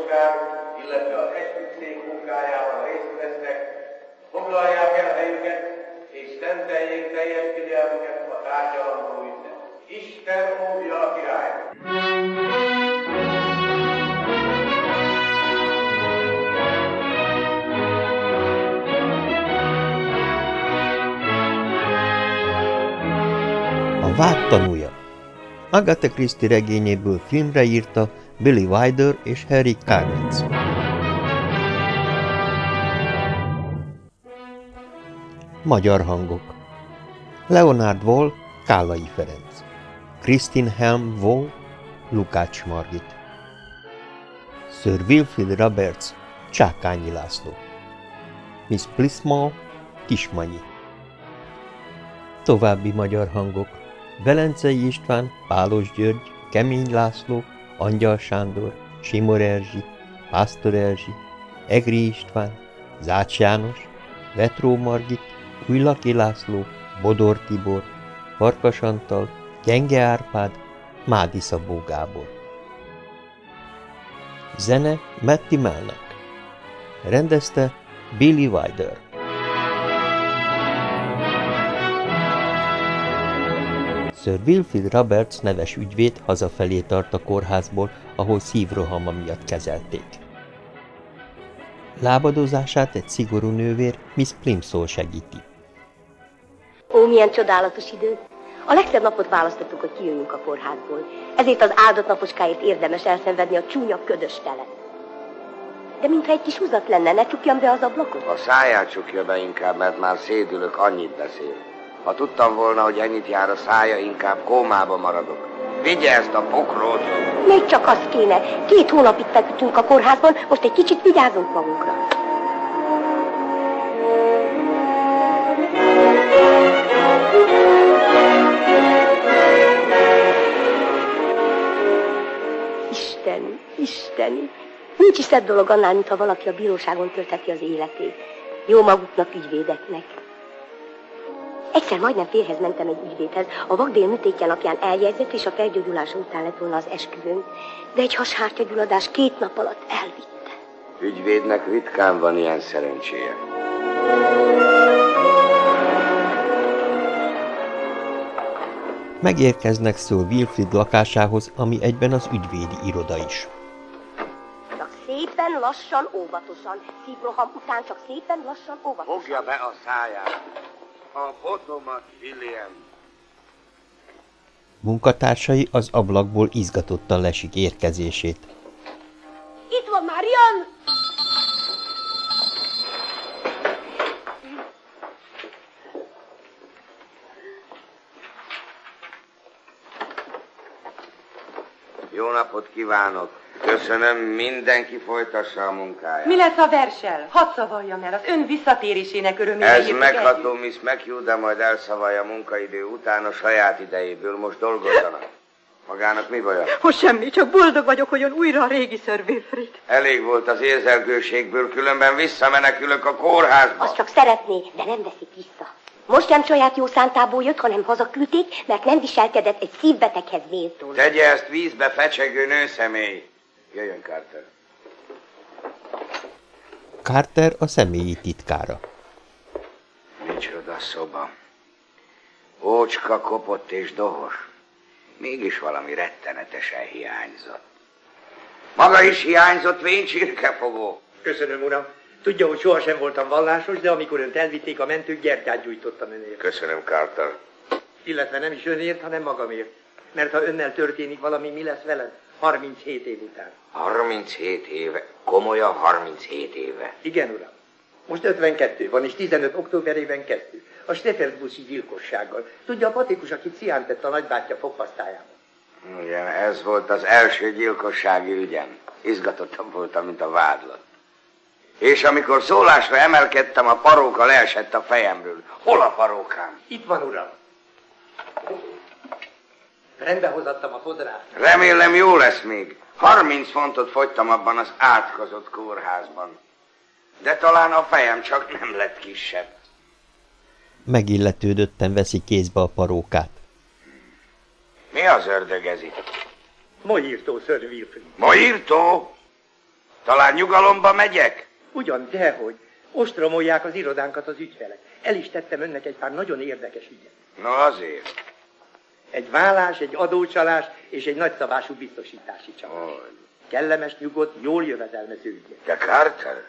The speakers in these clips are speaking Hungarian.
bizottság, illetve az esküdszék munkájában részt vesznek, foglalják el helyüket, és szenteljék teljes figyelmüket a tárgyalandó ügynek. Isten óvja a királyt! Vád tanúja Agatha Christie regényéből filmre írta Billy Wilder és Harry Carnitz. Magyar hangok. Leonard Wall, Kállai Ferenc. Kristin Helm Wall, Lukács Margit. Sir Wilfrid Roberts, Csákányi László. Miss Plismall, Kismanyi. További magyar hangok. Velencei István, Pálos György, Kemény László, Angyal Sándor, Simor Erzsi, Pásztor Erzsi, Egri István, Zács János, Vetró Margit, Újlaki László, Bodor Tibor, Farkas Antal, Gyenge Árpád, Mádi Szabó Gábor. Zene Metti Melnek. Rendezte Billy Wilder. Sir Wilfrid Roberts neves ügyvéd hazafelé tart a kórházból, ahol szívrohama miatt kezelték. Lábadozását egy szigorú nővér, Miss Plimsoll segíti. Ó, milyen csodálatos idő! A legszebb napot választottuk, hogy kijöjjünk a kórházból. Ezért az áldott naposkáért érdemes elszenvedni a csúnya ködös telet. De mintha egy kis húzat lenne, ne csukjam be az ablakot? A száját csukja be inkább, mert már szédülök, annyit beszél. Ha tudtam volna, hogy ennyit jár a szája, inkább kómába maradok. Vigye ezt a pokrót! Még csak az kéne. Két hónapig feküdtünk a kórházban, most egy kicsit vigyázunk magunkra. Isteni, Isteni, nincs is szebb dolog annál, mint ha valaki a bíróságon töltheti az életét. Jó maguknak, ügyvédeknek. Egyszer majdnem férhez mentem egy ügyvédhez. A vakdél műtétje napján eljegyzett, és a felgyógyulása után lett volna az esküvőnk. De egy hashártyagyulladás két nap alatt elvitte. Ügyvédnek ritkán van ilyen szerencséje. Megérkeznek Sir Wilfrid lakásához, ami egyben az ügyvédi iroda is. Csak szépen, lassan, óvatosan. Szívroham után csak szépen, lassan, óvatosan. Fogja be a száját. A botomat, William. Munkatársai az ablakból izgatottan lesik érkezését. Itt van már, jön! Jó napot kívánok. Köszönöm, mindenki folytassa a munkáját. Mi lesz a versel? Hadd szavaljam el, az ön visszatérésének örömére Ez megható. Miss McHugh, de majd elszavalja a munkaidő után a saját idejéből. Most dolgozzanak. Magának mi baja? Hogy semmi, csak boldog vagyok, hogy ön újra a régi Sir Wilfrid. Elég volt az érzelgőségből, különben visszamenekülök a kórházba. Azt csak szeretné, de nem veszik vissza. Most nem saját jó szántából jött, hanem hazaküldték, mert nem viselkedett egy szívbeteghez méltón. Tegye ezt vízbe, fecsegő nőszemély. Jöjjön, Carter. Carter a személyi titkára. Micsoda szoba. Ócska, kopott és dohos. Mégis valami rettenetesen hiányzott. Maga is hiányzott, vénycsirkefogó. Köszönöm, uram. Tudja, hogy sohasem voltam vallásos, de amikor önt elvitték a mentők, gyertyát gyújtottam önért. Köszönöm, Carter. Illetve nem is önért, hanem magamért. Mert ha önnel történik valami, mi lesz veled? 37 év után. 37 éve. Komolyan 37 éve. Igen, uram. Most 52 van, és 15 októberében kezdtük. A Steffelbuszi gyilkossággal. Tudja, a patikus, akit Szián tett a nagybátyja fogpasztájában. Igen, ez volt az első gyilkossági ügyem. Izgatottam voltam, mint a vádlat. És amikor szólásra emelkedtem, a paróka leesett a fejemről. Hol a parókám? Itt van, uram. Rendbe hozattam a fodrát. Remélem jó lesz még. 30 fontot fogytam abban az átkozott kórházban. De talán a fejem csak nem lett kisebb. Megilletődötten veszi kézbe a parókát. Mi az ördög ez itt? Mojírtó, Sir Wilfrid. Mojírtó? Talán nyugalomba megyek? Ugyan, dehogy. Ostromolják az irodánkat az ügyfelek. El is tettem önnek egy pár nagyon érdekes ügyet. No azért. Egy vállás, egy adócsalás és egy nagyszabású biztosítási csalás. Oh. Kellemes, nyugodt, jól jövedelmező ügyek. De Carter?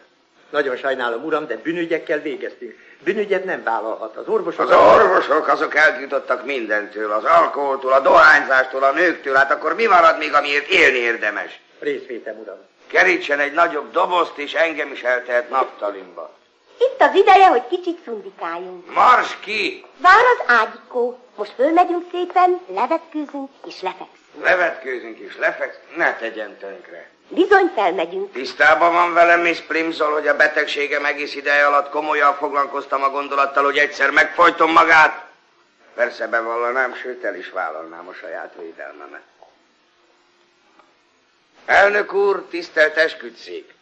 Nagyon sajnálom, uram, de bűnügyekkel végeztünk. Bűnügyet nem vállalhat. Az orvosok... Az orvosok azok eltiltottak mindentől, az alkoholtól, a dohányzástól, a nőktől, hát akkor mi marad még, amiért élni érdemes? Részvétem, uram. Kerítsen egy nagyobb dobozt, és engem is eltehet naptalimba. Itt az ideje, hogy kicsit szundikáljunk. Mars ki! Vár az ágyikó. Most fölmegyünk szépen, levetkőzünk és lefeksz. Levetkőzünk is, lefeksz, ne tegyen tönkre. Bizony felmegyünk. Tisztában van velem, Miss Plimsoll, hogy a betegségem egész ideje alatt komolyan foglalkoztam a gondolattal, hogy egyszer megfojtom magát. Persze bevallanám, sőt el is vállalnám a saját védelmemet. Elnök úr, tisztelt esküdszék!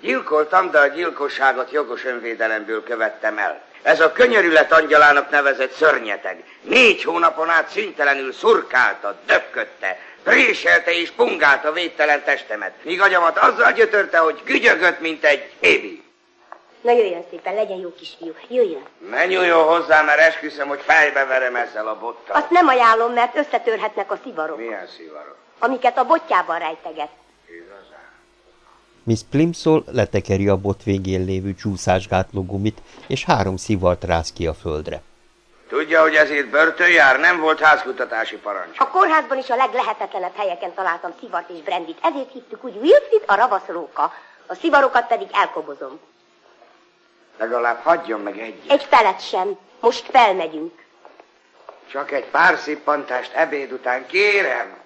Gyilkoltam, de a gyilkosságot jogos önvédelemből követtem el. Ez a könyörület angyalának nevezett szörnyeteg. Négy hónapon át szüntelenül szurkálta, döpködte, préselte és pungálta védtelen testemet, míg agyamat azzal gyötörte, hogy gügyögött, mint egy hébi. Na jöjjön szépen, legyen jó kisfiú. Jöjjön. Ne nyúljon hozzá, mert esküszöm, hogy fejbe verem ezzel a bottal. Azt nem ajánlom, mert összetörhetnek a szivarok, Milyen szivarok? amiket a botjában rejteget. Miss Plimsoll letekeri a bot végén lévő csúszásgátló gumit, és három szivart ráz ki a földre. Tudja, hogy ezért börtön jár, nem volt házkutatási parancs. A kórházban is a leglehetetlenebb helyeken találtam szivart és brandit, ezért hittük úgy Wilfrid a ravasz róka. A szivarokat pedig elkobozom. Legalább hagyjon meg egyet. Egy felet sem. Most felmegyünk. Csak egy pár szippantást ebéd után, kérem.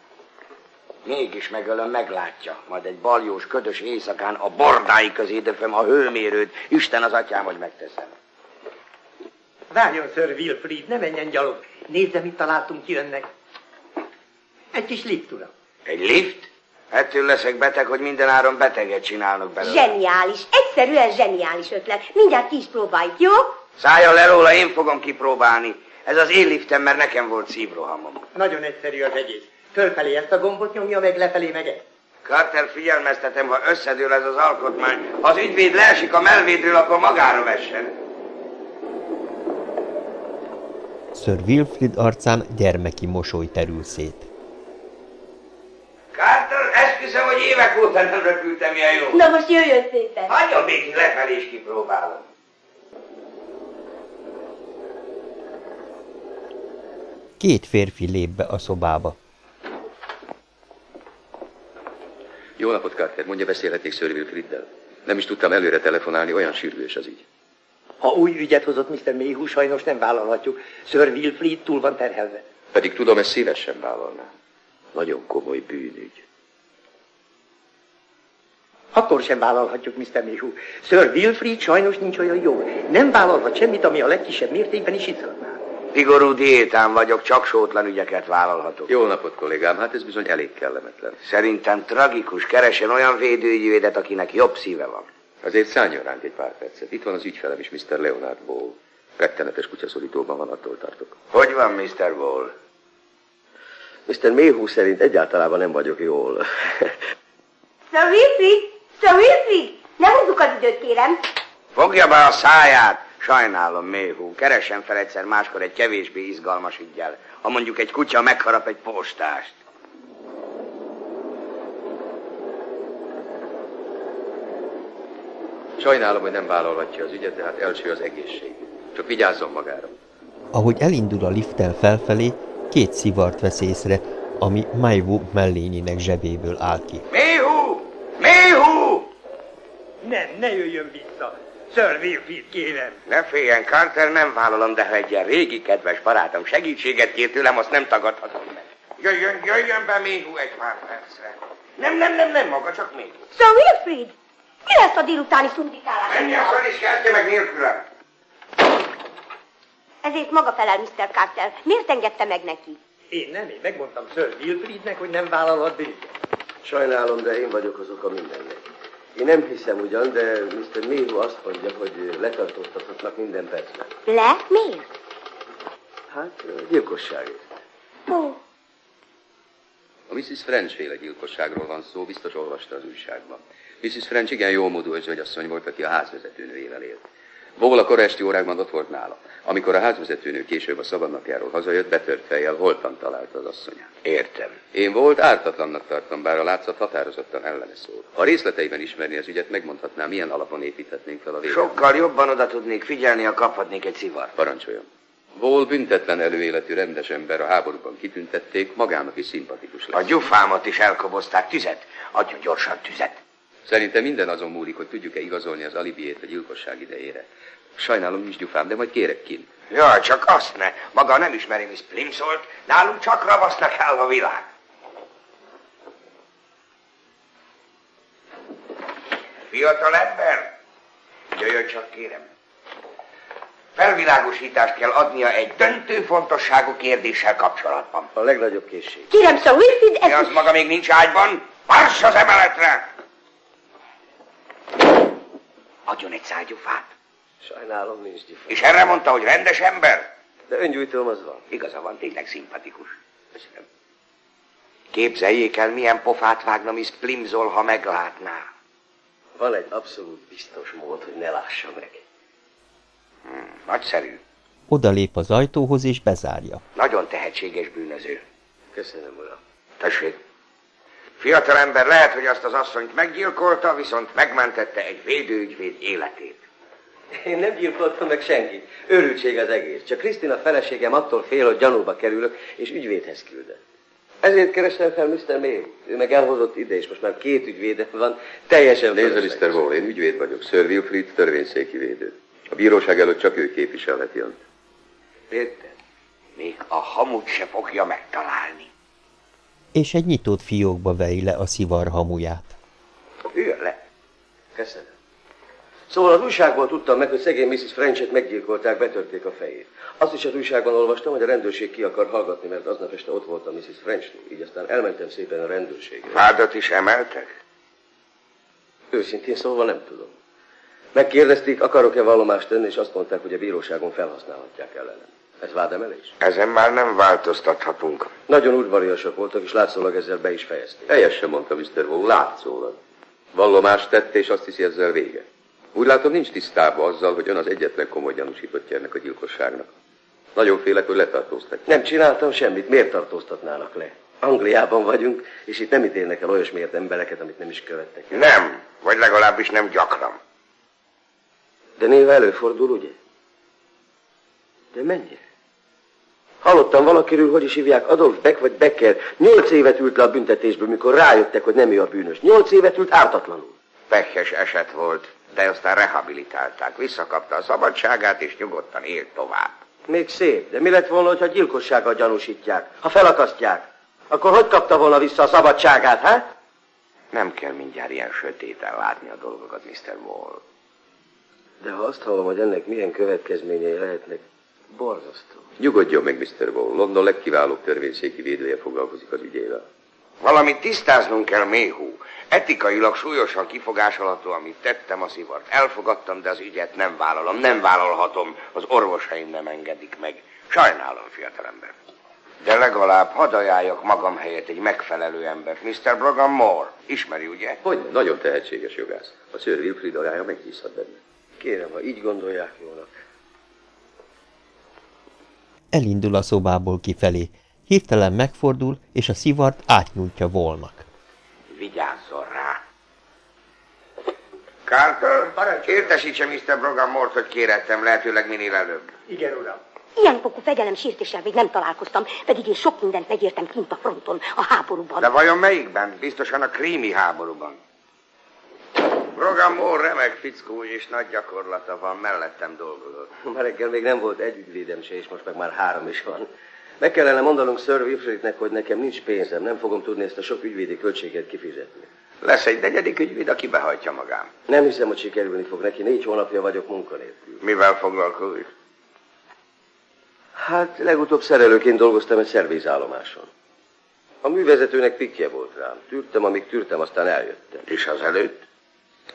Mégis megölöm, meglátja. Majd egy baljós, ködös éjszakán a bordái közé döföm a hőmérőt. Isten az atyám, hogy megteszem. Várjon, Sir Wilfrid, ne menjen gyalog. Nézze, mit találtunk ki önnek. Egy kis lift, uram. Egy lift? Ettől leszek beteg, hogy mindenáron beteget csinálnak belőle. Zseniális, egyszerűen zseniális ötlet. Mindjárt ki is próbáljuk, jó? Szálljon le róla, én fogom kipróbálni. Ez az én liftem, mert nekem volt szívrohamom. Nagyon egyszerű az egész. Fölfelé ezt a gombot nyomja meg, lefelé meg ezt. Carter, figyelmeztetem, ha összedől ez az alkotmány, ha az ügyvéd leesik a melvédről, akkor magára vessen. Sir Wilfrid arcán gyermeki mosoly terül szét. Carter, esküszöm, hogy évek óta nem röpültem ilyen jó. Na most jöjjön szépen. Hagyjon békén lefelé is kipróbálom. Két férfi lép be a szobába. Jó napot, Carter. Mondja, beszélhetik Sir Wilfriddel. Nem is tudtam előre telefonálni, olyan sürgős az így. Ha új ügyet hozott Mr. Mayhew, sajnos nem vállalhatjuk. Sir Wilfrid túl van terhelve. Pedig tudom, ezt szívesen vállalná. Nagyon komoly bűnügy. Akkor sem vállalhatjuk, Mr. Mayhew. Sir Wilfrid sajnos nincs olyan jó. Nem vállalhat semmit, ami a legkisebb mértékben is izgatná. Szigorú diétán vagyok, csak sótlan ügyeket vállalhatok. Jó napot, kollégám. Hát ez bizony elég kellemetlen. Szerintem tragikus, keresen olyan védőügyvédet, akinek jobb szíve van. Azért szálljon ránk egy pár percet. Itt van az ügyfelem is, Mr. Leonard Ball. Rettenetes kutyaszorítóban van, attól tartok. Hogy van, Mr. Wall? Mr. Mayhew szerint egyáltalán nem vagyok jól. Sir Wilfrid! Sir Wilfrid! Ne húzzuk az időt, kérem. Fogja be a száját! Sajnálom, Méhú. Keressen fel egyszer máskor egy kevésbé izgalmas ügyjel. Ha mondjuk egy kutya megharap egy postást. Sajnálom, hogy nem vállalhatja az ügyet, de hát első az egészség. Csak vigyázzon magára. Ahogy elindul a lifttel felfelé, két szivart vesz észre, ami Maivu mellényének zsebéből áll ki. Méhú! Méhú! Nem, ne jöjjön vissza. Sir Wilfrid, kérem. Ne féljen, Carter, nem vállalom, de ha egy ilyen régi kedves barátom segítséget kér tőlem, azt nem tagadhatom meg. Jöjjön, jöjjön be, Méhú, egy pár percre. Nem, nem, nem, nem, maga csak Méhú. Sir Wilfrid! Mi lesz a délutáni szundikálás? Menjen föl és keltje meg nélkülem. Ezért maga felel, Mr. Carter. Miért engedte meg neki? Én nem, én megmondtam Sir Wilfridnek, hogy nem vállalhat bűnöket. Sajnálom, de én vagyok az oka mindennek. Én nem hiszem ugyan, de Mr. Mayhew azt mondja, hogy letartóztathatnak minden percben. Le? Miért? Hát, gyilkosságért. Ó, A Mrs. French féle gyilkosságról van szó, biztos olvasta az újságban. Mrs. French igen jó módú özvegyasszony volt, aki a házvezetőnőjével élt. Vóla kora esti órákban ott volt nála. Amikor a házvezetőnő később a szabadnapjáról hazajött, betört fejjel, holtan találta az asszonyát. Értem. Én volt ártatlannak tartom, bár a látszat határozottan ellene szól. Ha részleteiben ismerni az ügyet, megmondhatnám, milyen alapon építhetnénk fel a végén. Sokkal jobban oda tudnék figyelni, ha kaphatnék egy szivart. Parancsoljon. Vol büntetlen előéletű rendes ember, a háborúban kitüntették, magának is szimpatikus lesz. A gyufámat is elkobozták tüzet. Adjon gyorsan tüzet. Szerintem minden azon múlik, hogy tudjuk-e igazolni az alibiét a gyilkosság idejére. Sajnálom, nincs gyufám, de majd kérek kint. Jaj, csak azt ne. Maga nem ismeri Miss Plimszolt. Nálunk csak ravasznak el a világ. Fiatal ember, jöjjön csak kérem. Felvilágosítást kell adnia egy döntő fontosságú kérdéssel kapcsolatban. A legnagyobb készség. Kérem, Sir Wilfrid, Mi ez... az maga még nincs ágyban? Marsz az emeletre! Adjon egy szálgyufát. Sajnálom, nincs gyufám. És erre mondta, hogy rendes ember? De öngyújtóm az van. Igaza van, tényleg szimpatikus. Köszönöm. Képzeljék el, milyen pofát vágna Miss Plimzol, ha meglátná. Van egy abszolút biztos mód, hogy ne lássa meg. Hmm, nagyszerű. Oda lép az ajtóhoz és bezárja. Nagyon tehetséges bűnöző. Köszönöm, uram. Tessék. Fiatal ember lehet, hogy azt az asszonyt meggyilkolta, viszont megmentette egy védőügyvéd életét. Én nem gyilkoltam meg senkit. Őrültség az egész. Csak Krisztina feleségem attól fél, hogy gyanúba kerülök, és ügyvédhez küldött. Ezért kerestem fel Mr. May. Ő meg elhozott ide, és most már két ügyvéde van. Teljesen fölösleges. Mr. Wall, én ügyvéd vagyok, Sir Wilfrid, törvényszéki védő. A bíróság előtt csak ő képviselheti önt. Érted? Még a hamut se fogja megtalálni. És egy nyitott fiókba vej le a szivar hamuját. Üljön le. Köszönöm. Szóval az újságból tudtam meg, hogy szegény Mrs. Frenchet meggyilkolták, betörték a fejét. Azt is az újságban olvastam, hogy a rendőrség ki akar hallgatni, mert aznap este ott voltam Mrs. Frenchnél, így aztán elmentem szépen a rendőrségre. Vádat is emeltek? Őszintén szólva nem tudom. Megkérdezték, akarok-e vallomást tenni, és azt mondták, hogy a bíróságon felhasználhatják ellenem. Ez vádemelés? Ezen már nem változtathatunk. Nagyon udvariasak voltak, és látszólag ezzel be is fejezték. Helyesen mondta Mr. Wall, látszólag. Vallomást tett, és azt hiszi ezzel vége. Úgy látom, nincs tisztában azzal, hogy ön az egyetlen komoly gyanúsítottja ennek a gyilkosságnak. Nagyon félek, hogy letartóztatják. Nem csináltam semmit, miért tartóztatnának le? Angliában vagyunk, és itt nem ítélnek el olyasmiért embereket, amit nem is követtek. el. Nem, vagy legalábbis nem gyakran. De néha előfordul, ugye? De mennyire? Hallottam valakiről, hogy is hívják, Adolf Beck vagy Becker. Nyolc évet ült le a büntetésből, mikor rájöttek, hogy nem ő a bűnös. Nyolc évet ült ártatlanul. Pekhes eset volt, de aztán rehabilitálták. Visszakapta a szabadságát, és nyugodtan élt tovább. Még szép, de mi lett volna, ha gyilkossággal gyanúsítják? Ha felakasztják? Akkor hogy kapta volna vissza a szabadságát, hát? Nem kell mindjárt ilyen sötéten látni a dolgokat, Mr. Wall. De ha azt hallom, hogy ennek milyen következményei lehetnek, borzasztó. Nyugodjon meg, Mr. Wall. London legkiválóbb törvényszéki védője foglalkozik az ügyével. Valamit tisztáznunk kell, Méhú. Etikailag súlyosan kifogásolható, amit tettem, a szivart elfogadtam, de az ügyet nem vállalom, nem vállalhatom, az orvosaim nem engedik meg. Sajnálom, fiatalember. De legalább hadd ajánljak magam helyett egy megfelelő embert, Mr. Brogan Moore. Ismeri, ugye? Hogy nagyon tehetséges jogász. A Sir Wilfrid arája megbízhat benne. Kérem, ha így gondolják jónak. Elindul a szobából kifelé. Hirtelen megfordul, és a szivart átnyújtja volnak. Vigyázzon rá. Carter, értesítse Mr. Brogan Moore-t, hogy kérettem lehetőleg minél előbb. Igen, uram. Ilyen fokú fegyelem sértéssel még nem találkoztam, pedig én sok mindent megértem kint a fronton, a háborúban. De vajon melyikben? Biztosan a krími háborúban. Moore remek fickó, és nagy gyakorlata van, mellettem dolgozott. Ma reggel még nem volt egy ügyvédem se, és most meg már három is van. Meg kellene mondanunk Sir Wilfridnek, hogy nekem nincs pénzem, nem fogom tudni ezt a sok ügyvédi költséget kifizetni. Lesz egy negyedik ügyvéd, aki behajtja magán. Nem hiszem, hogy sikerülni fog neki, négy hónapja vagyok munkanélkül. Mivel foglalkozik? Hát legutóbb szerelőként dolgoztam egy szervízállomáson. A művezetőnek pikje volt rám. Tűrtem, amíg tűrtem, aztán eljöttem. És az előtt?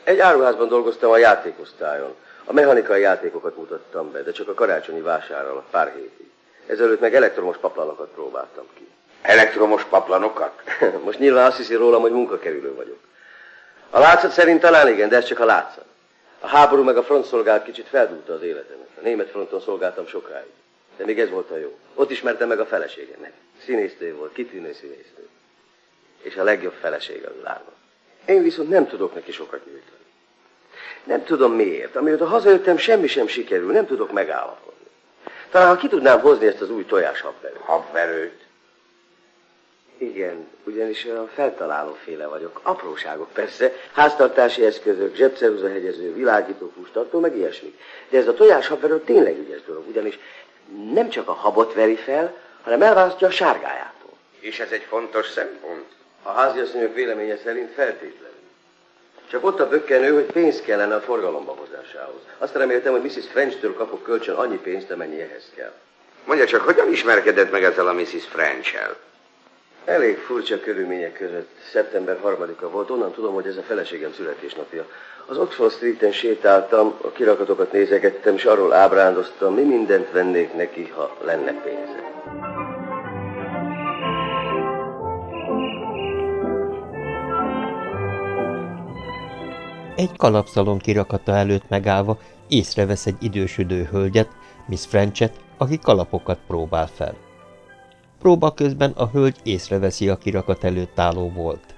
Egy áruházban dolgoztam a játékosztályon. A mechanikai játékokat mutattam be, de csak a karácsonyi vásár alatt pár hétig. Ezelőtt meg elektromos paplanokat próbáltam ki. Elektromos paplanokat? Most nyilván azt hiszi rólam, hogy munkakerülő vagyok. A látszat szerint talán igen, de ez csak a látszat. A háború meg a front szolgált kicsit feldúlta az életemet. A német fronton szolgáltam sokáig. De még ez volt a jó. Ott ismertem meg a feleségemet. Színésznő volt, kitűnő színésznő. És a legjobb feleség a világon. Én viszont nem tudok neki sokat nyújtani. Nem tudom miért. Amióta hazajöttem, semmi sem sikerül, nem tudok megállapodni. Talán ha ki tudnám hozni ezt az új tojás habverőt. Habverőt? Igen, ugyanis a feltaláló féle vagyok. Apróságok persze, háztartási eszközök, zsebceruzahegyező, világító tartó, meg ilyesmi. De ez a tojáshabverő tényleg ügyes dolog, ugyanis nem csak a habot veri fel, hanem elválasztja a sárgájától. És ez egy fontos szempont? A háziasszonyok véleménye szerint feltétlenül. Csak ott a bökkenő, hogy pénz kellene a forgalomba hozásához. Azt reméltem, hogy Mrs. French-től kapok kölcsön annyi pénzt, amennyi ehhez kell. Mondja csak, hogyan ismerkedett meg ezzel a Mrs. French-el? Elég furcsa körülmények között. Szeptember harmadika volt, onnan tudom, hogy ez a feleségem születésnapja. Az Oxford Street-en sétáltam, a kirakatokat nézegettem, és arról ábrándoztam, mi mindent vennék neki, ha lenne pénze. Egy kalapszalon kirakata előtt megállva észrevesz egy idősödő hölgyet, Miss Frenchet, aki kalapokat próbál fel. Próba közben a hölgy észreveszi a kirakat előtt álló volt.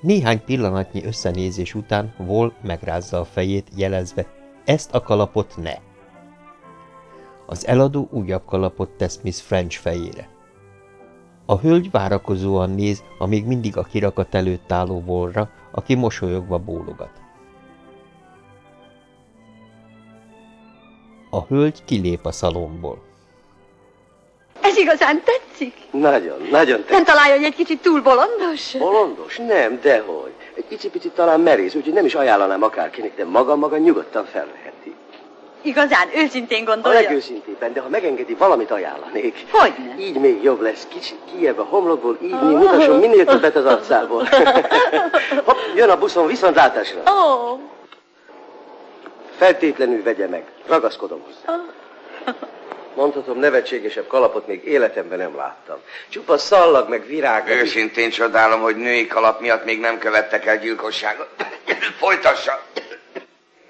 Néhány pillanatnyi összenézés után Vol megrázza a fejét, jelezve, ezt a kalapot ne. Az eladó újabb kalapot tesz Miss French fejére. A hölgy várakozóan néz a még mindig a kirakat előtt álló volra, aki mosolyogva bólogat. A hölgy kilép a szalomból. Ez igazán tetszik? Nagyon, nagyon tetszik. Nem találja, hogy egy kicsit túl bolondos? Bolondos? Nem, dehogy. Egy pici-pici talán merész, úgyhogy nem is ajánlanám akárkinek, de maga-maga nyugodtan felveheti. Igazán, őszintén A gondolja? legőszintében, de ha megengedi, valamit ajánlanék. Hogyne? Így még jobb lesz. Kicsit kijebb a homlokból, így még mutasson minél többet az arcából. Hopp, jön a buszon, viszontlátásra. Ó, Feltétlenül vegye meg. Ragaszkodom hozzá. Mondhatom, nevetségesebb kalapot még életemben nem láttam. Csupa szallag, meg virág. Őszintén csodálom, hogy női kalap miatt még nem követtek el gyilkosságot. Folytassa!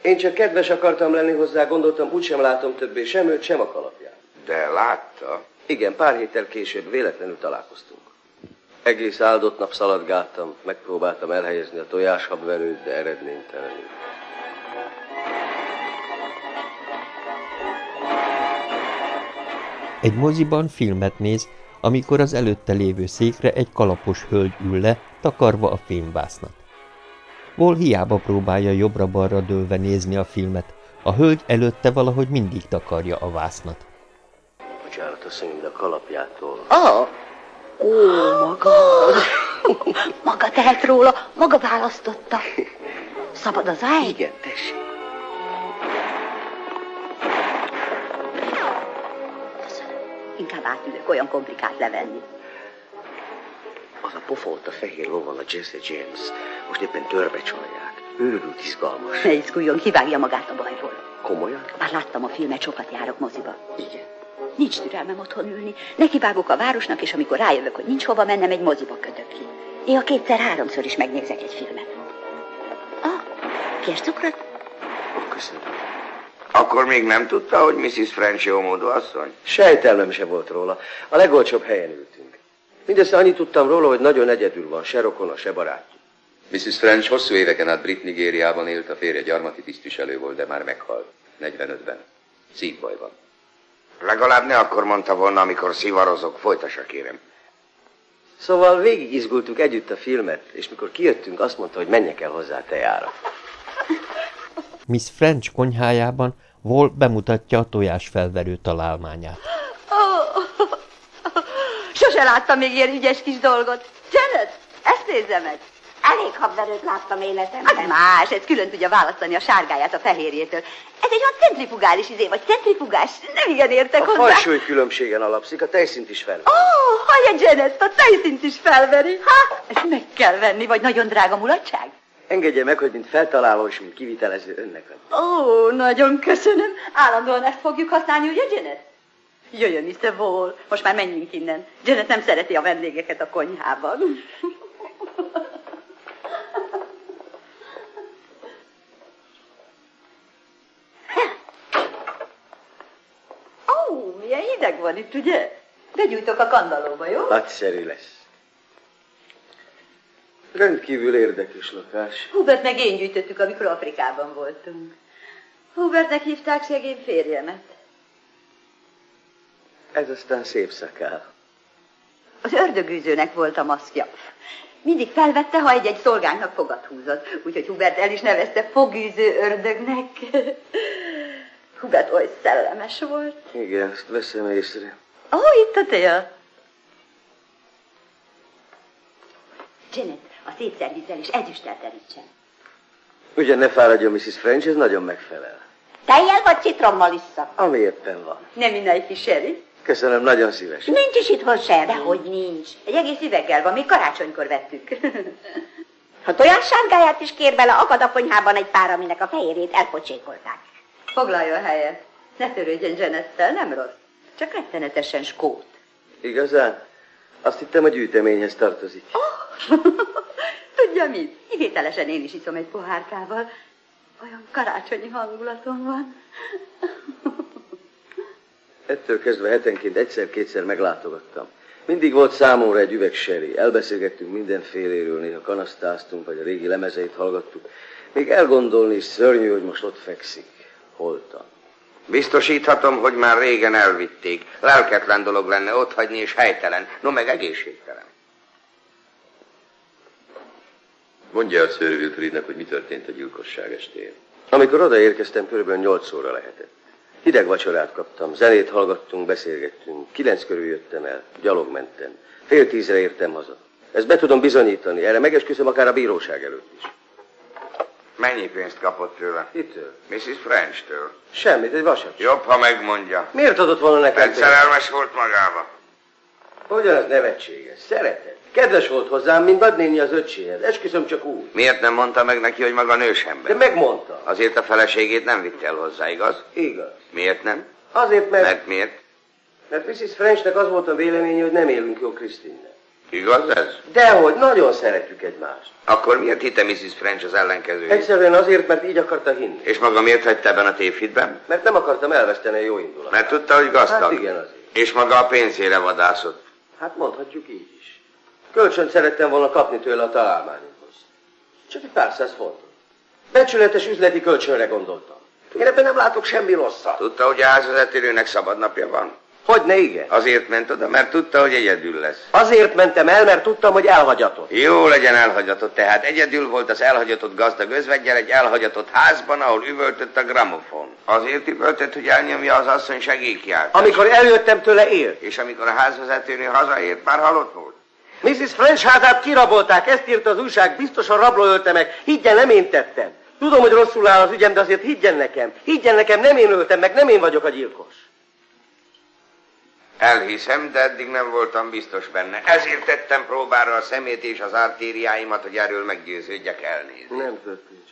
Én csak kedves akartam lenni hozzá, gondoltam, úgysem látom többé sem őt, sem a kalapját. De látta. Igen, pár héttel később véletlenül találkoztunk. Egész áldott nap szaladgáltam, megpróbáltam elhelyezni a tojáshabverőt, de eredménytelenül. Egy moziban filmet néz, amikor az előtte lévő székre egy kalapos hölgy ül le, takarva a filmvásznat. Vol hiába próbálja jobbra-balra dőlve nézni a filmet, a hölgy előtte valahogy mindig takarja a vásznat. Bocsánat, a kalapjától. Ó, ó, maga. maga tehet róla, maga választotta. Szabad az ágy? Igen, tessék. Inkább átülök, olyan komplikált levenni. Az a pofa ott a fehér lovon a Jesse James. Most éppen törbe csalják. Őrült izgalmas. Ne izguljon, kivágja magát a bajból. Komolyan? Már láttam a filmet, sokat járok moziba. Igen. Nincs türelmem otthon ülni. Nekivágok a városnak, és amikor rájövök, hogy nincs hova mennem, egy moziba kötök ki. Néha kétszer-háromszor is megnézek egy filmet. Ah, kérsz cukrot? Köszönöm. Akkor még nem tudta, hogy Mrs. French jó módú asszony? Sejtelmem se volt róla. A legolcsóbb helyen ültünk. Mindössze annyit tudtam róla, hogy nagyon egyedül van, se rokona, se barátja. Mrs. French hosszú éveken át Brit Nigériában élt, a férje gyarmati tisztviselő volt, de már meghalt. 45-ben. Szívbaj van. Legalább ne akkor mondta volna, amikor szivarozok. Folytassa, kérem. Szóval végig izgultuk együtt a filmet, és mikor kijöttünk, azt mondta, hogy menjek el hozzá tejára. Miss French konyhájában Vol bemutatja a tojásfelverő találmányát. Sose láttam még ilyen ügyes kis dolgot. Janet, ezt nézze meg. Elég habverőt láttam életemben. Az más, ez külön tudja választani a sárgáját a fehérjétől. Ez egy olyan centrifugális izé, vagy centrifugás, nem igen értek A hozzá. fajsúly különbségen alapszik, a tejszint is fel. Ó, oh, hallja Janet, a tejszint is felveri. Ha, ezt meg kell venni, vagy nagyon drága mulatság. Engedje meg, hogy mint feltaláló és mint kivitelező önnek adom. Ó, nagyon köszönöm. Állandóan ezt fogjuk használni, ugye, Janet? Jöjjön, Mr. Wall, most már menjünk innen. Janet nem szereti a vendégeket a konyhában. Ó, oh, milyen hideg van itt, ugye? Begyújtok a kandalóba, jó? Nagyszerű lesz. Rendkívül érdekes lakás. Hubert meg én gyűjtöttük, amikor Afrikában voltunk. Hubertnek hívták szegény férjemet. Ez aztán szép szakál. Az ördögűzőnek volt a maszkja. Mindig felvette, ha egy-egy szolgánknak fogat húzott. Úgyhogy Hubert el is nevezte fogűző ördögnek. Hubert oly szellemes volt. Igen, ezt veszem észre. Ó, oh, itt a teja. Janet, a szép szervizel és ezüsttel terítsen. Ugye ne fáradjon, Mrs. French, ez nagyon megfelel. Tejjel vagy citrommal vissza? Ami éppen van. Nem minden egy kis? Köszönöm, nagyon szívesen. Nincs is itthon sem. Dehogy nincs. Egy egész üveggel van, még karácsonykor vettük. Ha olyan sárgáját is kér bele, akad a konyhában egy pár, aminek a fehérjét elpocsékolták. Foglaljon helyet. Ne törődjön Janettel, nem rossz. Csak rettenetesen skót. Igazán? Azt hittem, a gyűjteményhez tartozik. Oh, tudja mit? Kivételesen én is iszom egy pohárkával. Olyan karácsonyi hangulatom van. Ettől kezdve hetenként egyszer-kétszer meglátogattam. Mindig volt számomra egy üveg seri. Elbeszélgettünk mindenféléről, néha kanasztáztunk, vagy a régi lemezeit hallgattuk. Még elgondolni is szörnyű, hogy most ott fekszik. Holtan. Biztosíthatom, hogy már régen elvitték. Lelketlen dolog lenne ott hagyni, és helytelen. No, meg egészségtelen. Mondja a Sir hogy mi történt a gyilkosság estén. Amikor odaérkeztem, körülbelül 8 óra lehetett. Hideg vacsorát kaptam, zenét hallgattunk, beszélgettünk. Kilenc körül jöttem el, gyalog mentem. Fél tízre értem haza. Ezt be tudom bizonyítani, erre megesküszöm akár a bíróság előtt is. Mennyi pénzt kapott tőle? Kitől? Mrs. French-től. Semmit, egy vasat. Jobb, ha megmondja. Miért adott volna nekem? Mert szerelmes volt magába. Hogyan az nevetséges? Szeretett. Kedves volt hozzám, mint nagynéni az öcséhez. Esküszöm csak úgy. Miért nem mondta meg neki, hogy maga nősember? De megmondta. Azért a feleségét nem vitte el hozzá, igaz? Igaz. Miért nem? Azért, mert... Mert miért? Mert Mrs. Frenchnek az volt a véleménye, hogy nem élünk jó Krisztinnel. Igaz ez? Dehogy, nagyon szeretjük egymást. Akkor miért hitte Mrs. French az ellenkezőjét? Egyszerűen azért, mert így akarta hinni. És maga miért hagyta ebben a tévhitben? Mert nem akartam elveszteni a jó indulatát. Mert tudta, hogy gazdag. Hát igen azért. És maga a pénzére vadászott. Hát mondhatjuk így. Kölcsön szerettem volna kapni tőle a találmányokhoz. Csak egy pár száz fontot. Becsületes üzleti kölcsönre gondoltam. Én ebben nem látok semmi rosszat. Tudta, hogy a házvezetőnőnek szabad napja van? Hogy ne igen? Azért ment oda, mert tudta, hogy egyedül lesz. Azért mentem el, mert tudtam, hogy elhagyatott. Jó legyen elhagyatott, tehát egyedül volt az elhagyatott gazdag özvegyel egy elhagyatott házban, ahol üvöltött a gramofon. Azért üvöltött, hogy elnyomja az asszony segélykiáltást. Amikor eljöttem tőle élt. És amikor a házvezetőnő hazaért, már halott volt. Mrs. French házát kirabolták, ezt írta az újság, biztosan rabló ölte meg. Higgyen, nem én tettem. Tudom, hogy rosszul áll az ügyem, de azért higgyen nekem. Higgyen nekem, nem én öltem meg, nem én vagyok a gyilkos. Elhiszem, de eddig nem voltam biztos benne. Ezért tettem próbára a szemét és az artériáimat, hogy erről meggyőződjek elnézni. Nem történt.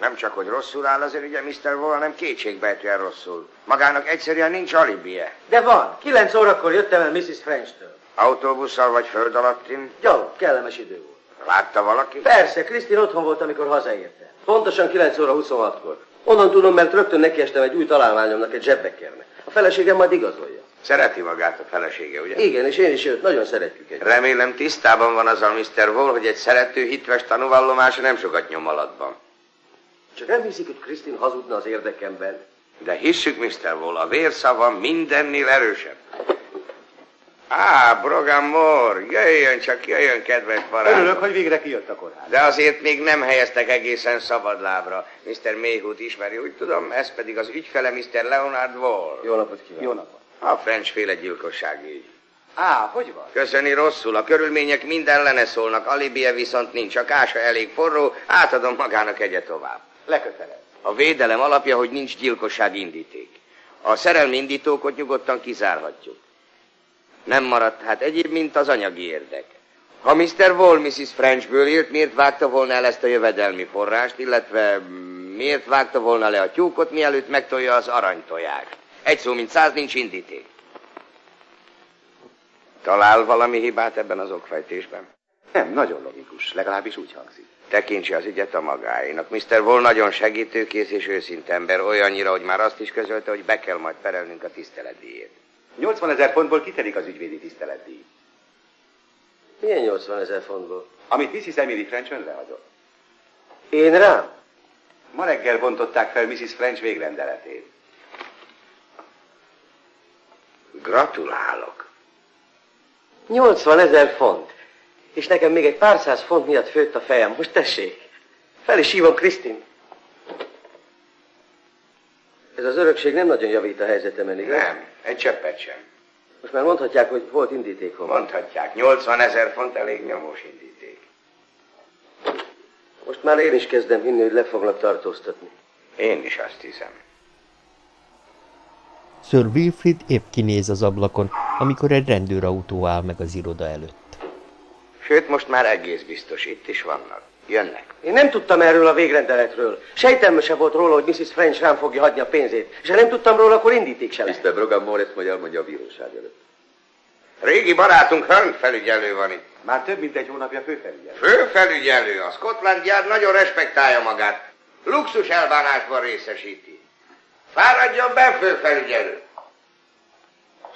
Nem csak, hogy rosszul áll azért ugye Mr. Wall, hanem kétségbejtően rosszul. Magának egyszerűen nincs alibie. De van. Kilenc órakor jöttem el Mrs. French-től. Autóbusszal vagy föld alattin? Gyalog, kellemes idő volt. Látta valaki? Persze, Krisztin otthon volt, amikor hazaértem. Pontosan 9 óra 26-kor. Onnan tudom, mert rögtön nekiestem egy új találmányomnak, egy zsebbekkernek. A feleségem majd igazolja. Szereti magát a felesége, ugye? Igen, és én is őt nagyon szeretjük együtt. Remélem tisztában van azzal Mr. Wall, hogy egy szerető, hitves tanúvallomása nem sokat nyom alatban. Csak nem hiszik, hogy Krisztin hazudna az érdekemben. De hisszük, Mr. Wall, a vérszava mindennél erősebb. Á, Brogan Moore, jöjjön csak, jöjjön, kedves barát. Örülök, hogy végre kijött a kórház. De azért még nem helyeztek egészen szabadlábra. Mr. Mayhood ismeri, úgy tudom, ez pedig az ügyfele Mr. Leonard Wall. Jó napot kívánok. Jó napot. A French féle gyilkosságügy. Á, hogy van? Köszöni rosszul, a körülmények mind ellene szólnak, alibie viszont nincs, a kása elég forró, átadom magának egyet tovább. Lekötelez. A védelem alapja, hogy nincs gyilkosság indíték. A szerelmi indítókot nyugodtan kizárhatjuk. Nem maradt hát egyéb, mint az anyagi érdek. Ha Mr. Wall Mrs. Frenchből élt, miért vágta volna el ezt a jövedelmi forrást, illetve miért vágta volna le a tyúkot, mielőtt megtolja az aranytojást? Egy szó, mint száz, nincs indíték. Talál valami hibát ebben az okfejtésben? Nem, nagyon logikus, legalábbis úgy hangzik. Tekintse az ügyet a magáénak. Mr. Wall nagyon segítőkész és őszinte ember, olyannyira, hogy már azt is közölte, hogy be kell majd perelnünk a tiszteletdíjét. 80 ezer fontból kitelik az ügyvédi tiszteletdíj. Milyen 80 ezer fontból? Amit Mrs. Emily French hagyott. Én rám? Ma reggel bontották fel Mrs. French végrendeletét. Gratulálok. 80 ezer font. És nekem még egy pár száz font miatt főtt a fejem. Most tessék. Fel is hívom Krisztin. Ez az örökség nem nagyon javít a helyzetemen, igaz? Nem, egy cseppet sem. Most már mondhatják, hogy volt indítékom. Mondhatják, 80 ezer font elég nyomós indíték. Most már én is kezdem hinni, hogy le foglak tartóztatni. Én is azt hiszem. Sir Wilfrid épp kinéz az ablakon, amikor egy rendőrautó áll meg az iroda előtt. Sőt, most már egész biztos, itt is vannak. Jönnek. Én nem tudtam erről a végrendeletről. Sejtelme se volt róla, hogy Mrs. French rám fogja hagyni a pénzét. És ha nem tudtam róla, akkor indíték se lehet. Mr. Brogan ezt majd elmondja a bíróság előtt. Régi barátunk Hunt felügyelő van itt. Már több mint egy hónapja főfelügyelő. Főfelügyelő, a Scotland Yard nagyon respektálja magát. Luxus elbánásban részesíti. Fáradjon be, főfelügyelő!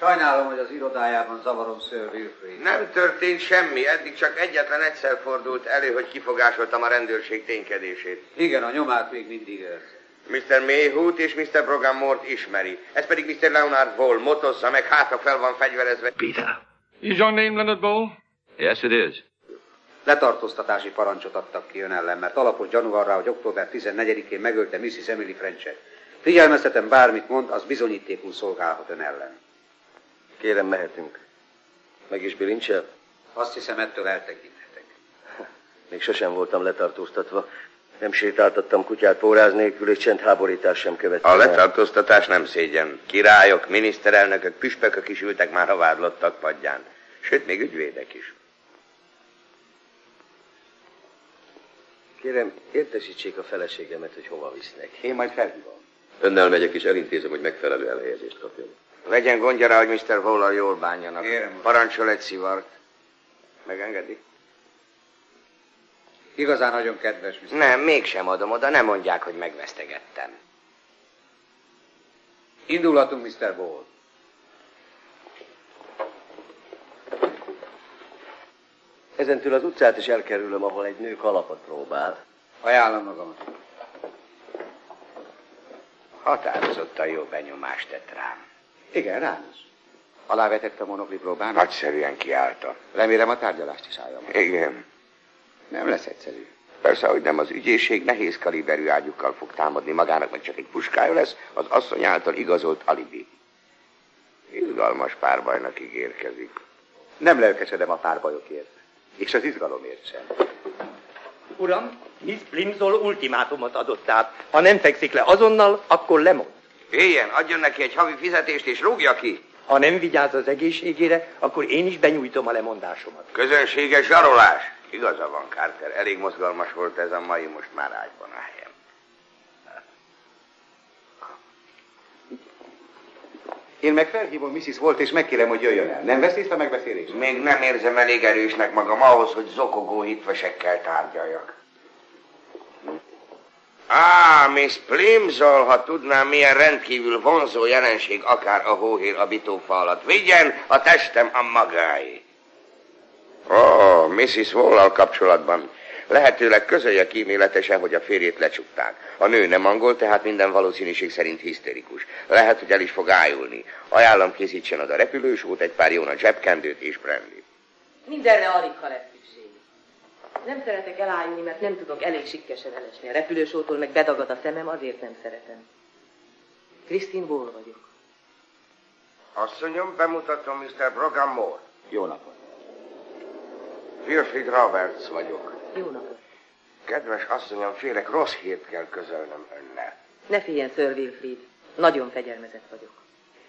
Sajnálom, hogy az irodájában zavarom Sir Wilfrid. Nem történt semmi, eddig csak egyetlen egyszer fordult elő, hogy kifogásoltam a rendőrség ténykedését. Igen, a nyomát még mindig érzi. Mr. Mayhoot és Mr. Brogan Mort ismeri. Ez pedig Mr. Leonard Wall motozza meg, hátra fel van fegyverezve. Peter. Is your name Leonard Ball? Yes, it is. Letartóztatási parancsot adtak ki ön ellen, mert alapos gyanú rá, hogy október 14-én megölte Mrs. Emily Frenchet. Figyelmeztetem, bármit mond, az bizonyítékul szolgálhat ön ellen. Kérem, mehetünk. Meg is bilincsel? Azt hiszem, ettől eltekinthetek. Még sosem voltam letartóztatva. Nem sétáltattam kutyát póráz nélkül, és csendháborítás sem követtem A letartóztatás nem szégyen. Királyok, miniszterelnökök, püspökök is ültek már a vádlottak padján. Sőt, még ügyvédek is. Kérem, értesítsék a feleségemet, hogy hova visznek. Én majd felhívom. Önnel megyek és elintézem, hogy megfelelő elhelyezést kapjon. Legyen gondja rá, hogy Mr. Waller jól bánjanak. Kérem, uram. Parancsol egy szivart. Megengedi? Igazán nagyon kedves, Mr. Nem, mégsem adom oda, nem mondják, hogy megvesztegettem. Indulhatunk, Mr. Ball. Ezentől az utcát is elkerülöm, ahol egy nő kalapot próbál. Ajánlom magamat. Határozottan jó benyomást tett rám. Igen, rám is. Alávetett a monokli próbának? Nagyszerűen kiállta. Remélem a tárgyalást is állja meg. Igen. Nem lesz egyszerű. Persze, hogy nem az ügyészség nehéz kaliberű ágyukkal fog támadni magának, meg csak egy puskája lesz, az asszony által igazolt alibi. Izgalmas párbajnak ígérkezik. Nem lelkesedem a párbajokért. És az izgalomért sem. Uram, Miss Plimsoll ultimátumot adott át. Ha nem fekszik le azonnal, akkor lemond. Éljen, adjon neki egy havi fizetést és rúgja ki. Ha nem vigyáz az egészségére, akkor én is benyújtom a lemondásomat. Közönséges zsarolás. Igaza van, Carter. Elég mozgalmas volt ez a mai, most már ágyban a helyem. Én meg felhívom Mrs. Volt, és megkérem, hogy jöjjön el. Nem vesz részt a megbeszélés? Még nem érzem elég erősnek magam ahhoz, hogy zokogó hitvesekkel tárgyaljak. Á, Miss Plimsoll, ha tudnám, milyen rendkívül vonzó jelenség akár a hóhér a bitófa alatt. Vigyen a testem a magáé. Ó, oh, Mrs. Wall-al kapcsolatban. Lehetőleg közölje kíméletesen, hogy a férjét lecsukták. A nő nem angol, tehát minden valószínűség szerint hiszterikus. Lehet, hogy el is fog ájulni. Ajánlom készítsen oda repülősót, egy pár jóna zsebkendőt és brandy. Mindenre alig, szükség. Nem szeretek elájulni, mert nem tudok elég sikkesen elesni. A repülősótól meg bedagad a szemem, azért nem szeretem. Krisztin Ball vagyok. Asszonyom, bemutatom Mr. Brogan Moore. Jó napot. Wilfrid Roberts vagyok. Jó napot. Kedves asszonyom, félek rossz hírt kell közölnöm önnel. Ne féljen, Sir Wilfrid. Nagyon fegyelmezett vagyok.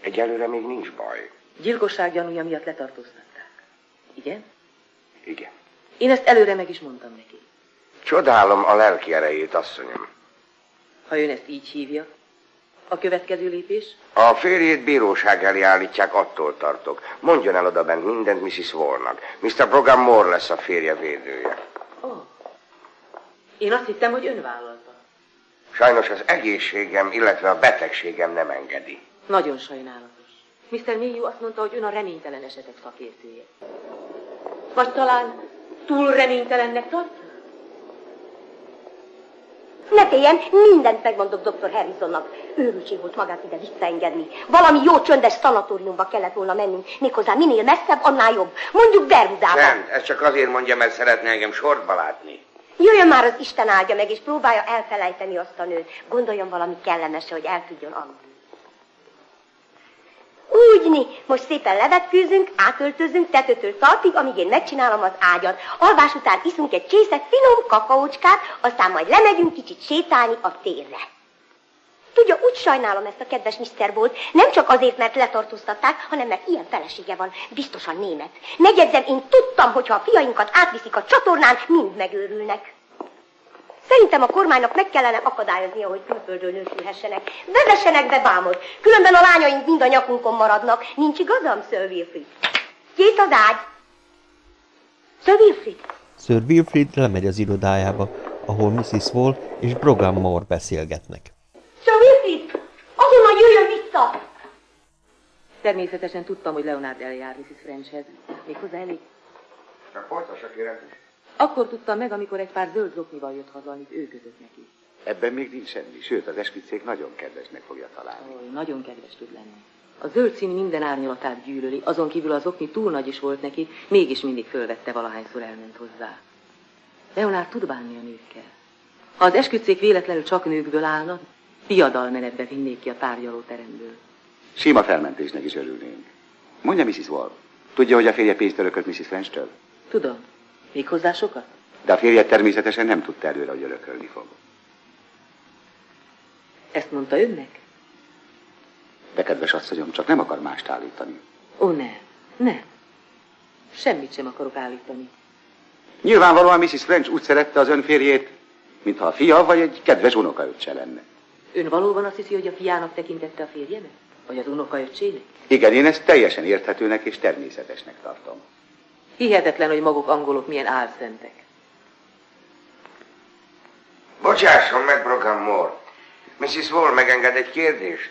Egyelőre még nincs baj. Gyilkosság gyanúja miatt letartóztatták. Igen? Igen. Én ezt előre meg is mondtam neki. Csodálom a lelki erejét, asszonyom. Ha ön ezt így hívja, A következő lépés? A férjét bíróság elé állítják, attól tartok. Mondjon el oda bent mindent Mrs. Wallnak. Mr. Brogan Moore lesz a férje védője. Ó. Oh. Én azt hittem, hogy ön vállalta. Sajnos az egészségem, illetve a betegségem nem engedi. Nagyon sajnálatos. Mr. Mayhew azt mondta, hogy ön a reménytelen esetek szakértője. Vagy talán túl reménytelennek tart? Ne féljen, mindent megmondok dr. Harrisonnak. Őrültség volt magát ide visszaengedni. Valami jó csöndes szanatóriumba kellett volna mennünk. Méghozzá minél messzebb, annál jobb. Mondjuk Bermudába. Nem, ez csak azért mondja, mert szeretne engem sortba látni. Jöjjön már az Isten áldja meg, és próbálja elfelejteni azt a nőt. Gondoljon valami kellemes, hogy el tudjon aludni. Úgyni, most szépen levetkőzünk, átöltözünk tetőtől talpig, amíg én megcsinálom az ágyat. Alvás után iszunk egy csészet finom kakaócskát, aztán majd lemegyünk kicsit sétálni a térre. Tudja, úgy sajnálom ezt a kedves Mr. Bolt, nem csak azért, mert letartóztatták, hanem mert ilyen felesége van, biztosan német. Megjegyzem, én tudtam, hogy ha a fiainkat átviszik a csatornán, mind megőrülnek. Szerintem a kormánynak meg kellene akadályoznia, hogy külföldről nősülhessenek. Vezessenek be bámot, különben a lányaink mind a nyakunkon maradnak. Nincs igazam, Sir Wilfrid? Kész az ágy? Sir Wilfrid? Sir Wilfrid lemegy az irodájába, ahol Mrs. Wall és Brogan Moore beszélgetnek. Sir Wilfrid! Azonnal jöjjön vissza! Természetesen tudtam, hogy Leonard eljár Mrs. Frenchhez. Méghozzá elég. Csak folytassa, kérem. Akkor tudtam meg, amikor egy pár zöld zoknival jött haza, amit ő kötött neki. Ebben még nincs semmi, sőt, az esküdtszék nagyon kedvesnek fogja találni. Ó, nagyon kedves tud lenni. A zöld szín minden árnyalatát gyűlöli, azon kívül az okni túl nagy is volt neki, mégis mindig fölvette valahányszor elment hozzá. Leonard tud bánni a nőkkel. Ha az esküdszék véletlenül csak nőkből állna, diadalmenetbe vinnék ki a tárgyalóteremből. Sima felmentésnek is örülnénk. Mondja, Mrs. Wall, tudja, hogy a férje pénzt örökölt Mrs. French-től? Tudom. Még hozzá sokat? De a férje természetesen nem tudta előre, hogy örökölni fog. Ezt mondta önnek? De kedves asszonyom, csak nem akar mást állítani. Ó, nem, nem. Semmit sem akarok állítani. Nyilvánvalóan Mrs. French úgy szerette az ön férjét, mintha a fia vagy egy kedves unokaöccse lenne. Ön valóban azt hiszi, hogy a fiának tekintette a férjemet? Vagy az unokaöccsének? Igen, én ezt teljesen érthetőnek és természetesnek tartom. Hihetetlen, hogy maguk angolok milyen álszentek. Bocsásson meg, Brogan Moore. Mrs. Wall megenged egy kérdést?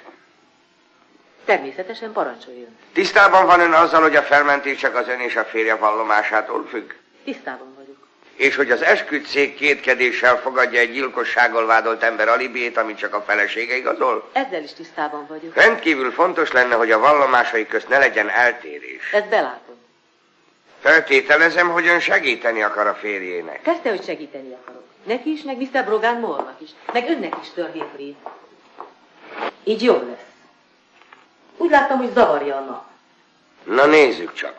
Természetesen parancsoljon. Tisztában van ön azzal, hogy a felmentés csak az ön és a férje vallomásától függ? Tisztában vagyok. És hogy az esküdszék kétkedéssel fogadja egy gyilkossággal vádolt ember alibiét, amit csak a felesége igazol? Ezzel is tisztában vagyok. Rendkívül fontos lenne, hogy a vallomásai közt ne legyen eltérés. Ezt belátom. Feltételezem, hogy ön segíteni akar a férjének. Persze, hogy segíteni akarok. Neki is, meg Mr. Brogan Moore-nak is. Meg önnek is, Sir Wilfrid. Így jobb lesz. Úgy láttam, hogy zavarja a nap. Na nézzük csak.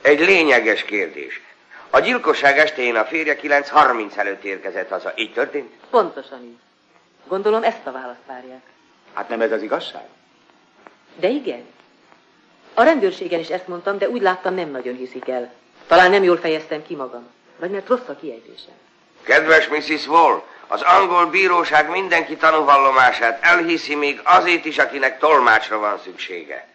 Egy lényeges kérdés. A gyilkosság estén a férje 9.30 előtt érkezett haza. Így történt? Pontosan így. Gondolom ezt a választ várják. Hát nem ez az igazság? De igen. A rendőrségen is ezt mondtam, de úgy láttam nem nagyon hiszik el. Talán nem jól fejeztem ki magam. Vagy mert rossz a kiejtésem. Kedves Mrs. Wall, az angol bíróság mindenki tanúvallomását elhiszi még azért is, akinek tolmácsra van szüksége.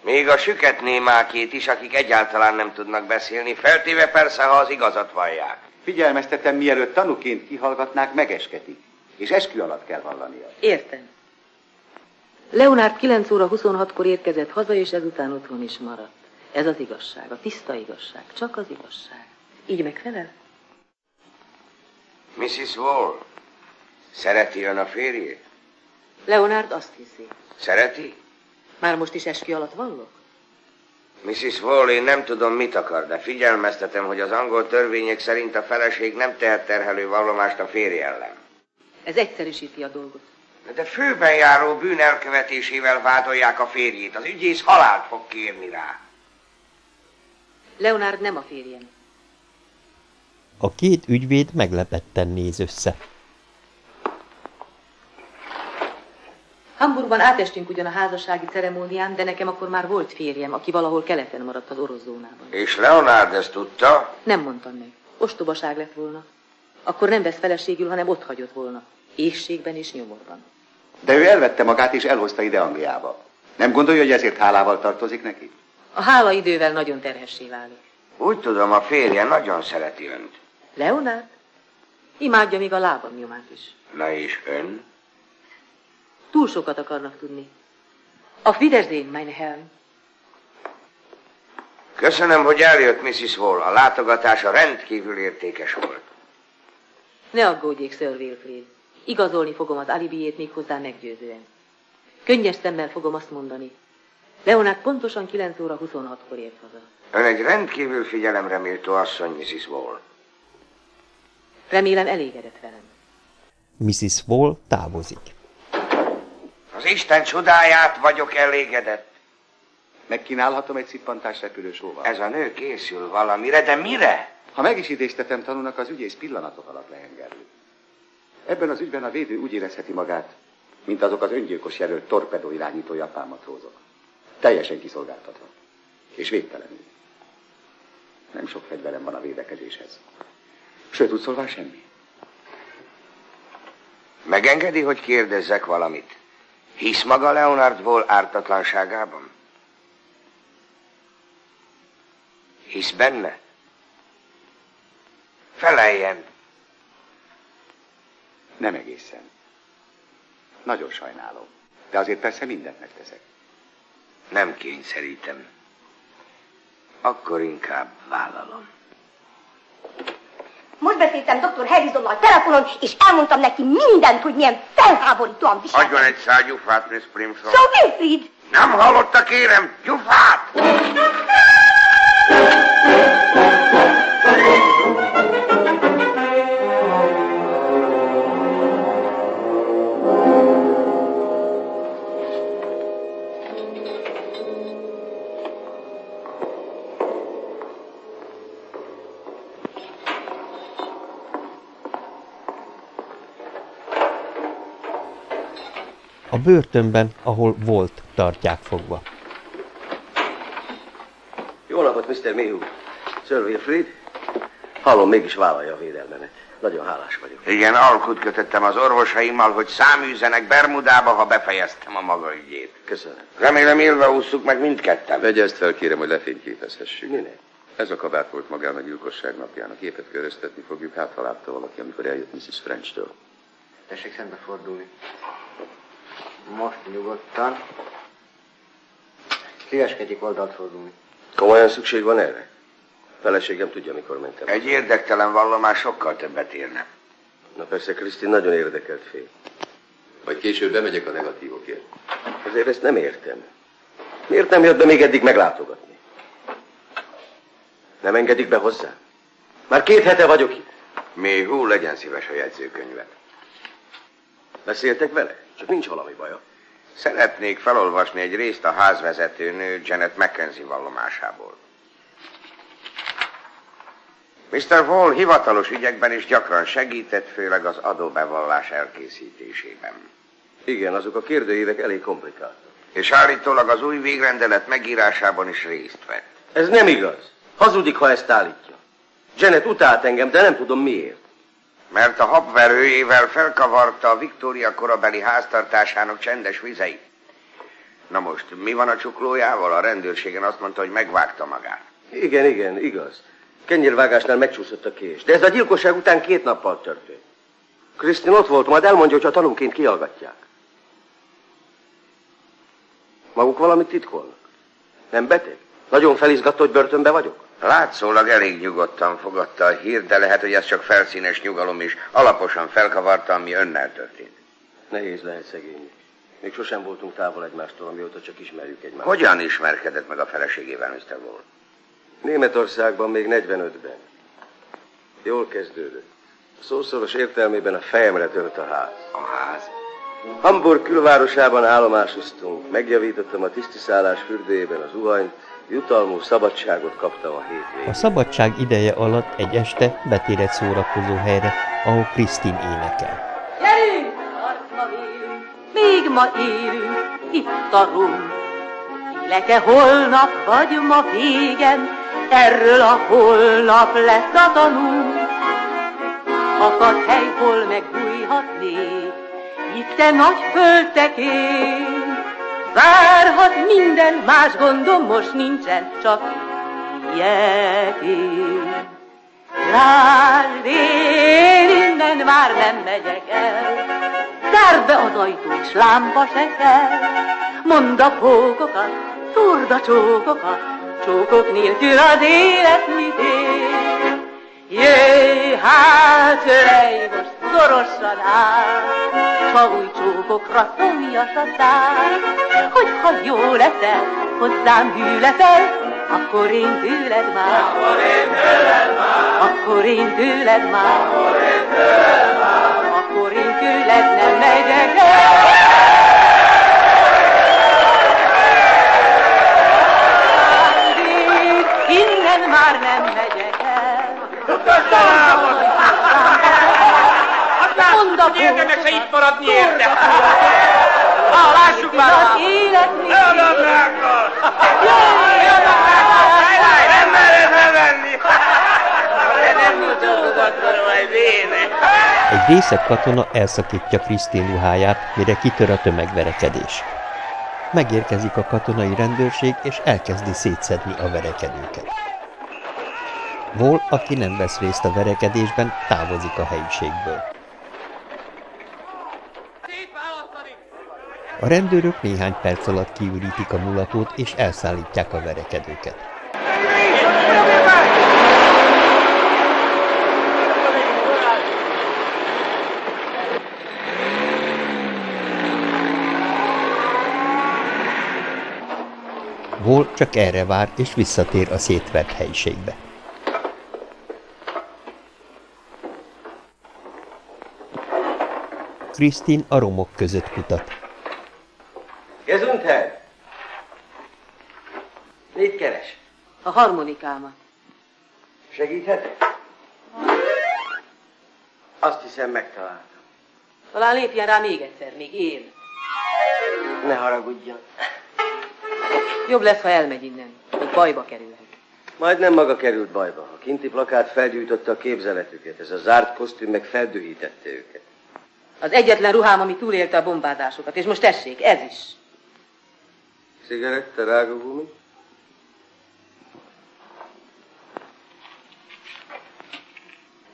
Még a süketnémákét is, akik egyáltalán nem tudnak beszélni, feltéve persze, ha az igazat vallják. Figyelmeztetem, mielőtt tanúként kihallgatnák, megesketik. És eskü alatt kell vallania. Értem. Leonard 9 óra 26-kor érkezett haza, és ezután otthon is maradt. Ez az igazság, a tiszta igazság, csak az igazság. Így megfelel? Mrs. Wall, szereti ön a férjét? Leonard azt hiszi. Szereti? Már most is eskü alatt vallok? Mrs. Wall, én nem tudom, mit akar, de figyelmeztetem, hogy az angol törvények szerint a feleség nem tehet terhelő vallomást a férj ellen. Ez egyszerűsíti a dolgot. De főben járó bűn elkövetésével vádolják a férjét. Az ügyész halált fog kérni rá. Leonard nem a férjem. A két ügyvéd meglepetten néz össze. Hamburgban átestünk ugyan a házassági ceremónián, de nekem akkor már volt férjem, aki valahol keleten maradt az orosz zónában. És Leonard ezt tudta? Nem mondtam meg. Ostobaság lett volna. Akkor nem vesz feleségül, hanem ott hagyott volna. Éhségben és nyomorban. De ő elvette magát és elhozta ide Angliába. Nem gondolja, hogy ezért hálával tartozik neki? A hála idővel nagyon terhessé válik. Úgy tudom, a férje nagyon szereti önt. Leonard? Imádja még a lábam nyomát is. Na és ön? Túl sokat akarnak tudni. A Wiedersehen, meine Herren. Köszönöm, hogy eljött, Mrs. Wall. A látogatása rendkívül értékes volt. Ne aggódjék, Sir Wilfrid. Igazolni fogom az alibiét még hozzá meggyőzően. Könnyes szemmel fogom azt mondani. Leonard pontosan 9 óra 26-kor ért haza. Ön egy rendkívül figyelemre méltó asszony, Mrs. Wall. Remélem elégedett velem. Mrs. Wall távozik. Az Isten csodáját vagyok elégedett. Megkínálhatom egy szippantás repülősóval? Ez a nő készül valamire, de mire? Ha meg is idéztetem tanulnak, az ügyész pillanatok alatt lehengerli. Ebben az ügyben a védő úgy érezheti magát, mint azok az öngyilkos jelölt torpedó irányító japán matrózok. Teljesen kiszolgáltatva. És végtelenül. Nem sok fegyverem van a védekezéshez. Sőt, úgy szólván semmi. Megengedi, hogy kérdezzek valamit? Hisz maga Leonardból ártatlanságában? Hisz benne? Feleljen! Nem egészen. Nagyon sajnálom. De azért persze mindent megteszek. Nem kényszerítem. Akkor inkább vállalom. Most beszéltem dr. Harrisonnal telefonon, és elmondtam neki mindent, hogy milyen felháborítóan viselkedik. Adjon egy szál gyufát, Miss Primson. So Wilfried! Nem hallotta, kérem, gyufát! A börtönben, ahol volt, tartják fogva. Jó napot, Mr. Mayhew. Sir Wilfrid. Hallom, mégis vállalja a védelmemet. Nagyon hálás vagyok. Igen, alkut kötöttem az orvosaimmal, hogy száműzenek Bermudába, ha befejeztem a maga ügyét. Köszönöm. Remélem élve ússzuk meg mindketten. Vegye ezt fel, kérem, hogy lefényképezhessük. Minek? Ez a kabát volt magán a gyilkosság napján. A képet köröztetni fogjuk, hát ha látta valaki, amikor eljött Mrs. French-től. Tessék szembe fordulni. Most nyugodtan. Szíveskedjék oldalt fordulni. Komolyan szükség van erre? Feleségem tudja, mikor mentem. Egy érdektelen vallomás sokkal többet érne. Na persze, Krisztin nagyon érdekelt fél. Vagy később bemegyek a negatívokért. Azért ezt nem értem. Miért nem jött be még eddig meglátogatni? Nem engedik be hozzá? Már két hete vagyok itt. Még hú, legyen szíves a jegyzőkönyvet. Beszéltek vele? Csak nincs valami baja. Szeretnék felolvasni egy részt a házvezetőnő Janet McKenzie vallomásából. Mr. Wall hivatalos ügyekben is gyakran segített, főleg az adóbevallás elkészítésében. Igen, azok a kérdőívek elég komplikáltak. És állítólag az új végrendelet megírásában is részt vett. Ez nem igaz. Hazudik, ha ezt állítja. Janet utált engem, de nem tudom miért. Mert a habverőjével felkavarta a Viktória korabeli háztartásának csendes vizeit. Na most, mi van a csuklójával? A rendőrségen azt mondta, hogy megvágta magát. Igen, igen, igaz. Kenyérvágásnál megcsúszott a kés. De ez a gyilkosság után két nappal történt. Krisztin ott volt, majd elmondja, hogy a tanúként kiallgatják. Maguk valamit titkolnak. Nem beteg? Nagyon felizgatta, hogy börtönbe vagyok? Látszólag elég nyugodtan fogadta a hír, de lehet, hogy ez csak felszínes nyugalom is. Alaposan felkavarta, ami önnel történt. Nehéz lehet szegény. Még sosem voltunk távol egymástól, amióta csak ismerjük egymást. Hogyan ismerkedett meg a feleségével, Mr. Wall? Németországban még 45-ben. Jól kezdődött. A szószoros értelmében a fejemre tört a ház. A ház? Hamburg külvárosában állomásoztunk. Megjavítottam a tisztiszállás fürdőjében az uhanyt, jutalmú szabadságot kaptam a hétvégén. A szabadság ideje alatt egy este betér egy szórakozó helyre, ahol Krisztin énekel. Gyerünk, harcba élünk, még ma élünk, itt a rum. Éleke holnap vagy ma végen, erről a holnap lesz a tanú. Akad hely, hol megbújhatnék, itt te nagy földtekén. Várhat minden, más gondom most nincsen, csak ilyetén. Lásd, én innen már nem megyek el, Zárd be az ajtót, s lámpa se kell. Mondd a pókokat, szúrd a csókokat, Csókok nélkül az élet mit ér. Jöjj hát, ölej most szorosan S ha új csókokra szomjas a szár, Hogy ha jó leszel, hozzám hű leszel, akkor én tőled már. Akkor én tőled már. Akkor én tőled már. Akkor én tőled már. Akkor én tőled nem megyek el. Innen már nem megyek el. Mondd a Érdemes se itt maradni érte. Ha, lássuk már. Az élet mi? Nem mered levenni. Nem tudod, majd véne. Egy részeg katona elszakítja Krisztin ruháját, mire kitör a tömegverekedés. Megérkezik a katonai rendőrség, és elkezdi szétszedni a verekedőket. Vol, aki nem vesz részt a verekedésben, távozik a helyiségből. A rendőrök néhány perc alatt kiürítik a mulatót, és elszállítják a verekedőket. Vol csak erre vár, és visszatér a szétvert helyiségbe. Krisztin a romok között kutat. Gesundheit! Mit keres? A harmonikámat. Segíthetek? Azt hiszem megtaláltam. Talán lépjen rá még egyszer, még én. Ne haragudjon. Jobb lesz, ha elmegy innen, hogy bajba kerülhet. Majdnem maga került bajba. A kinti plakát felgyújtotta a képzeletüket. Ez a zárt kosztüm meg feldühítette őket. Az egyetlen ruhám, ami túlélte a bombázásokat, és most tessék, ez is. Cigaretta, rágógumi?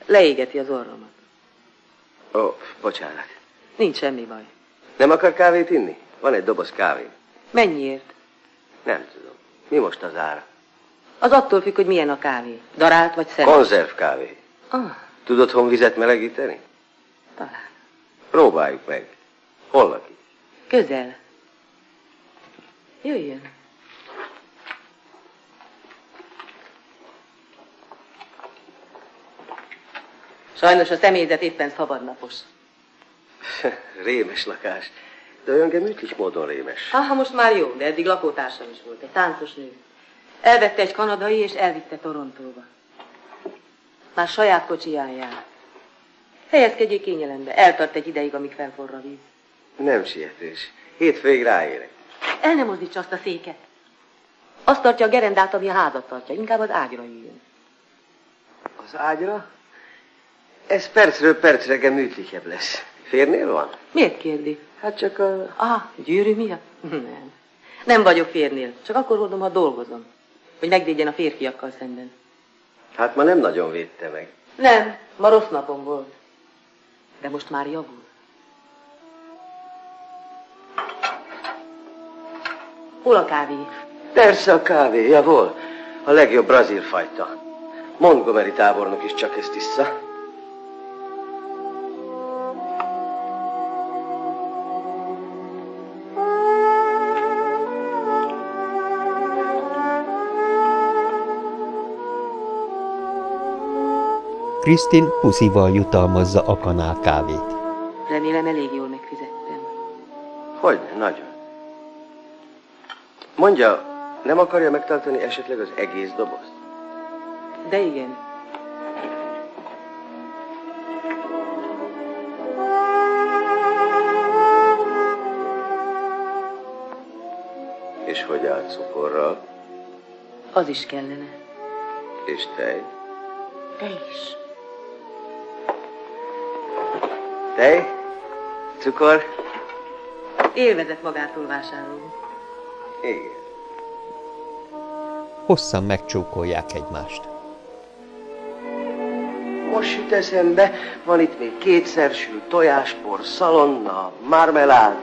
Leégeti az orromat. Ó, oh, bocsánat. Nincs semmi baj. Nem akar kávét inni? Van egy doboz kávé. Mennyiért? Nem tudom. Mi most az ára? Az attól függ, hogy milyen a kávé. Darált vagy szemes. Konzerv kávé. Ah, Tudod honvizet melegíteni? talán. Próbáljuk meg. Hol lakik? Közel. Jöjjön. Sajnos a személyzet éppen szabadnapos. rémes lakás. De olyan gemütlich módon rémes. Ah, most már jó, de eddig lakótársam is volt, egy táncos nő. Elvette egy kanadai, és elvitte Torontóba. Már saját kocsiján jár. Helyezkedjék kényelembe, eltart egy ideig, amíg felforra a víz. Nem sietős. Hétfőig ráérek. El nem mozdítsa azt a széket. Azt tartja a gerendát, ami a házat tartja, inkább az ágyra üljön. Az ágyra? Ez percről percre gemütlichebb lesz. Férnél van? Miért kérdi? Hát csak a... Ah, gyűrű miatt? Nem. Nem vagyok férnél, csak akkor hordom, ha dolgozom. Hogy megvédjen a férfiakkal szemben. Hát ma nem nagyon védte meg. Nem, ma rossz napom volt. De most már javul. Hol a kávé? Persze a kávé, javol. A legjobb brazil fajta. Montgomery tábornok is csak ezt issza. Krisztin puszival jutalmazza a kanál kávét. Remélem elég jól megfizettem. Hogy nagyon. Mondja, nem akarja megtartani esetleg az egész dobozt? De igen. És hogy áll cukorral? Az is kellene. És tej? Te is. Tej? Cukor? Élvezett magától vásárolni. Igen. Hosszan megcsókolják egymást. Most jut eszembe, van itt még kétszer sült tojáspor, szalonna, marmelád.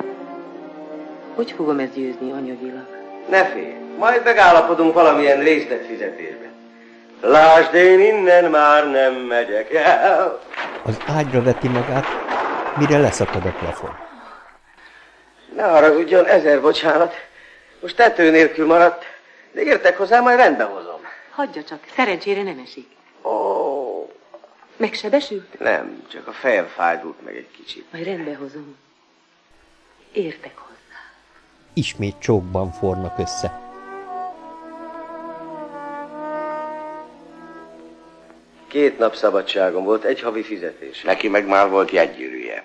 Hogy fogom ezt győzni anyagilag? Ne félj, majd megállapodunk valamilyen részletfizetésben. Lásd, én innen már nem megyek el. Az ágyra veti magát, mire leszakad a plafon. Ne haragudjon, ezer bocsánat. Most tető nélkül maradt, de értek hozzá, majd rendbe hozom. Hagyja csak, szerencsére nem esik. Ó, Megsebesült? nem, csak a fejem fájdult meg egy kicsit. Majd rendbe hozom. Értek hozzá. Ismét csókban fornak össze. Két nap szabadságom volt, egy havi fizetés. Neki meg már volt jegygyűrűje.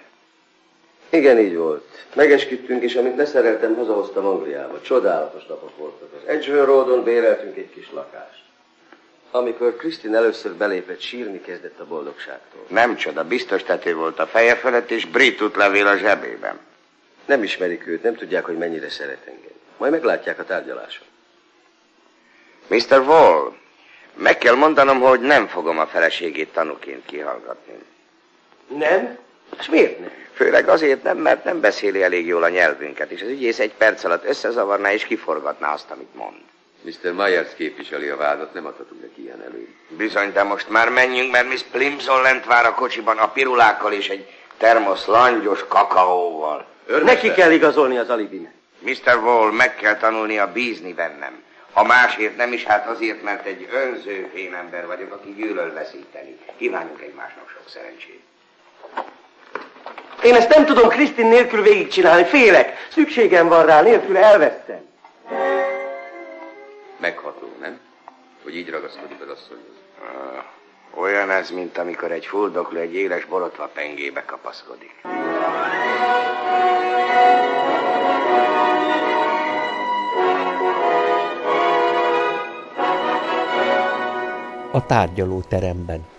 Igen, így volt. Megesküdtünk, és amit leszereltem, hazahoztam Angliába. Csodálatos napok voltak. Az Edgeware Roadon béreltünk egy kis lakást. Amikor Krisztin először belépett, sírni kezdett a boldogságtól. Nem csoda, biztos tető volt a feje felett, és brit útlevél a zsebében. Nem ismerik őt, nem tudják, hogy mennyire szeret engem. Majd meglátják a tárgyaláson. Mr. Wall, meg kell mondanom, hogy nem fogom a feleségét tanúként kihallgatni. Nem? És miért nem? Főleg azért nem, mert nem beszéli elég jól a nyelvünket, és az ügyész egy perc alatt összezavarná és kiforgatná azt, amit mond. Mr. Myers képviseli a vádat, nem adhatunk neki ilyen előnyt. Bizony, de most már menjünk, mert Miss Plimsoll lent vár a kocsiban a pirulákkal és egy termosz langyos kakaóval. Neki kell igazolni az alibinek. Mr. Wall, meg kell tanulnia bízni bennem. Ha másért nem is, hát azért, mert egy önző fémember vagyok, aki gyűlöl veszíteni. Kívánjuk egymásnak sok szerencsét. Én ezt nem tudom Krisztin nélkül végigcsinálni, félek. Szükségem van rá, nélkül elvesztem. Megható, nem? Hogy így ragaszkodik az asszonyhoz. Ah, Olyan ez, mint amikor egy fuldokló egy éles borotva pengébe kapaszkodik. A tárgyalóteremben. Leonard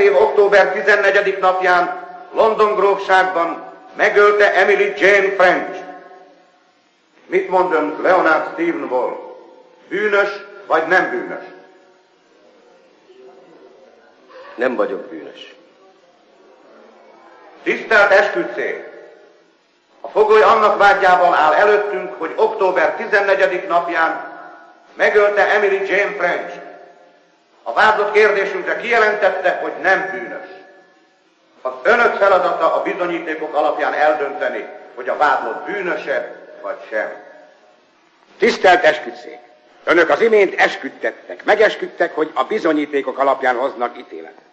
év október 14. napján London grófságban megölte Emily Jane French. Mit mond ön Leonard Stephen Ball? Bűnös vagy nem bűnös? Nem vagyok bűnös. Tisztelt esküdszék! A fogoly annak vágyával áll előttünk, hogy október 14. napján megölte Emily Jane French. A vádlott kérdésünkre kijelentette, hogy nem bűnös. Az önök feladata a bizonyítékok alapján eldönteni, hogy a vádlott bűnöse vagy sem. Tisztelt esküdszék! Önök az imént esküdtettek, megesküdtek, hogy a bizonyítékok alapján hoznak ítéletet.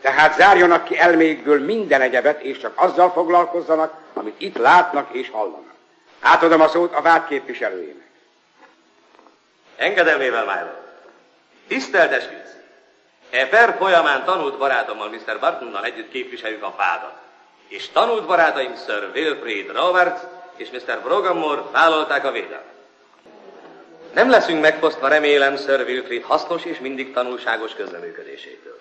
Tehát zárjanak ki elmékből minden egyebet, és csak azzal foglalkozzanak, amit itt látnak és hallanak. Átadom a szót a vád képviselőjének. Engedelmével, Milo. Tisztelt esküdsz! E per folyamán tanult barátommal, Mr. Bartonnal együtt képviseljük a vádat. És tanult barátaim Sir Wilfrid Roberts és Mr. Brogamore vállalták a védelmet. Nem leszünk megfosztva, remélem, Sir Wilfrid hasznos és mindig tanulságos közleműködésétől.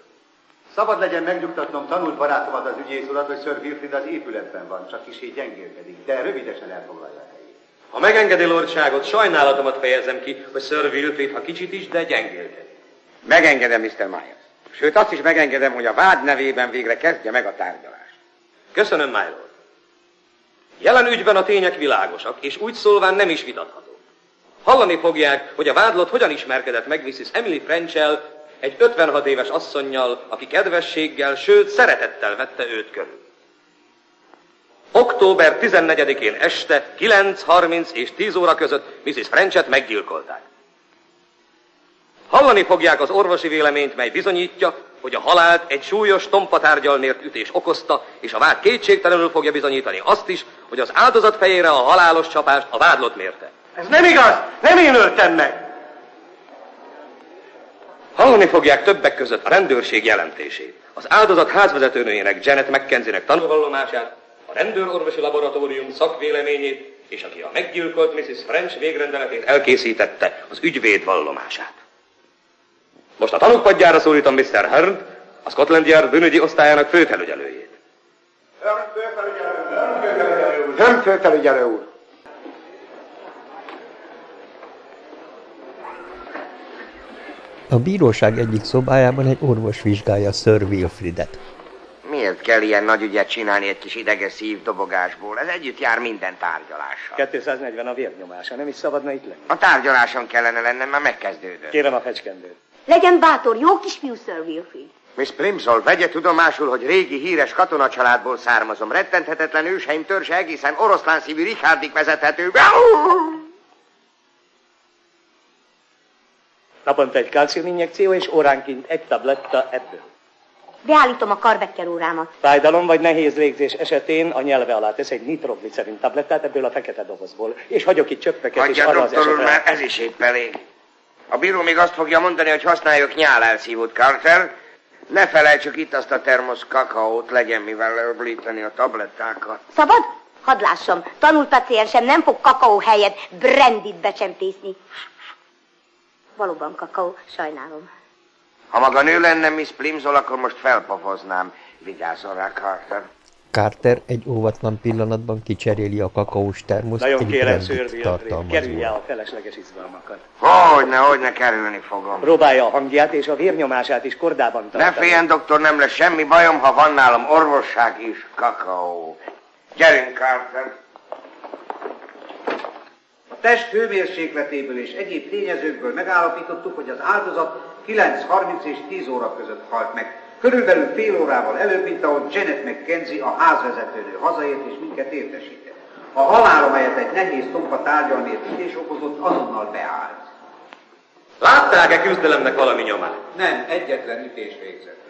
Szabad legyen megnyugtatnom tanult barátomat az ügyész urat, hogy Sir Wilfrid az épületben van, csak kicsi gyengélkedik, de rövidesen elfoglalja a helyét. Ha megengedi lordságot, sajnálatomat fejezem ki, hogy Sir Wilfrid, ha kicsit is, de gyengélkedik. Megengedem, Mr. Myers. Sőt, azt is megengedem, hogy a vád nevében végre kezdje meg a tárgyalást. Köszönöm, my lord. Jelen ügyben a tények világosak, és úgy szólván nem is vitatható. Hallani fogják, hogy a vádlott hogyan ismerkedett meg Mrs. Emily Frenchel, egy 56 éves asszonnyal, aki kedvességgel, sőt szeretettel vette őt körül. Október 14-én este 9.30 és 10 óra között Mrs. Frenchet meggyilkolták. Hallani fogják az orvosi véleményt, mely bizonyítja, hogy a halált egy súlyos tompatárgyal mért ütés okozta, és a vád kétségtelenül fogja bizonyítani azt is, hogy az áldozat fejére a halálos csapást a vádlott mérte. Ez nem igaz! Nem én öltem meg! Hallani fogják többek között a rendőrség jelentését, az áldozat házvezetőnőjének Janet McKenzie-nek tanúvallomását, a rendőrorvosi laboratórium szakvéleményét, és aki a meggyilkolt Mrs. French végrendeletét elkészítette, az ügyvéd vallomását. Most a tanúkpadjára szólítom Mr. Hearn, a Scotland Yard bűnügyi osztályának főfelügyelőjét. Nem főfelügyelő úr. A bíróság egyik szobájában egy orvos vizsgálja Sir Wilfridet. Miért kell ilyen nagy ügyet csinálni egy kis ideges szívdobogásból? Ez együtt jár minden tárgyalással. 240 a vérnyomása, nem is szabadna itt lenni. A tárgyaláson kellene lennem, mert megkezdődött. Kérem a fecskendőt. Legyen bátor, jó kisfiú, Sir Wilfrid. Miss Primsol, vegye tudomásul, hogy régi híres katonacsaládból származom. Rettenthetetlen őseim törzse egészen oroszlán szívű Richardig vezethető. Naponta egy kalciuminjekció és óránként egy tabletta ebből. Beállítom a karbekkel órámat. Fájdalom vagy nehéz végzés esetén a nyelve alá tesz egy nitroglicerin tablettát ebből a fekete dobozból. És hagyok itt csöppeket Hagyja, arra az esetre... már ez is épp elég. A bíró még azt fogja mondani, hogy használjuk nyálelszívót, Carter. Ne felejtsük itt azt a termosz kakaót, legyen mivel leöblíteni a tablettákat. Szabad? Hadd lássam, tanult paciensem nem fog kakaó helyett brandit becsempészni. Valóban kakaó, sajnálom. Ha maga nő lenne, Miss Plimsoll, akkor most felpofoznám. Vigyázzon rá, Carter. Carter egy óvatlan pillanatban kicseréli a kakaós termoszt Nagyon egy kérem, tartalmazóra. kerülje a felesleges izgalmakat. Hogyne, hogyne kerülni fogom. Próbálja a hangját és a vérnyomását is kordában Ne tartani. féljen, doktor, nem lesz semmi bajom, ha van nálam orvosság is, kakaó. Gyerünk, Carter. A test hőmérsékletéből és egyéb tényezőkből megállapítottuk, hogy az áldozat 9.30 és 10 óra között halt meg. Körülbelül fél órával előbb, mint ahogy Janet McKenzie, a házvezetőnő hazaért és minket értesített. A halál, amelyet egy nehéz tompa tárgyalmért ütés okozott, azonnal beállt. Látták-e küzdelemnek valami nyomát? Nem, egyetlen ütés végzett.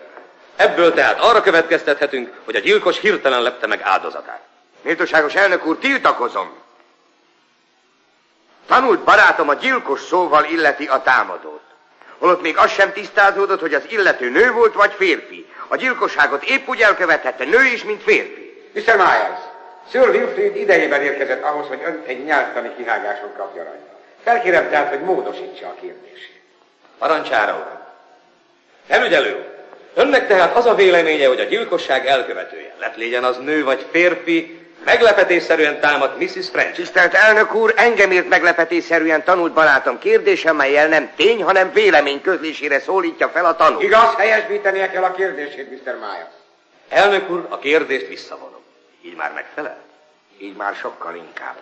Ebből tehát arra következtethetünk, hogy a gyilkos hirtelen lepte meg áldozatát. Méltóságos elnök úr, tiltakozom. Tanult barátom a gyilkos szóval illeti a támadót. Holott még az sem tisztázódott, hogy az illető nő volt vagy férfi. A gyilkosságot épp úgy elkövethette nő is, mint férfi. Mr. Myers, Sir Wilfrid idejében érkezett ahhoz, hogy önt egy nyelvtani kihágáson kapja rajta. Felkérem tehát, hogy módosítsa a kérdését. Parancsára, uram. Felügyelő önnek tehát az a véleménye, hogy a gyilkosság elkövetője, lett legyen az nő vagy férfi, meglepetésszerűen támad Mrs. French. Tisztelt elnök úr, engem ért meglepetésszerűen tanult barátom kérdése, melyel nem tény, hanem vélemény közlésére szólítja fel a tanú. Igaz, helyesbítenie kell a kérdését, Mr. Myers. Elnök úr, a kérdést visszavonom. Így már megfelel? Így már sokkal inkább.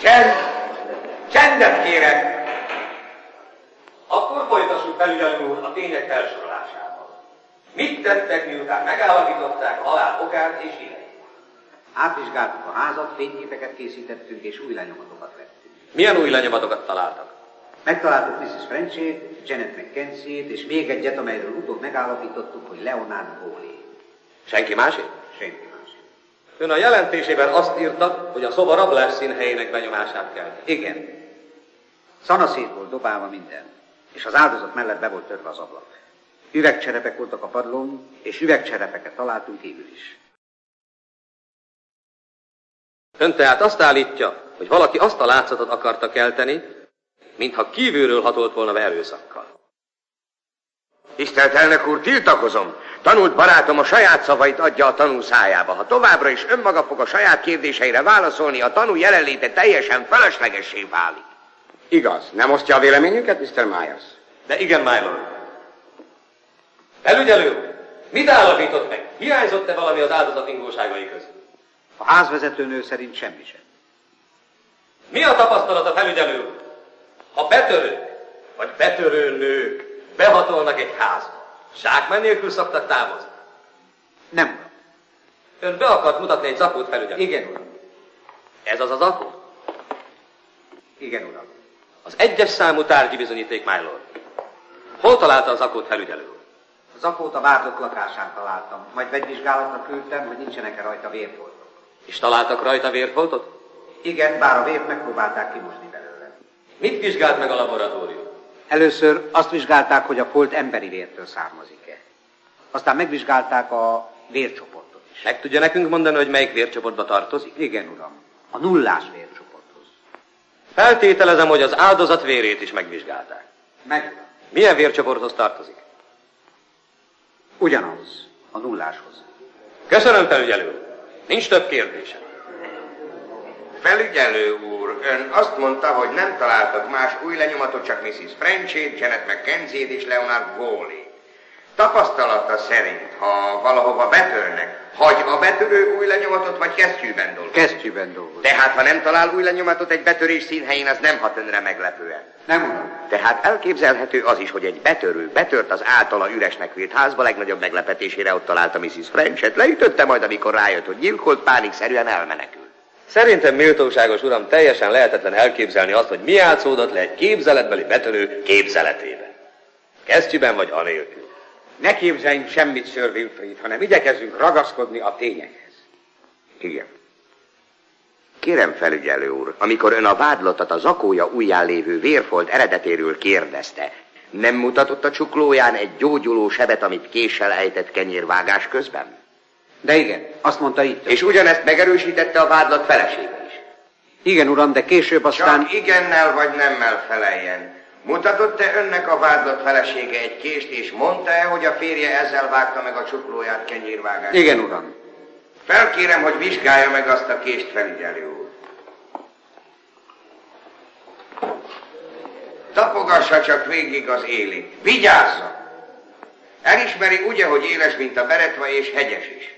Csend! Csendet kérek! Akkor folytassuk felügyelő úr a tények felsorolásával. Mit tettek, miután megállapították a halál okát és idejét? Átvizsgáltuk a házat, fényképeket készítettünk és új lenyomatokat vettünk. Milyen új lenyomatokat találtak? Megtaláltuk Mrs. Frenchét, Janet McKenzie-t, és még egyet, amelyről utóbb megállapítottuk, hogy Leonard Bowley. Senki másé? Senki más. Ön a jelentésében azt írta, hogy a szoba rablás színhelyének benyomását kell. Igen. Szanaszét volt dobálva minden, és az áldozat mellett be volt törve az ablak. Üvegcserepek voltak a padlón, és üvegcserepeket találtunk kívül is. Ön tehát azt állítja, hogy valaki azt a látszatot akarta kelteni, mintha kívülről hatolt volna be erőszakkal. Tisztelt elnök úr, tiltakozom! Tanult barátom a saját szavait adja a tanú szájába. Ha továbbra is önmaga fog a saját kérdéseire válaszolni, a tanú jelenléte teljesen feleslegessé válik. Igaz, nem osztja a véleményünket, Mr. Myers? De igen, my lord. Felügyelő, mit állapított meg? Hiányzott-e valami az áldozat ingóságai közül? A házvezetőnő szerint semmi sem. Mi a tapasztalat a felügyelő? Ha betörők, vagy betörő nők behatolnak egy házba, zsákmány nélkül szoktak távozni. Nem, uram. Ön be akart mutatni egy zakót felügyelő. Igen, uram. Ez az a zakó? Igen, uram. Az egyes számú tárgyi bizonyíték, my lord. Hol találta a zakót felügyelő? Zakót a vádlott lakásán találtam, majd vegyvizsgálatra küldtem, hogy nincsenek-e rajta vérfoltok. És találtak rajta vérfoltot? Igen, bár a vért megpróbálták kimosni belőle. Mit vizsgált meg a laboratórium? Először azt vizsgálták, hogy a folt emberi vértől származik-e. Aztán megvizsgálták a vércsoportot is. Meg tudja nekünk mondani, hogy melyik vércsoportba tartozik? Igen, uram. A nullás vércsoporthoz. Feltételezem, hogy az áldozat vérét is megvizsgálták. Meg. Milyen vércsoporthoz tartozik? Ugyanaz, a nulláshoz. Köszönöm, felügyelő. úr. Nincs több kérdése. Felügyelő úr, ön azt mondta, hogy nem találtak más új lenyomatot, csak Mrs. Frenchét, Janet McKenzie-t és Leonard Gawley. Tapasztalata szerint, ha valahova betörnek, hagy a betörő új lenyomatot, vagy kesztyűben dolgozik? Kesztyűben dolgozik. Tehát, ha nem talál új lenyomatot egy betörés színhelyén, az nem hat önre meglepően. Nem uram. Tehát elképzelhető az is, hogy egy betörő betört az általa üresnek vélt házba, legnagyobb meglepetésére ott találta Mrs. Frenchet, leütötte majd, amikor rájött, hogy gyilkolt, pánikszerűen elmenekül. Szerintem méltóságos uram, teljesen lehetetlen elképzelni azt, hogy mi játszódott le egy képzeletbeli betörő képzeletébe. Kesztyűben vagy anélkül. Ne képzeljünk semmit, Sir Wilfrid, hanem igyekezzünk ragaszkodni a tényekhez. Igen. Kérem, felügyelő úr, amikor ön a vádlottat a zakója ujján lévő vérfolt eredetéről kérdezte, nem mutatott a csuklóján egy gyógyuló sebet, amit késsel ejtett kenyérvágás közben? De igen, azt mondta itt. És ugyanezt megerősítette a vádlat felesége is. Igen, uram, de később aztán... Csak igennel vagy nemmel feleljen. Mutatott-e önnek a vádlat felesége egy kést, és mondta-e, hogy a férje ezzel vágta meg a csuklóját kenyérvágás? Igen, uram. Felkérem, hogy vizsgálja meg azt a kést, felügyelő úr. Tapogassa csak végig az élét. Vigyázzon! Elismeri ugye, hogy éles, mint a beretva, és hegyes is.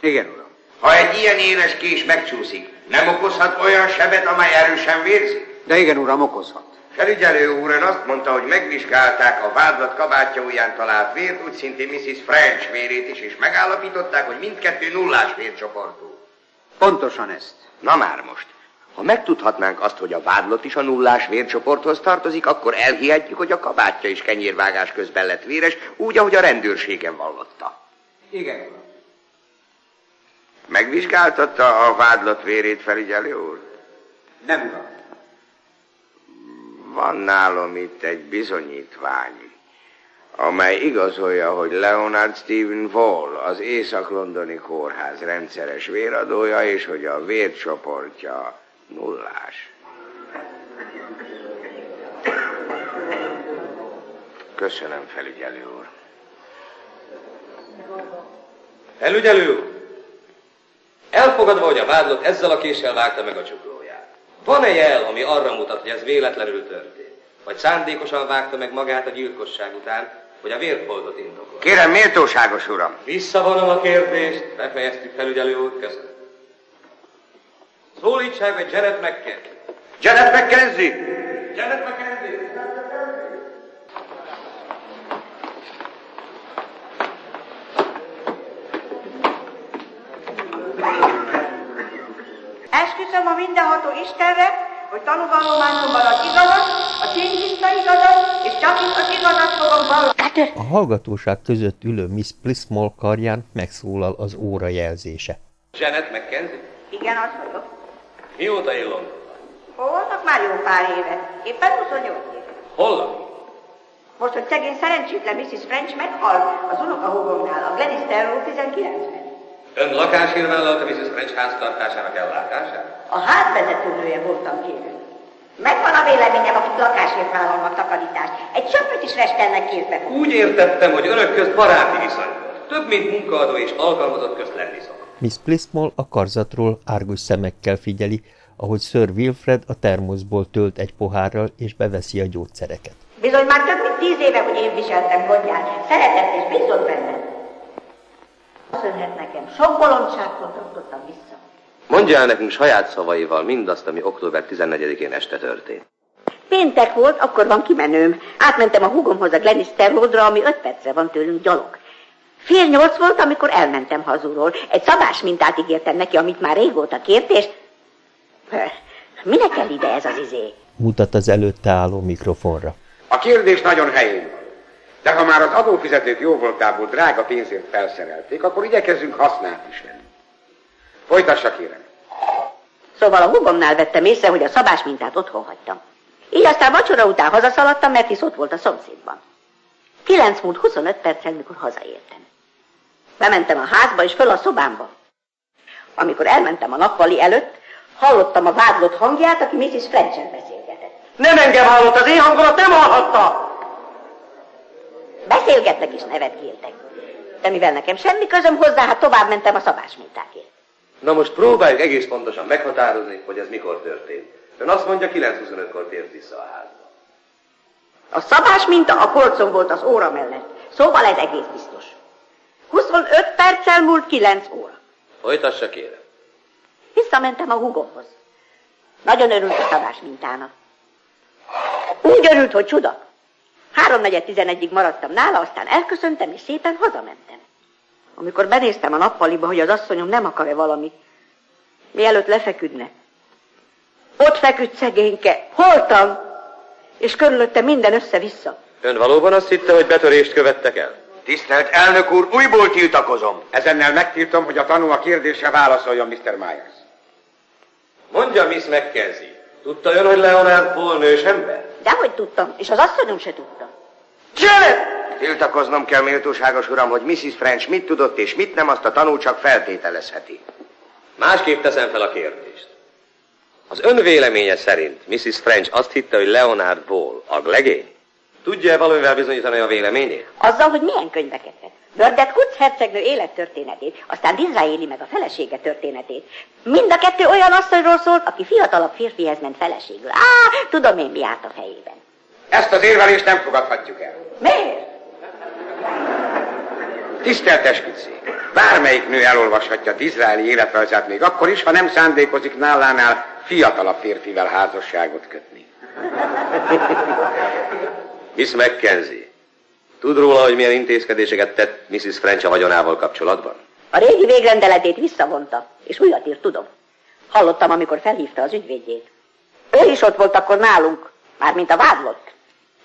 Igen, uram. Ha egy ilyen éles kés megcsúszik, nem okozhat olyan sebet, amely erősen vérzik? De igen, uram, okozhat. Felügyelő úr ön azt mondta, hogy megvizsgálták a vádlat kabátja ujján talált vért, úgy szintén Mrs. French vérét is, és megállapították, hogy mindkettő nullás vércsoportú. Pontosan ezt. Na már most. Ha megtudhatnánk azt, hogy a vádlott is a nullás vércsoporthoz tartozik, akkor elhihetjük, hogy a kabátja is kenyérvágás közben lett véres, úgy, ahogy a rendőrségen vallotta. Igen, uram. Megvizsgáltatta a vádlott vérét, felügyelő úr? Nem, uram. Van nálam itt egy bizonyítvány, amely igazolja, hogy Leonard Stephen Wall az Észak-Londoni Kórház rendszeres véradója, és hogy a vércsoportja nullás. Köszönöm, felügyelő úr. Felügyelő úr! Elfogadva, hogy a vádlott ezzel a késsel vágta meg a csuklóját. Van-e jel, ami arra mutat, hogy ez véletlenül történt? Vagy szándékosan vágta meg magát a gyilkosság után, hogy a vérfoltot indokol? Kérem, méltóságos uram! Visszavonom a kérdést, befejeztük felügyelő úr, köszönöm. Szólítsák meg Janet McKenzie. Janet McKenzie! Janet McKenzie! Esküszöm a mindenható Istenre, hogy tanúvallomásomban az igazat, a ténytiszta igazat, és csak itt az igazat fogom vallani. A hallgatóság között ülő Miss Plismall karján megszólal az óra jelzése. Janet McKenzie? Igen, az vagyok. Mióta él Londonban? Hol vannak már jó pár éve? Éppen 28 éve. Hol lakik? Most, hogy szegény szerencsétlen Mrs. French meghalt az unokahúgomnál, a Gladys Terrell 19-ben. Ön lakásért vállalta Mrs. French háztartásának ellátását? A házvezetőnője voltam kérem. Megvan a véleményem, akik lakásért vállalnak takarítást. Egy söpröt is restelnek kézbe. Úgy értettem, hogy önök közt baráti viszony. Több, mint munkaadó és alkalmazott közt lenni szokott. Miss Plismall a karzatról árgus szemekkel figyeli, ahogy Sir Wilfred a termoszból tölt egy pohárral és beveszi a gyógyszereket. Bizony már több mint tíz éve, hogy én viseltem gondját. Szeretett és bízott benne. Köszönhet nekem, sok bolondságtól tartottam vissza. Mondja el nekünk saját szavaival mindazt, ami október 14-én este történt. Péntek volt, akkor van kimenőm. Átmentem a húgomhoz a Glenis Terrodra, ami öt percre van tőlünk gyalog. Fél nyolc volt, amikor elmentem hazulról. Egy szabás mintát ígértem neki, amit már régóta kért, és... Minek kell ide ez az izé? Mutat az előtte álló mikrofonra. A kérdés nagyon helyén van. De ha már az adófizetők jóvoltából drága pénzért felszerelték, akkor igyekezzünk használt is venni. Folytassa kérem. Szóval a húgomnál vettem észre, hogy a szabás mintát otthon hagytam. Így aztán vacsora után hazaszaladtam, mert hisz ott volt a szomszédban. Kilenc múlt 25 perccel, mikor hazaértem. Bementem a házba és föl a szobámba. Amikor elmentem a nappali előtt, Hallottam a vádlott hangját, aki Mrs. French-el beszélgetett. Nem engem hallott, az én hangomat nem hallhatta! Beszélgetnek és nevetgéltek. De mivel nekem semmi közöm hozzá, hát tovább mentem a szabás mintákért. Na most próbáljuk egész pontosan meghatározni, hogy ez mikor történt. Ön azt mondja, 9.25-kor tért vissza a házba. A szabás minta a polcon volt az óra mellett. Szóval ez egész biztos. 25 perccel múlt 9 óra. Folytassa kérem. Visszamentem a hugomhoz. Nagyon örült a szabás mintának. Úgy örült, hogy csuda. Háromnegyed tizenegyig maradtam nála, aztán elköszöntem, és szépen hazamentem. Amikor benéztem a nappaliba, hogy az asszonyom nem akar-e valamit, mielőtt lefeküdne. Ott feküdt szegényke, holtam, és körülötte minden össze-vissza. Ön valóban azt hitte, hogy betörést követtek el? Tisztelt elnök úr, újból tiltakozom. Ezennel megtiltom, hogy a tanú a kérdésre válaszoljon, Mr. Myers. Mondja, Miss McKenzie, tudta ön, hogy Leonard Paul nős ember? Dehogy tudtam, és az asszonyom se tudta. Janet! Tiltakoznom kell, méltóságos uram, hogy Mrs. French mit tudott és mit nem, azt a tanú csak feltételezheti. Másképp teszem fel a kérdést. Az ön véleménye szerint Mrs. French azt hitte, hogy Leonard Ball aglegény? Tudja-e valamivel bizonyítani a véleményét? Azzal, hogy milyen könyveket vett. Bördet Kutz hercegnő élettörténetét, aztán Disraeli meg a felesége történetét. Mind a kettő olyan asszonyról szólt, aki fiatalabb férfihez ment feleségül. Á, tudom én, mi állt a fejében. Ezt az érvelést nem fogadhatjuk el. Miért? Tisztelt esküdszék! Bármelyik nő elolvashatja Dizraeli életrajzát még akkor is, ha nem szándékozik nálánál fiatalabb férfivel házasságot kötni. Miss McKenzie, tud róla, hogy milyen intézkedéseket tett Mrs. French a vagyonával kapcsolatban? A régi végrendeletét visszavonta, és újat írt, tudom. Hallottam, amikor felhívta az ügyvédjét. Ő is ott volt akkor nálunk, mármint a vádlott.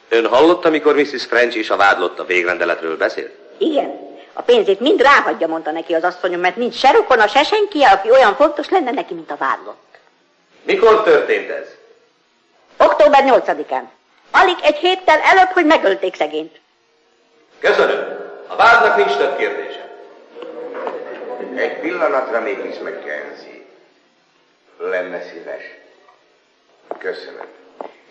Ön hallott, amikor Mrs. French és a vádlott a végrendeletről beszélt? Igen, a pénzét mind ráhagyja, mondta neki az asszonyom, mert nincs se rokona, se senki, aki olyan fontos lenne neki, mint a vádlott. Mikor történt ez? Október 8-án. Alig egy héttel előbb, hogy megölték szegényt. Köszönöm. A vádnak nincs több kérdése. Egy pillanatra még Miss McKenzie. Lenne szíves. Köszönöm.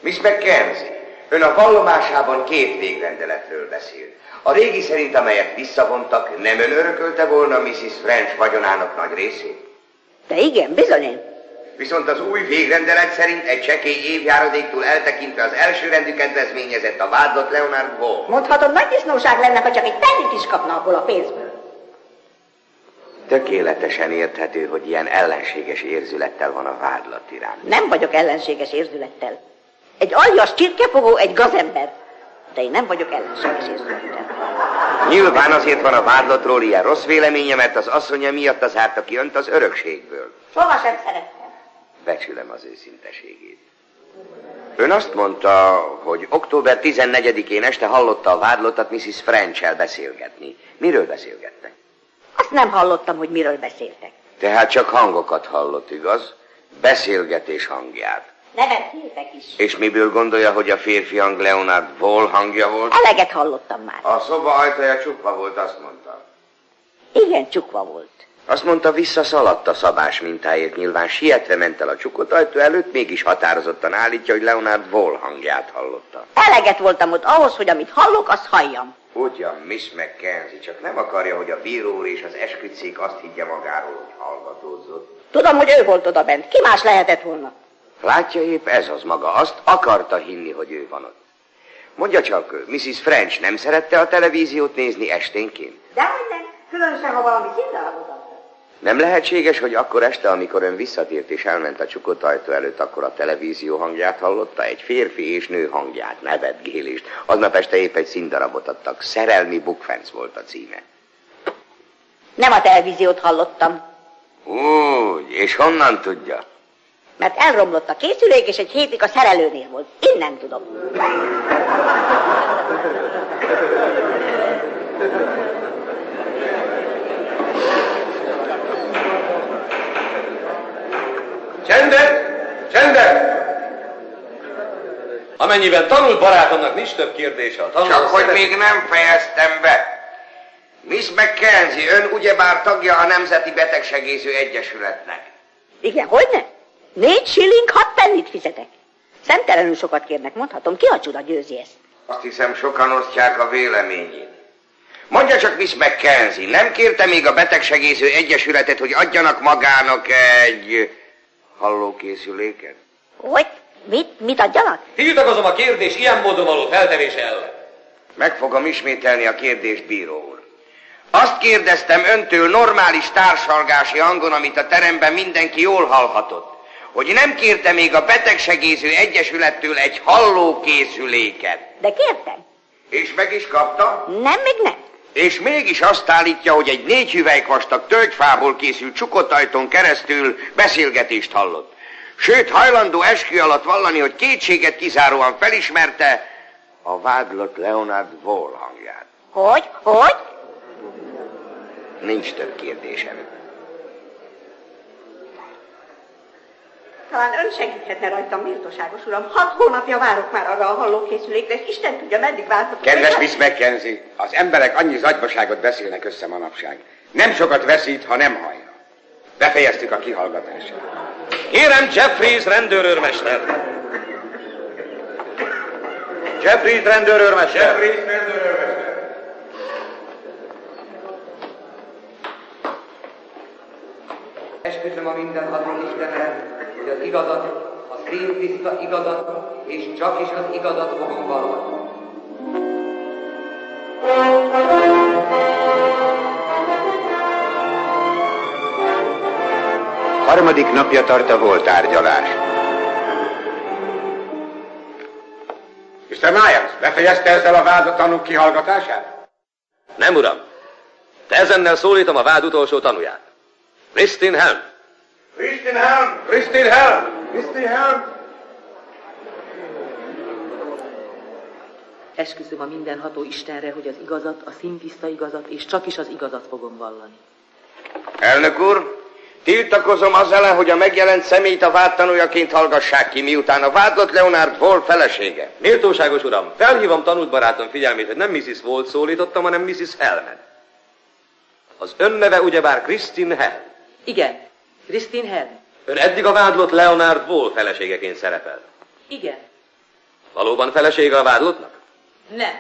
Miss McKenzie, ön a vallomásában két végrendeletről beszélt. A régi szerint, amelyet visszavontak, nem ön örökölte volna Mrs. French vagyonának nagy részét? De igen, bizony én. Viszont az új végrendelet szerint egy csekély évjáradéktól eltekintve az elsőrendű kedvezményezett a vádlott Leonard Hall. Mondhatom, nagy disznóság lenne, ha csak egy pennyt is kapna abból a pénzből. Tökéletesen érthető, hogy ilyen ellenséges érzülettel van a vádlat iránt. Nem vagyok ellenséges érzülettel. Egy aljas csirkefogó, egy gazember. De én nem vagyok ellenséges. Nyilván azért van a vádlatról ilyen rossz véleménye, mert az asszonya miatt az zárta ki önt az örökségből. Soha sem szerettem. Becsülem az őszinteségét. Ön azt mondta, hogy október 14-én este hallotta a vádlottat Mrs. french beszélgetni. Miről beszélgettek? Azt nem hallottam, hogy miről beszéltek. Tehát csak hangokat hallott, igaz? Beszélgetés hangját. Nevettétek is. És miből gondolja, hogy a férfi hang Leonard Wall hangja volt? Eleget hallottam már. A szoba ajtaja csukva volt, azt mondta. Igen, csukva volt. Azt mondta, visszaszaladt a szabás mintáért, nyilván sietve ment el a csukott ajtó előtt, mégis határozottan állítja, hogy Leonard Wall hangját hallotta. Eleget voltam ott ahhoz, hogy amit hallok, azt halljam. Ugyan, Miss McKenzie, csak nem akarja, hogy a bíró és az esküdszék azt higgye magáról, hogy hallgatózott. Tudom, hogy ő volt oda bent. Ki más lehetett volna? Látja épp ez az maga, azt akarta hinni, hogy ő van ott. Mondja csak, Mrs. French nem szerette a televíziót nézni esténként? Dehogy nem, különösen, ha valami színdarabot nem lehetséges, hogy akkor este, amikor ön visszatért és elment a csukott ajtó előtt, akkor a televízió hangját hallotta, egy férfi és nő hangját, nevetgélést. Aznap este épp egy színdarabot adtak, Szerelmi Bukfenc volt a címe. Nem a televíziót hallottam. Úgy, és honnan tudja? Mert elromlott a készülék, és egy hétig a szerelőnél volt. Innen tudom. Csendet! Csendet! Amennyiben tanult barátomnak nincs több kérdése a tanul... Csak hogy még nem fejeztem be. Miss McKenzie, ön ugyebár tagja a Nemzeti Betegsegésző Egyesületnek. Igen, hogy ne? Négy shilling, hat pennit fizetek. Szemtelenül sokat kérnek, mondhatom. Ki a csuda győzi ezt? Azt hiszem, sokan osztják a véleményét. Mondja csak, Miss McKenzie, nem kérte még a Betegsegésző Egyesületet, hogy adjanak magának egy hallókészüléket? Hogy? Mit? Mit adjanak? Tiltakozom a kérdés ilyen módon való feltevése ellen. Meg fogom ismételni a kérdést, bíró úr. Azt kérdeztem öntől normális társalgási hangon, amit a teremben mindenki jól hallhatott, hogy nem kérte még a Betegsegésző Egyesülettől egy hallókészüléket. De kértem. És meg is kapta? Nem, még nem. És mégis azt állítja, hogy egy négy hüvelykvastag tölgyfából készült csukott ajtón keresztül beszélgetést hallott. Sőt, hajlandó eskü alatt vallani, hogy kétséget kizáróan felismerte a vádlott Leonard Wall hangját. Hogy? Hogy? Nincs több kérdésem. Talán ön segíthetne rajtam, méltóságos uram. Hat hónapja várok már arra a hallókészülékre, és Isten tudja, meddig várhatok. Kedves Miss McKenzie, az emberek annyi zagyvaságot beszélnek össze manapság. Nem sokat veszít, ha nem hallja. Befejeztük a kihallgatását. Kérem Jeffries rendőrőrmester. Jeffries rendőrőrmester. Jeffries rendőrőrmester. Esküszöm a mindenható Istenre, hogy az igazat, a színtiszta igazat, és csak is az igazat fogom vallani. Harmadik napja tart a volt tárgyalás. Mr. Myers, befejezte ezzel a vád tanúk kihallgatását? Nem, uram. De ezennel szólítom a vád utolsó tanúját. Kristin Helm. Kristin Helm! Kristin Helm! Kristin Helm! Esküszöm a mindenható Istenre, hogy az igazat, a szintiszta igazat, és csak is az igazat fogom vallani. Elnök úr, tiltakozom az ellen, hogy a megjelent személyt a vád tanújaként hallgassák ki, miután a vádlott Leonard Wall felesége. Méltóságos uram, felhívom tanult barátom figyelmét, hogy nem Mrs. Volt szólítottam, hanem Mrs. Helmet. Az ön neve ugyebár Kristin Helm. Igen, Kristin Helm. Ön eddig a vádlott Leonard Wall feleségeként szerepel. Igen. Valóban felesége a vádlottnak? Nem.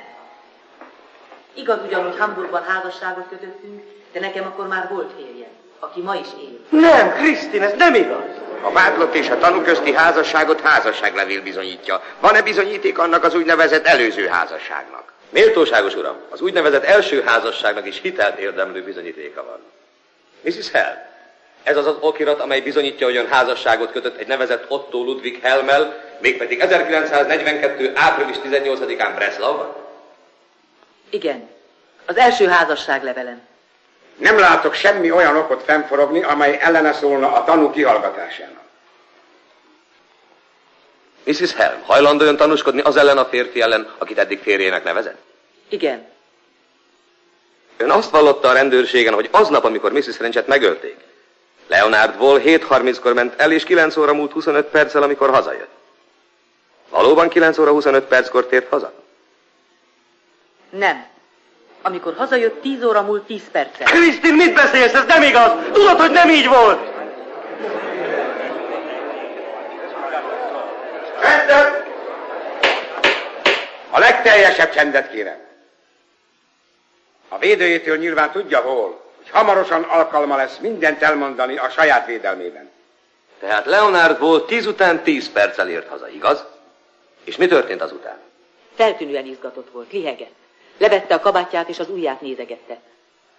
Igaz ugyan, hogy Hamburgban házasságot kötöttünk, de nekem akkor már volt férjem, aki ma is él. Nem, Krisztin, ez nem igaz. A vádlott és a tanú közti házasságot házasságlevél bizonyítja. Van-e bizonyíték annak az úgynevezett előző házasságnak? Méltóságos uram, az úgynevezett első házasságnak is hitelt érdemlő bizonyítéka van. Mrs. Helm, ez az az okirat, amely bizonyítja, hogy ön házasságot kötött egy nevezett Otto Ludwig Helmel, mégpedig 1942. április 18-án Breslauban? Igen, az első házasság levelem. Nem látok semmi olyan okot fennforogni, amely ellene szólna a tanú kihallgatásának. Mrs. Helm, hajlandó ön tanúskodni az ellen a férfi ellen, akit eddig férjének nevezett? Igen. Ön azt vallotta a rendőrségen, hogy aznap, amikor Mrs. Frenchet megölték, Leonard Wall 7.30-kor ment el, és 9 óra múlt 25 perccel, amikor hazajött. Valóban 9 óra 25 perckor tért haza? Nem. Amikor hazajött, 10 óra múlt 10 perccel. Krisztin, mit beszélsz? Ez nem igaz! Tudod, hogy nem így volt! Csendet! A legteljesebb csendet kérem. A védőjétől nyilván tudja hol, hogy hamarosan alkalma lesz mindent elmondani a saját védelmében. Tehát Leonard volt 10 után 10 perccel ért haza, igaz? És mi történt azután? Feltűnően izgatott volt, lihegett. Levette a kabátját és az ujját nézegette.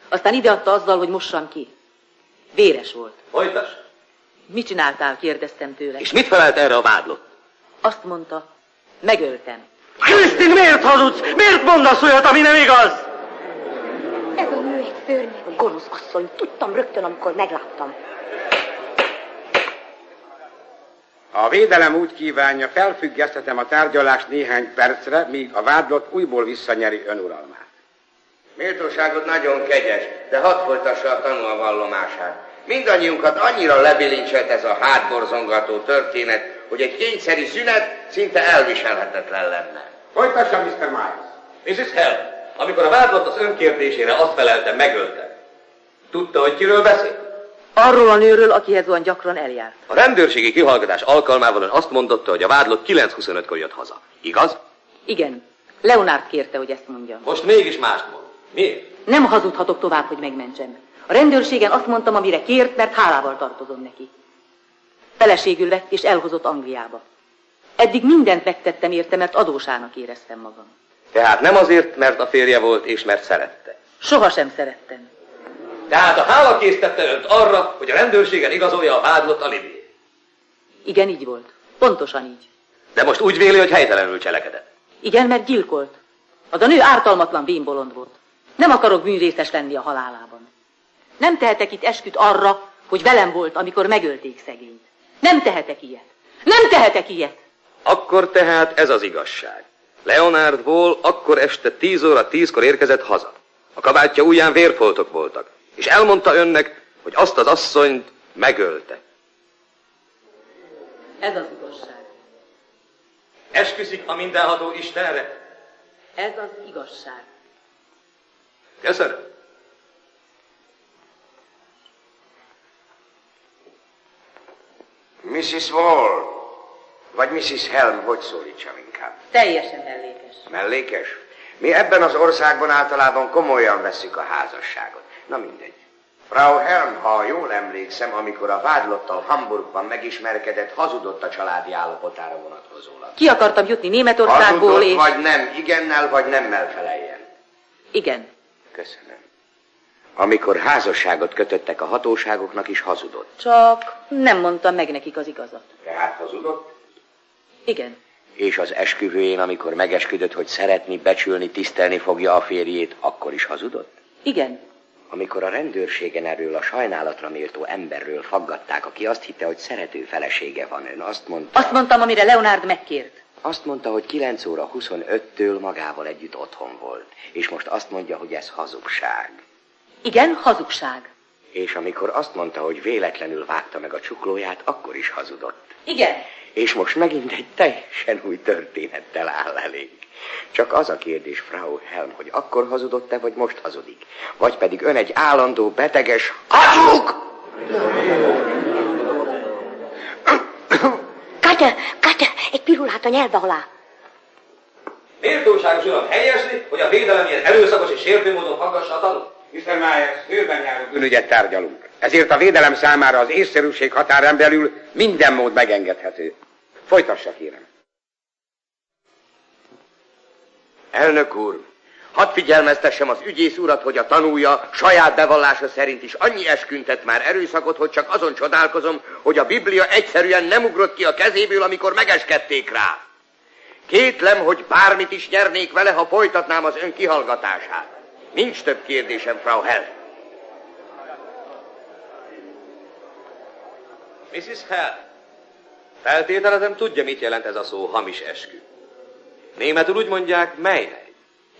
Aztán ideadta azzal, hogy mossam ki. Véres volt. Folytas. Mit csináltál? kérdeztem tőle. És mit felelt erre a vádlott? Azt mondta, megöltem. Krisztin, miért hazudsz? Miért mondasz olyat, ami nem igaz? Ez a nő egy szörnyű, gonosz asszony. Tudtam rögtön, amikor megláttam. A védelem úgy kívánja, felfüggesztetem a tárgyalást néhány percre, míg a vádlott újból visszanyeri önuralmát. Méltóságot nagyon kegyes, de hadd folytassa a tanú a vallomását. Mindannyiunkat annyira lebilincselt ez a hátborzongató történet, hogy egy kényszeri szünet szinte elviselhetetlen lenne. Folytassa, Mr. Miles. Mrs. Hell, amikor a vádlott az önkérdésére azt felelte, megölte. Tudta, hogy kiről beszél? Arról a nőről, akihez olyan gyakran eljárt. A rendőrségi kihallgatás alkalmával ön azt mondotta, hogy a vádlott 9.25-kor jött haza. Igaz? Igen. Leonard kérte, hogy ezt mondjam. Most mégis mást mond. Miért? Nem hazudhatok tovább, hogy megmentsem. A rendőrségen azt mondtam, amire kért, mert hálával tartozom neki. Feleségül vett és elhozott Angliába. Eddig mindent megtettem érte, mert adósának éreztem magam. Tehát nem azért, mert a férje volt és mert szerette. Soha sem szerettem. Tehát a hála késztette önt arra, hogy a rendőrségen igazolja a vádlott alibi. Igen, így volt. Pontosan így. De most úgy véli, hogy helytelenül cselekedett. Igen, mert gyilkolt. Az a nő ártalmatlan vénbolond volt. Nem akarok bűnrészes lenni a halálában. Nem tehetek itt esküt arra, hogy velem volt, amikor megölték szegényt. Nem tehetek ilyet. Nem tehetek ilyet. Akkor tehát ez az igazság. Leonard Wall akkor este 10 óra 10-kor érkezett haza. A kabátja ujján vérfoltok voltak, és elmondta önnek, hogy azt az asszonyt megölte. Ez az igazság. Esküszik a mindenható Istenre? Ez az igazság. Köszönöm. Mrs. Wall, vagy Mrs. Helm, hogy szólítsam inkább? Teljesen mellékes. Mellékes? Mi ebben az országban általában komolyan veszük a házasságot. Na mindegy. Frau Helm, ha jól emlékszem, amikor a vádlottal Hamburgban megismerkedett, hazudott a családi állapotára vonatkozólag. Ki akartam jutni Németországból, Hazudott, és... vagy nem, igennel, vagy nemmel feleljen. Igen. Köszönöm. Amikor házasságot kötöttek a hatóságoknak is hazudott. Csak nem mondtam meg nekik az igazat. Tehát hazudott? Igen. És az esküvőjén, amikor megesküdött, hogy szeretni, becsülni, tisztelni fogja a férjét, akkor is hazudott? Igen. Amikor a rendőrségen erről a sajnálatra méltó emberről faggatták, aki azt hitte, hogy szerető felesége van, ön azt mondta... Azt mondtam, amire Leonard megkért. Azt mondta, hogy 9 óra 25-től magával együtt otthon volt, és most azt mondja, hogy ez hazugság. Igen, hazugság. És amikor azt mondta, hogy véletlenül vágta meg a csuklóját, akkor is hazudott. Igen. És most megint egy teljesen új történettel áll elég. Csak az a kérdés, Frau Helm, hogy akkor hazudott-e, vagy most hazudik? Vagy pedig ön egy állandó beteges hazug? Katya, Katya, egy pirulát a nyelve alá. Méltóságos uram, helyesli, hogy a védelem ilyen erőszakos és sértő módon faggassa a tanút? Mr. Myers, főben járó bűnügyet tárgyalunk. Ezért a védelem számára az észszerűség határán belül minden mód megengedhető. Folytassa, kérem. Elnök úr, hadd figyelmeztessem az ügyész urat, hogy a tanúja saját bevallása szerint is annyi esküntet már erőszakot, hogy csak azon csodálkozom, hogy a Biblia egyszerűen nem ugrott ki a kezéből, amikor megeskedték rá. Kétlem, hogy bármit is nyernék vele, ha folytatnám az ön kihallgatását. Nincs több kérdésem, Frau Hell. Mrs. Hell, feltételezem tudja, mit jelent ez a szó hamis eskü. Németül úgy mondják, melynek.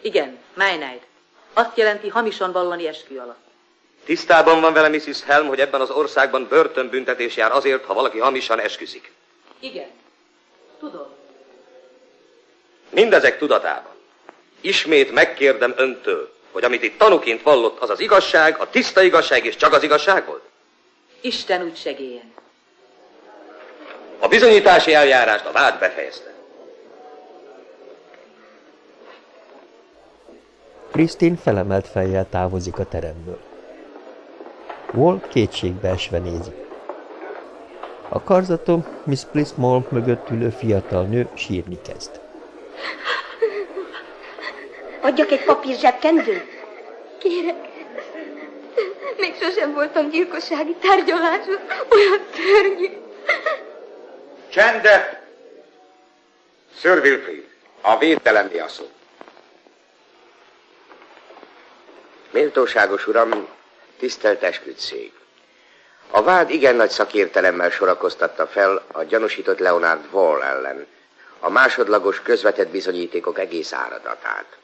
Igen, Meineid. Azt jelenti hamisan vallani eskü alatt. Tisztában van vele Mrs. Helm, hogy ebben az országban börtönbüntetés jár azért, ha valaki hamisan esküszik. Igen. Tudom. Mindezek tudatában. Ismét megkérdem öntől, hogy amit itt tanuként vallott, az az igazság, a tiszta igazság és csak az igazság volt? Isten úgy segélyen. A bizonyítási eljárást a vád befejezte. Krisztin felemelt fejjel távozik a teremből. Wall kétségbe esve nézi. A karzatom Miss Plismall mögött ülő fiatal nő sírni kezd. Adjak egy papír zsebkendőt? Kérek. Még sosem voltam gyilkossági tárgyaláson. Olyan szörnyű. Csendet! Sir Wilfrid, a védelemé a szó. Méltóságos uram, tisztelt esküdszék. A vád igen nagy szakértelemmel sorakoztatta fel a gyanúsított Leonard Wall ellen a másodlagos közvetett bizonyítékok egész áradatát.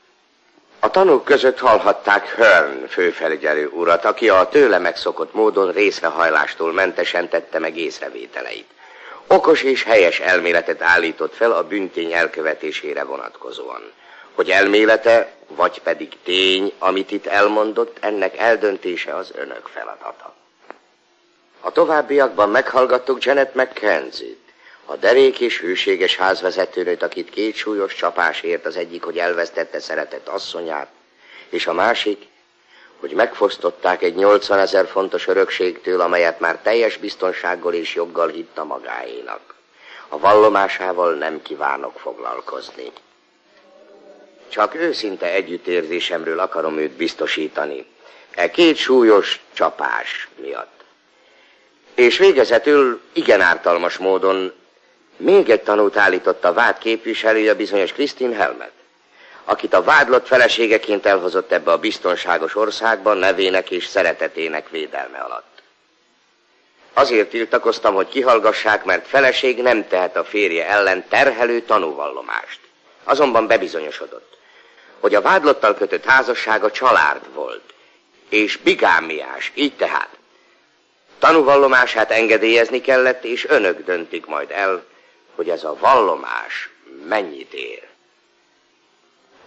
A tanúk között hallhatták Hearn főfelügyelő urat, aki a tőle megszokott módon részrehajlástól mentesen tette meg észrevételeit. Okos és helyes elméletet állított fel a bűntény elkövetésére vonatkozóan. Hogy elmélete, vagy pedig tény, amit itt elmondott, ennek eldöntése az önök feladata. A továbbiakban meghallgattuk Janet McKenzie-t, a derék és hűséges házvezetőnőt, akit két súlyos csapás ért az egyik, hogy elvesztette szeretett asszonyát, és a másik, hogy megfosztották egy 80 ezer fontos örökségtől, amelyet már teljes biztonsággal és joggal hitt a magáénak. A vallomásával nem kívánok foglalkozni. Csak őszinte együttérzésemről akarom őt biztosítani. E két súlyos csapás miatt. És végezetül igen ártalmas módon még egy tanút állított a vád képviselője bizonyos Christine Helmet, akit a vádlott feleségeként elhozott ebbe a biztonságos országba nevének és szeretetének védelme alatt. Azért tiltakoztam, hogy kihallgassák, mert feleség nem tehet a férje ellen terhelő tanúvallomást. Azonban bebizonyosodott, hogy a vádlottal kötött házassága család volt, és bigámiás, így tehát. Tanúvallomását engedélyezni kellett, és önök döntik majd el, hogy ez a vallomás mennyit ér.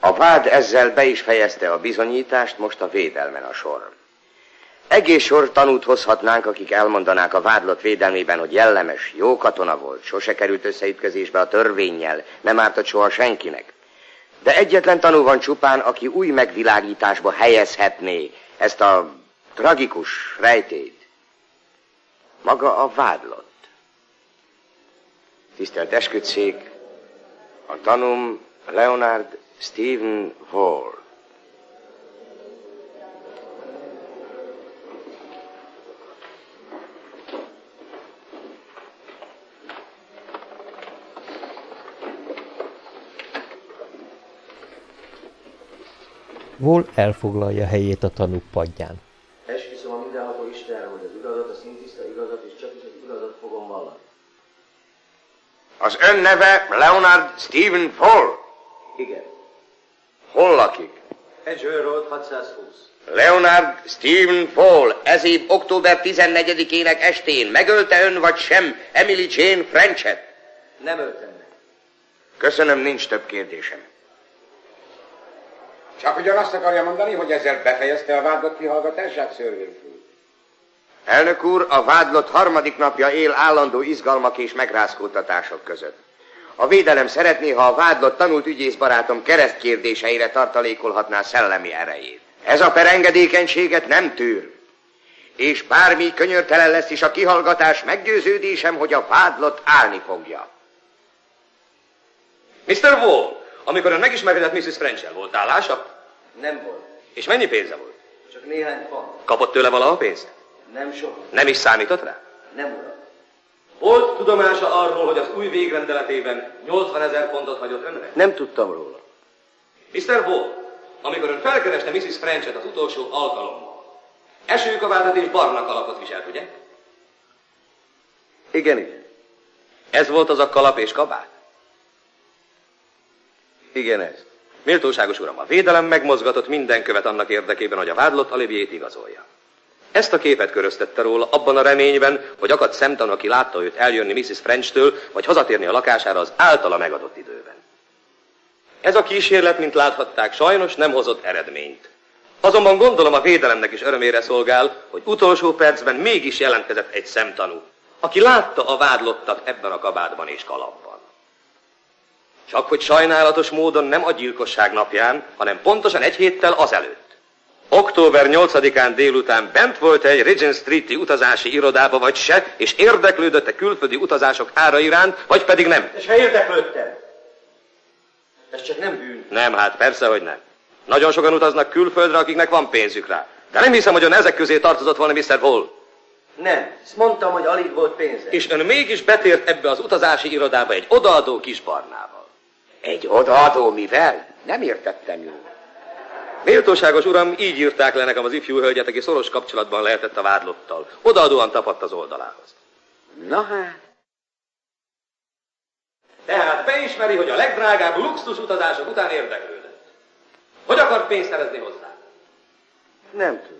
A vád ezzel be is fejezte a bizonyítást, most a védelmen a sor. Egész sor tanút hozhatnánk, akik elmondanák a vádlott védelmében, hogy jellemes, jó katona volt, sose került összeütközésbe a törvényjel, nem ártott soha senkinek. De egyetlen tanú van csupán, aki új megvilágításba helyezhetné ezt a tragikus rejtét. Maga a vádlott. Tisztelt esküdszék, a tanum Leonard Stephen Hall. Vol elfoglalja helyét a tanúk padján. Esküszöm a mindenható Istenre, hogy az igazat, a szintiszta igazat és csak is az igazat fogom vallani. Az ön neve Leonard Stephen Fall? Igen. Hol lakik? Edgeware Road 620. Leonard Stephen Fall, ez év október 14-ének estén megölte ön vagy sem Emily Jane Frenchet? Nem öltem meg. Köszönöm, nincs több kérdésem. Csak ugyanazt akarja mondani, hogy ezzel befejezte a vádlott kihallgatását, Szörvényfül? Elnök úr, a vádlott harmadik napja él állandó izgalmak és megrázkódtatások között. A védelem szeretné, ha a vádlott tanult ügyész barátom keresztkérdéseire tartalékolhatná szellemi erejét. Ez a perengedékenységet nem tűr. És bármi könyörtelen lesz is a kihallgatás, meggyőződésem, hogy a vádlott állni fogja. Mr. Wall, amikor ön megismerkedett Mrs. French-el, volt állása? Nem volt. És mennyi pénze volt? Csak néhány font. Kapott tőle valaha pénzt? Nem sok. Nem is számított rá? Nem, uram. Volt tudomása arról, hogy az új végrendeletében 80 ezer fontot hagyott önre? Nem tudtam róla. Mr. Wall, amikor ön felkereste Mrs. Frenchet az utolsó alkalommal, esőkabátot és barna kalapot viselt, ugye? Igen, igen. Ez volt az a kalap és kabát? Igen, ez. Méltóságos uram, a védelem megmozgatott minden követ annak érdekében, hogy a vádlott alibiét igazolja. Ezt a képet köröztette róla abban a reményben, hogy akadt szemtan, aki látta őt eljönni Mrs. French-től, vagy hazatérni a lakására az általa megadott időben. Ez a kísérlet, mint láthatták, sajnos nem hozott eredményt. Azonban gondolom a védelemnek is örömére szolgál, hogy utolsó percben mégis jelentkezett egy szemtanú, aki látta a vádlottat ebben a kabátban és kalapban. Csak hogy sajnálatos módon nem a gyilkosság napján, hanem pontosan egy héttel azelőtt. Október 8-án délután bent volt egy Regent Street-i utazási irodába, vagy se, és érdeklődött a külföldi utazások ára iránt, vagy pedig nem. És ha érdeklődtem, ez csak nem bűn. Nem, hát persze, hogy nem. Nagyon sokan utaznak külföldre, akiknek van pénzük rá. De nem hiszem, hogy ön ezek közé tartozott volna Mr. Wall. Nem, ezt mondtam, hogy alig volt pénze. És ön mégis betért ebbe az utazási irodába egy odaadó kis barnával. Egy odaadó mivel? Nem értettem jól. Méltóságos uram, így írták le nekem az ifjú hölgyet, aki szoros kapcsolatban lehetett a vádlottal. Odaadóan tapadt az oldalához. Na hát. Tehát beismeri, hogy a legdrágább luxus utazások után érdeklődött. Hogy akar pénzt szerezni hozzá? Nem tudom.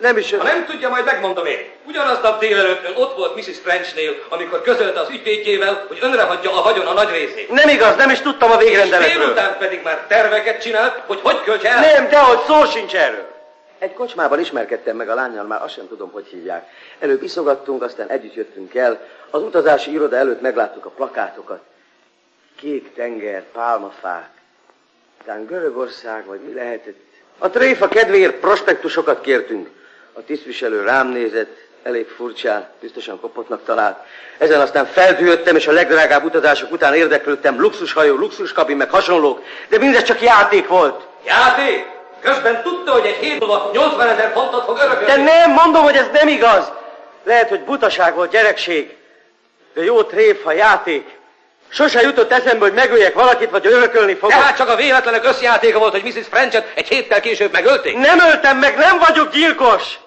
Nem is... Ha nem tudja, majd megmondom én. Ugyanaznap délelőtt ön ott volt Mrs. Frenchnél, amikor közölte az ügyvédjével, hogy önre hagyja a vagyon a nagy részét. Nem igaz, nem is tudtam a végrendeletről. És délután pedig már terveket csinált, hogy hogy költse el. Nem, dehogy szó sincs erről. Egy kocsmában ismerkedtem meg a lányjal, már azt sem tudom, hogy hívják. Előbb iszogattunk, aztán együtt jöttünk el. Az utazási iroda előtt megláttuk a plakátokat. Kék tenger, pálmafák. Talán Görögország, vagy mi lehetett. A tréfa kedvéért prospektusokat kértünk. A tisztviselő rám nézett, elég furcsán, biztosan kopottnak talált. Ezen aztán feldühöttem, és a legdrágább utazások után érdeklődtem, luxushajó, luxuskabin, meg hasonlók, de mindez csak játék volt. Játék? Közben tudta, hogy egy hét múlva 80 ezer fontot fog örökölni. De nem, mondom, hogy ez nem igaz. Lehet, hogy butaság volt, gyerekség. De jó tréfa, játék. Sose jutott eszembe, hogy megöljek valakit, vagy örökölni fogok. Tehát csak a véletlenek összjátéka volt, hogy Mrs. Frenchet egy héttel később megölték? Nem öltem meg, nem vagyok gyilkos!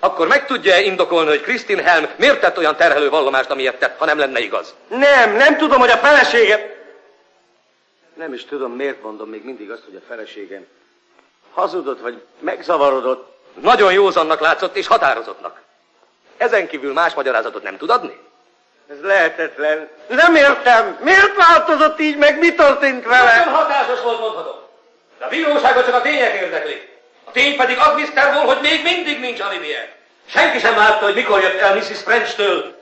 Akkor meg tudja indokolni, hogy Kristin Helm miért tett olyan terhelő vallomást, amiért tett, ha nem lenne igaz? Nem, nem tudom, hogy a feleségem... Nem is tudom, miért mondom még mindig azt, hogy a feleségem hazudott, vagy megzavarodott. Nagyon józannak látszott, és határozottnak. Ezen kívül más magyarázatot nem tud adni? Ez lehetetlen. Nem értem. Miért változott így meg? Mi történt vele? Nagyon hatásos volt, mondhatom. De a bíróságot csak a tények érdekli. A tény pedig az Mr. Wall, hogy még mindig nincs alibije. Senki sem látta, hogy mikor jött el Mrs. French-től.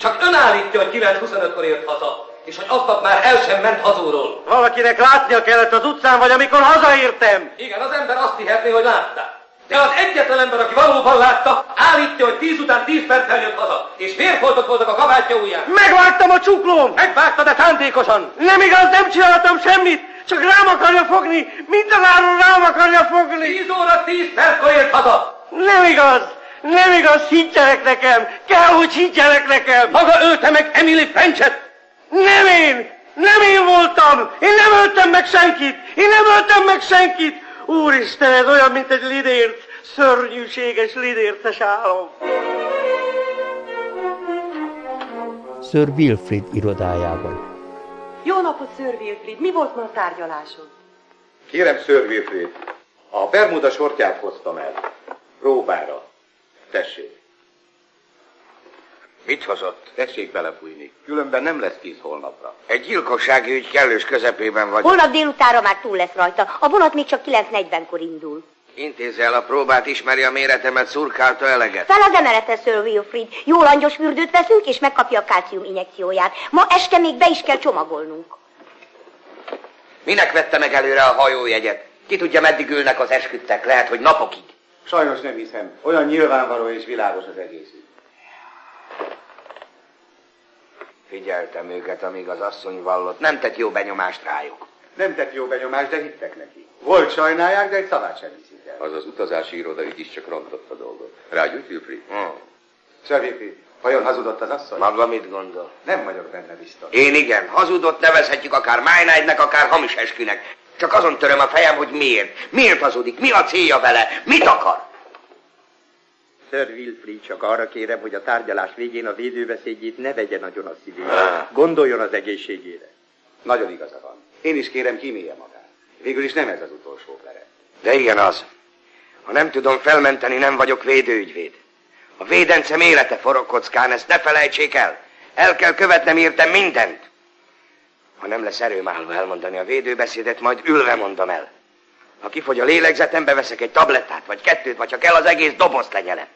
Csak ön állítja, hogy 9.25-kor ért haza, és hogy aznap már el sem ment hazúról. Valakinek látnia kellett az utcán, vagy amikor hazaértem. Igen, az ember azt hihetné, hogy látta. De az egyetlen ember, aki valóban látta, állítja, hogy 10 után 10 perccel jött haza, és férfoltok voltak a kabátja ujján. Megvágtam a csuklóm! Megvágta, de szándékosan! Nem igaz, nem csináltam semmit! Csak rám akarja fogni! Mindenáron rám akarja fogni! 10 óra 10 perckor ért haza! Nem igaz! Nem igaz, higgyenek nekem! Kell, hogy higgyenek nekem! Maga ölte meg Emily Frenchet! Nem én! Nem én voltam! Én nem öltem meg senkit! Én nem öltem meg senkit! Úristen, ez olyan, mint egy lidért, szörnyűséges lidértes álom. Sir Wilfrid irodájában. Jó napot, Sir Wilfrid. Mi volt ma a tárgyalásod? Kérem, Sir Wilfrid, a Bermuda sortját hoztam el. Próbára. Tessék. Mit hozott? Tessék belefújni. Különben nem lesz kész holnapra. Egy gyilkossági ügy kellős közepében vagy. Holnap délutára már túl lesz rajta. A vonat még csak 9.40-kor indul. Intézze el a próbát, ismeri a méretemet, szurkálta eleget. Fel az emelete, Sir Wilfrid. Jó langyos fürdőt veszünk, és megkapja a kálcium injekcióját. Ma este még be is kell csomagolnunk. Minek vette meg előre a hajójegyet? Ki tudja, meddig ülnek az esküdtek? Lehet, hogy napokig. Sajnos nem hiszem. Olyan nyilvánvaló és világos az egész ügy. Figyeltem őket, amíg az asszony vallott. Nem tett jó benyomást rájuk. Nem tett jó benyomást, de hittek neki. Volt sajnálják, de egy szavát sem. Az az utazási iroda ügy is csak rontott a dolgot. Rágyújt, Wilfried? Hmm. Sir Wilfrid, vajon hazudott az asszony? Maga mit gondol? Nem vagyok benne biztos. Én igen. Hazudott nevezhetjük akár májnájdnek, akár hamis eskünek. Csak azon töröm a fejem, hogy miért. Miért hazudik? Mi a célja vele? Mit akar? Sir Wilfrid, csak arra kérem, hogy a tárgyalás végén a védőbeszédjét ne vegye nagyon a szívére. Gondoljon az egészségére. Nagyon igaza van. Én is kérem, kímélje magát. Végül is nem ez az utolsó pere. De igen az. Ha nem tudom felmenteni, nem vagyok védőügyvéd. A védencem élete forog kockán, ezt ne felejtsék el. El kell követnem értem mindent. Ha nem lesz erőm állva elmondani a védőbeszédet, majd ülve mondom el. Ha kifogy a lélegzetem, beveszek egy tablettát, vagy kettőt, vagy ha kell, az egész dobozt lenyelem.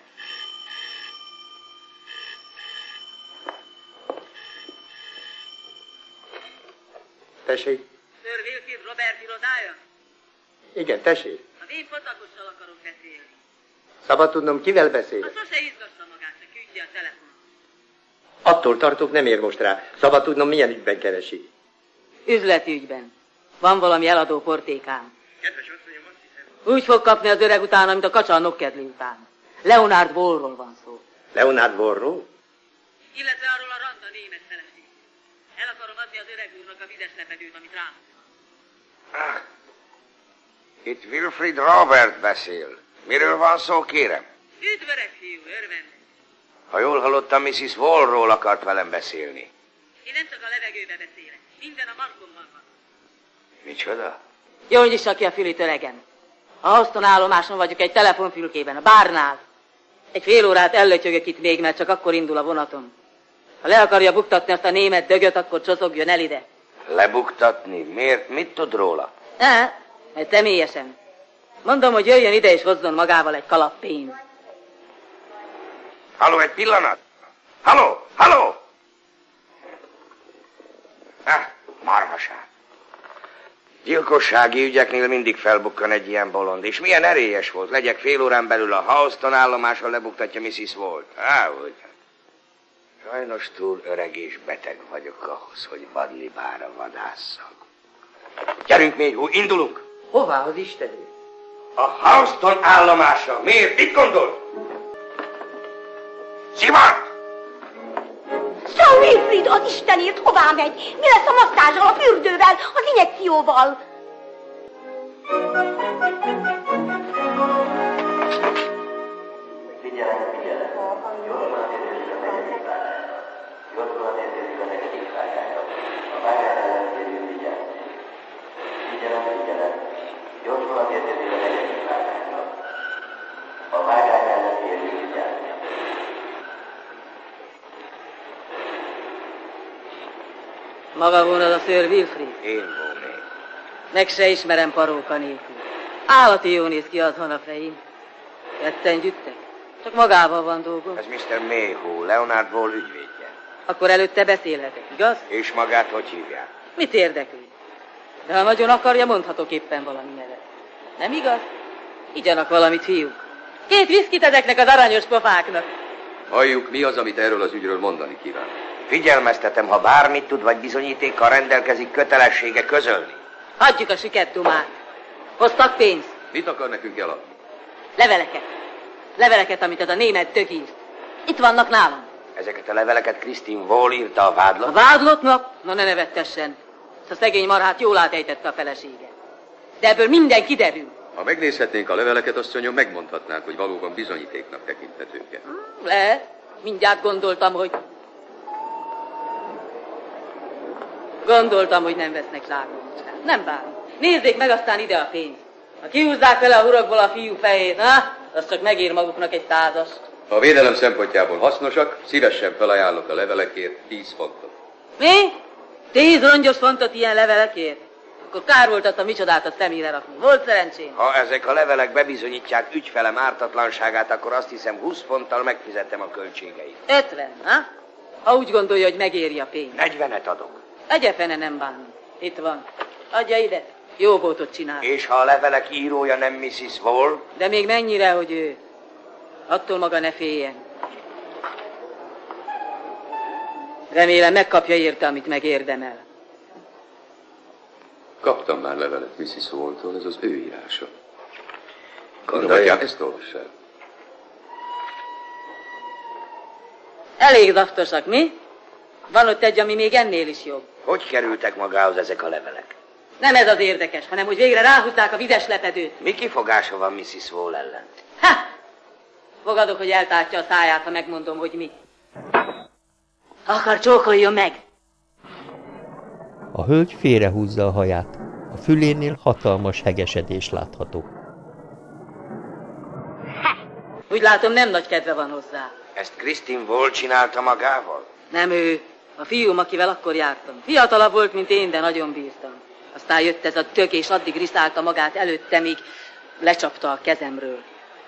Tessék? Sir Wilfrid Robert irodája? Igen, tessék. Én patakossal akarok beszélni. Szabad tudnom, kivel beszél? Ha sose izgassa magát, se küldje a telefon. Attól tartok, nem ér most rá. Szabad tudnom, milyen ügyben keresi. Üzleti ügyben. Van valami eladó portékám. Úgy fog kapni az öreg utána, mint a kacsa a nokkedli után. Leonard Wallról van szó. Leonard Warro? Illetve arról a randa német feleség. El akarom adni az öreg úrnak a vizes lepedőt, amit rám. Itt Wilfried Robert beszél. Miről van szó, kérem? Üdv, öreg fiú, örvend. Ha jól hallottam, Mrs. Wallról akart velem beszélni. Én nem csak a levegőbe beszélek. Minden a markomban van. Micsoda? Jó, nyissa ki a fülit, öregem. A Houston állomáson vagyok egy telefonfülkében, a bárnál. Egy fél órát ellötyögök itt még, mert csak akkor indul a vonatom. Ha le akarja buktatni azt a német dögöt, akkor csoszogjon el ide. Lebuktatni? Miért? Mit tud róla? Ne, mert személyesen. Mondom, hogy jöjjön ide és hozzon magával egy kalap pénzt. Halló, egy pillanat! Halló, halló! Ah, marhaság. Gyilkossági ügyeknél mindig felbukkan egy ilyen bolond, és milyen erélyes volt. Legyek fél órán belül a Houston állomáson lebuktatja Mrs. Walt. Á, hogy... Sajnos túl öreg és beteg vagyok ahhoz, hogy vadlibára vadásszak. Gyerünk, Méhú, indulunk! Hová az Istenő? A Houston állomásra. Miért? Mit gondol? Simon! Sir Wilfrid, az Istenért hová megy? Mi lesz a masszázsal, a fürdővel, az injekcióval? Maga vonad a Sir Wilfrid? Én volnék. Meg se ismerem paróka nélkül. Állati jó néz ki azon a fején. Ketten gyüttek. Csak magával van dolgom. Ez Mr. Mayhew, Leonard Wall ügyvédje. Akkor előtte beszélhetek, igaz? És magát hogy hívják? Mit érdekli? De ha nagyon akarja, mondhatok éppen valami nevet. Nem igaz? Igyanak valamit, fiúk. Két viszkit ezeknek az aranyos pofáknak. Halljuk, mi az, amit erről az ügyről mondani kíván. Figyelmeztetem, ha bármit tud, vagy bizonyítékkal rendelkezik, kötelessége közölni. Hagyjuk a sikettumát. Hoztak pénzt? Mit akar nekünk eladni? Leveleket. Leveleket, amit az a német tök írt. Itt vannak nálam. Ezeket a leveleket Christine Wall írta a vádlott? A vádlottnak? Na ne nevettessen. Ezt a szegény marhát jól átejtette a felesége. De ebből minden kiderül. Ha megnézhetnénk a leveleket, asszonyom, megmondhatnánk, hogy valóban bizonyítéknak tekinthetők-e. Lehet. Mindjárt gondoltam, hogy... Gondoltam, hogy nem vesznek zsákmányocskát. Nem bánom. Nézzék meg aztán ide a pénzt. Ha kihúzzák vele a hurokból a fiú fejét, ha? Az csak megír maguknak egy százast. Ha a védelem szempontjából hasznosak, szívesen felajánlok a levelekért 10 fontot. Mi? Tíz rongyos fontot ilyen levelekért? Akkor kár volt azt a micsodát a szemére rakni. Volt szerencsém? Ha ezek a levelek bebizonyítják ügyfelem ártatlanságát, akkor azt hiszem 20 fonttal megfizettem a költségeit. 50, ha? Ha úgy gondolja, hogy megéri a pénz. 40-et adok. Egyefene nem bánom. Itt van. Adja ide. Jó bótot csinál. És ha a levelek írója nem Mrs. Wall? De még mennyire, hogy ő? Attól maga ne féljen. Remélem megkapja érte, amit megérdemel. Kaptam már levelet Mrs. Wall-tól, ez az ő írása. Gondolja? Ezt olvassák. Elég daftosak, mi? Van ott egy, ami még ennél is jobb. Hogy kerültek magához ezek a levelek? Nem ez az érdekes, hanem hogy végre ráhúzták a vizes lepedőt. Mi kifogása van Mrs. Wall ellen? Ha! Fogadok, hogy eltártja a száját, ha megmondom, hogy mi. Akar, csókoljon meg! A hölgy félrehúzza a haját. A fülénél hatalmas hegesedés látható. Úgy látom, nem nagy kedve van hozzá. Ezt Christine Wall csinálta magával? Nem ő. A fiúm, akivel akkor jártam. Fiatalabb volt, mint én, de nagyon bírtam. Aztán jött ez a tök, és addig riszálta magát előtte, míg lecsapta a kezemről.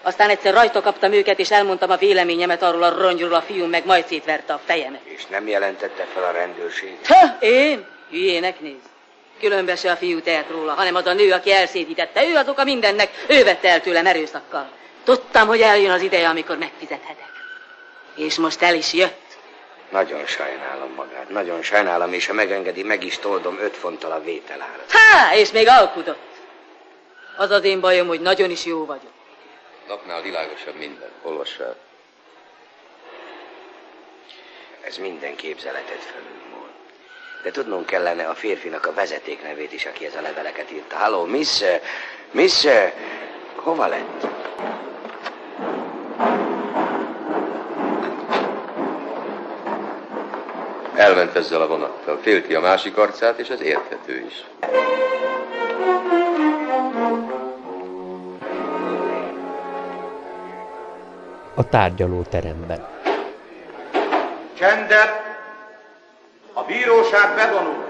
Aztán egyszer rajta kaptam őket, és elmondtam a véleményemet arról a rongyról, a fiúm meg majd szétverte a fejemet. És nem jelentette fel a rendőrség? Ha, én? Hülyének néz. Különben se a fiú tehet róla, hanem az a nő, aki elszédítette. Ő az oka mindennek, ő vette el tőlem erőszakkal. Tudtam, hogy eljön az ideje, amikor megfizethetek. És most el is jött. Nagyon sajnálom magát, nagyon sajnálom, és ha megengedi, meg is toldom öt fonttal a vételárat. Há, és még alkudott. Az az én bajom, hogy nagyon is jó vagyok. Napnál világosabb minden. Olvass el. Ez minden képzeletet felülmúl. De tudnunk kellene a férfinak a vezeték nevét is, aki ez a leveleket írta. Halló, Miss... Miss... Hova lett? Elment ezzel a vonattal, félti a másik arcát, és ez érthető is. A tárgyalóteremben. Csendet! A bíróság bevonul.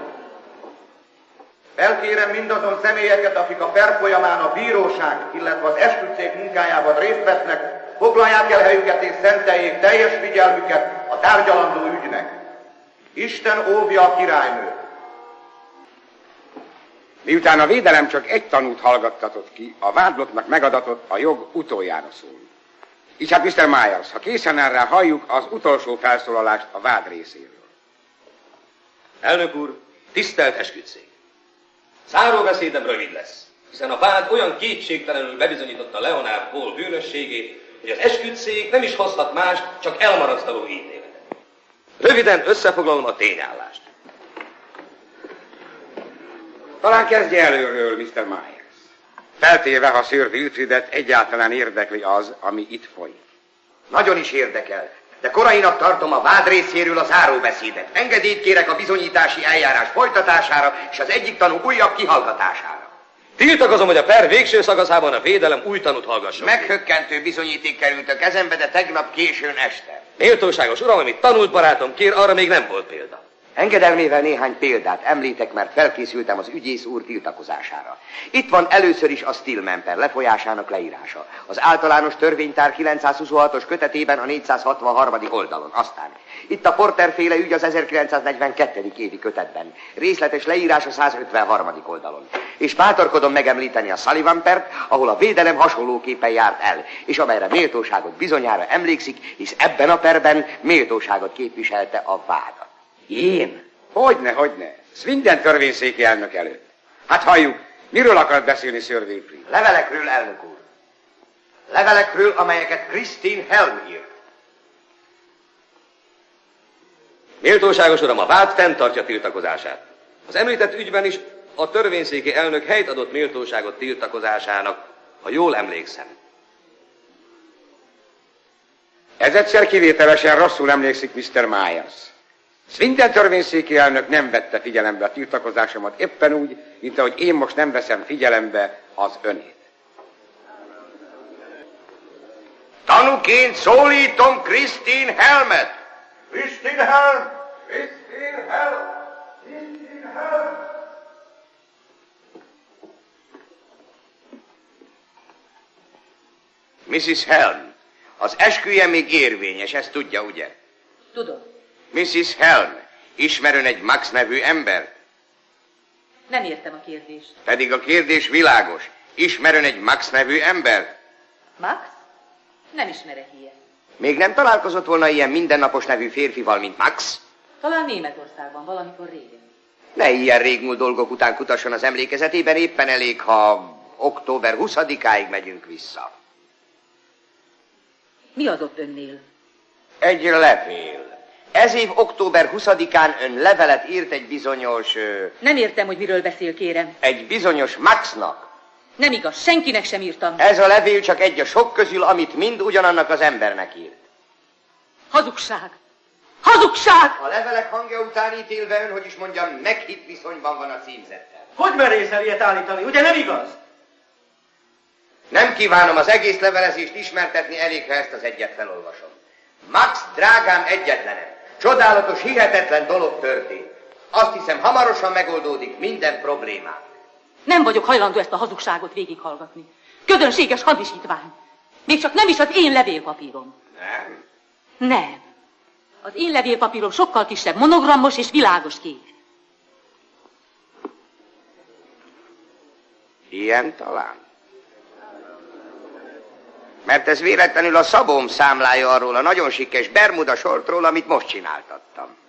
Felkérem mindazon személyeket, akik a per folyamán a bíróság, illetve az esküdtszék munkájában részt vesznek, foglalják el helyüket és szenteljék teljes figyelmüket a tárgyalandó ügynek. Isten óvja a királynőt. Miután a védelem csak egy tanút hallgattatott ki, a vádlottnak megadatott a jog utoljára szól. Így hát Mr. Myers, ha készen áll rá, halljuk az utolsó felszólalást a vád részéről. Elnök úr, tisztelt esküdszék! Záróbeszédem rövid lesz, hiszen a vád olyan kétségtelenül bebizonyította Leonard Paul bűnösségét, hogy az esküdszék nem is hozhat más, csak elmarasztaló ítéletet. Röviden összefoglalom a tényállást. Talán kezdje előről, Mr. Myers. Feltéve, ha Sir Wilfridet egyáltalán érdekli az, ami itt folyik. Nagyon is érdekel, de korainak tartom a vád részéről a záróbeszédet. Engedélyt kérek a bizonyítási eljárás folytatására és az egyik tanú újabb kihallgatására. Tiltakozom, hogy a per végső szakaszában a védelem új tanút hallgasson. Meghökkentő bizonyíték került a kezembe, de tegnap későn este. Méltóságos uram, amit tanult barátom kér, arra még nem volt példa. Engedelmével néhány példát említek, mert felkészültem az ügyész úr tiltakozására. Itt van először is a Stillman lefolyásának leírása. Az általános törvénytár 926-os kötetében a 463. oldalon. Aztán itt a Porter féle ügy az 1942. évi kötetben. Részletes leírás a 153. oldalon. És bátorkodom megemlíteni a Sullivan ahol a védelem hasonlóképpen járt el, és amelyre méltóságot bizonyára emlékszik, hisz ebben a perben méltóságot képviselte a vádat. Én? Hogyne, hogyne. Swindon törvényszéki elnök előtt. Hát halljuk, miről akart beszélni Sir Wilfrid? Levelekről, elnök úr. Levelekről, amelyeket Christine Helm írt. Méltóságos uram, a vád fenntartja tiltakozását. Az említett ügyben is a törvényszéki elnök helyt adott méltóságot tiltakozásának, ha jól emlékszem. Ez egyszer kivételesen rosszul emlékszik Mr. Myers. Swindon törvényszéki elnök nem vette figyelembe a tiltakozásomat éppen úgy, mint ahogy én most nem veszem figyelembe az önét. Tanúként szólítom Christine Helmet. Christine Helm! Christine Helm! Christine Helm! Mrs. Helm, az esküje még érvényes, ezt tudja, ugye? Tudom. Mrs. Helm, ismerön egy Max nevű embert? Nem értem a kérdést. Pedig a kérdés világos. Ismerön egy Max nevű embert? Max? Nem ismerek ilyet. Még nem találkozott volna ilyen mindennapos nevű férfival, mint Max? Talán Németországban, valamikor régen. Ne ilyen régmúlt dolgok után kutasson az emlékezetében, éppen elég, ha október 20-áig megyünk vissza. Mi az ott önnél? Egy levél. Ez év október 20-án ön levelet írt egy bizonyos... ö, Nem értem, hogy miről beszél, kérem. Egy bizonyos Maxnak. Nem igaz, senkinek sem írtam. Ez a levél csak egy a sok közül, amit mind ugyanannak az embernek írt. Hazugság! Hazugság! A levelek hangja után ítélve ön, hogy is mondjam, meghitt viszonyban van a címzettel. Hogy merészel ilyet állítani? Ugye nem igaz? Nem kívánom az egész levelezést ismertetni, elég, ha ezt az egyet felolvasom. Max, drágám, egyetlenem. Csodálatos, hihetetlen dolog történt. Azt hiszem, hamarosan megoldódik minden problémám. Nem vagyok hajlandó ezt a hazugságot végighallgatni. Közönséges hamisítvány. Még csak nem is az én levélpapírom. Nem? Nem. Az én levélpapírom sokkal kisebb, monogrammos és világos kép. Ilyen talán. Mert ez véletlenül a szabóm számlája arról a nagyon sikes Bermuda sortról, amit most csináltattam.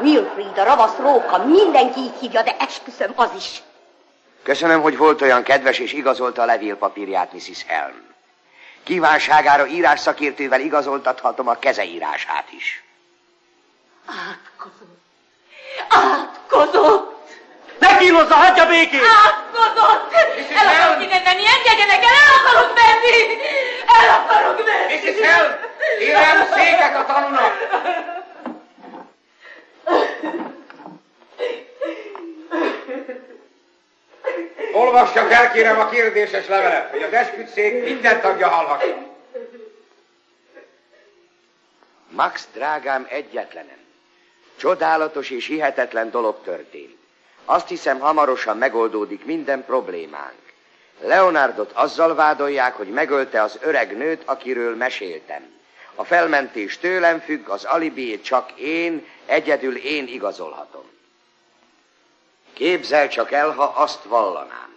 Wilfried, a ravasz róka, mindenki így hívja, de esküszöm az is. Köszönöm, hogy volt olyan kedves és igazolta a levélpapírját, Mrs. Helm. Kívánságára írás szakértővel igazoltathatom a kezeírását is. Átkozott. Átkozott. Kínozza, hagyja békén! Átkozott! El akarok innen menni, engedjenek el, el akarok menni! El akarok menni! Mrs. Helm, kérem széket a tanúnak! Olvassa fel, kérem, a kérdéses levelet, hogy az esküdszék minden tagja hallhassa. Max, drágám, egyetlenem. Csodálatos és hihetetlen dolog történt. Azt hiszem, hamarosan megoldódik minden problémánk. Leonardot azzal vádolják, hogy megölte az öreg nőt, akiről meséltem. A felmentés tőlem függ, az alibiét csak én, egyedül én igazolhatom. Képzel csak el, ha azt vallanám,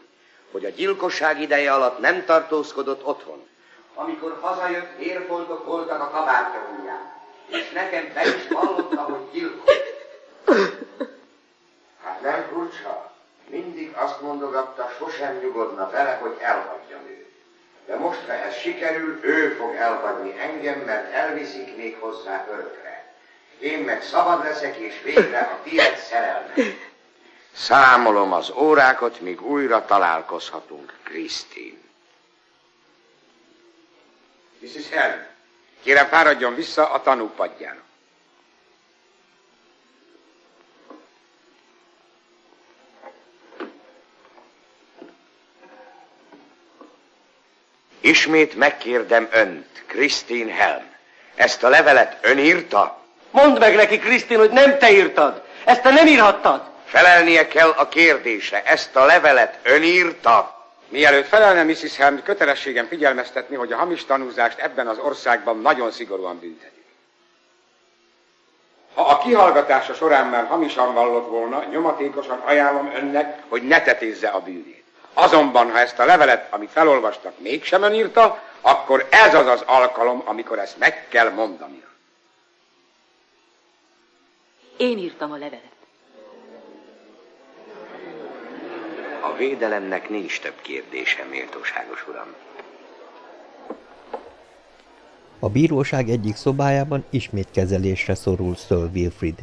hogy a gyilkosság ideje alatt nem tartózkodott otthon. Amikor hazajött, érfoltok voltak a kabátja ujján, és nekem be is vallotta, hogy gyilkos. Nem furcsa? Mindig azt mondogatta, sosem nyugodna vele, hogy elhagyja őt. De most, ha ez sikerül, ő fog elhagyni engem, mert elviszik még hozzá örökre. Én meg szabad leszek, és végre a tiéd szerelme. Számolom az órákat, míg újra találkozhatunk, Krisztin. Mrs. Helen, kérem fáradjon vissza a tanúpadjára. Ismét megkérdem önt, Krisztin Helm. Ezt a levelet ön írta? Mondd meg neki, Krisztin, hogy nem te írtad. Ezt te nem írhattad. Felelnie kell a kérdése. Ezt a levelet ön írta? Mielőtt felelne Mrs. Helm, kötelességem figyelmeztetni, hogy a hamis tanúzást ebben az országban nagyon szigorúan büntetik. Ha a kihallgatása során már hamisan vallott volna, nyomatékosan ajánlom önnek, hogy ne tetézze a bűnét. Azonban, ha ezt a levelet, amit felolvastak, mégsem ön írta, akkor ez az az alkalom, amikor ezt meg kell mondani. Én írtam a levelet. A védelemnek nincs több kérdése, méltóságos uram. A bíróság egyik szobájában ismét kezelésre szorul Sir Wilfrid.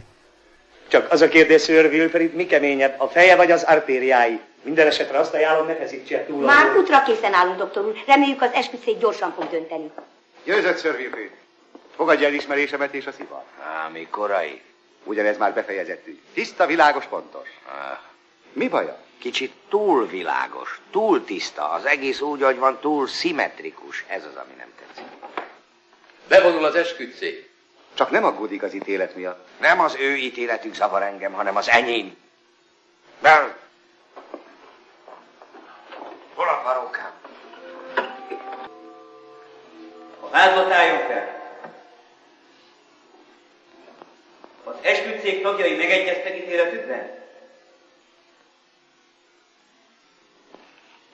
Csak az a kérdés, Sir Wilfrid, mi keményebb, a feje vagy az artériái? Minden esetre azt ajánlom, ne feszítse túl. Már útra készen állunk, doktor úr. Reméljük az esküszék gyorsan fog dönteni. Győzött, Sir Wilfrid. Fogadja elismerésemet és a szivar. Á, mi korai. Ugyanez már befejezett ügy. Tiszta, világos, pontos. Á, Mi baja? kicsit túl világos, túl tiszta. Az egész úgy, hogy van, túl szimmetrikus. Ez az, ami nem tetszik. Bevonul az esküdszék. Csak nem aggódik az ítélet miatt. Nem az ő ítéletük zavar engem, hanem az enyém. Bel! Hol a parókám? A vádlat álljon fel. Az esküdszék tagjai megegyeztek ítéletükben?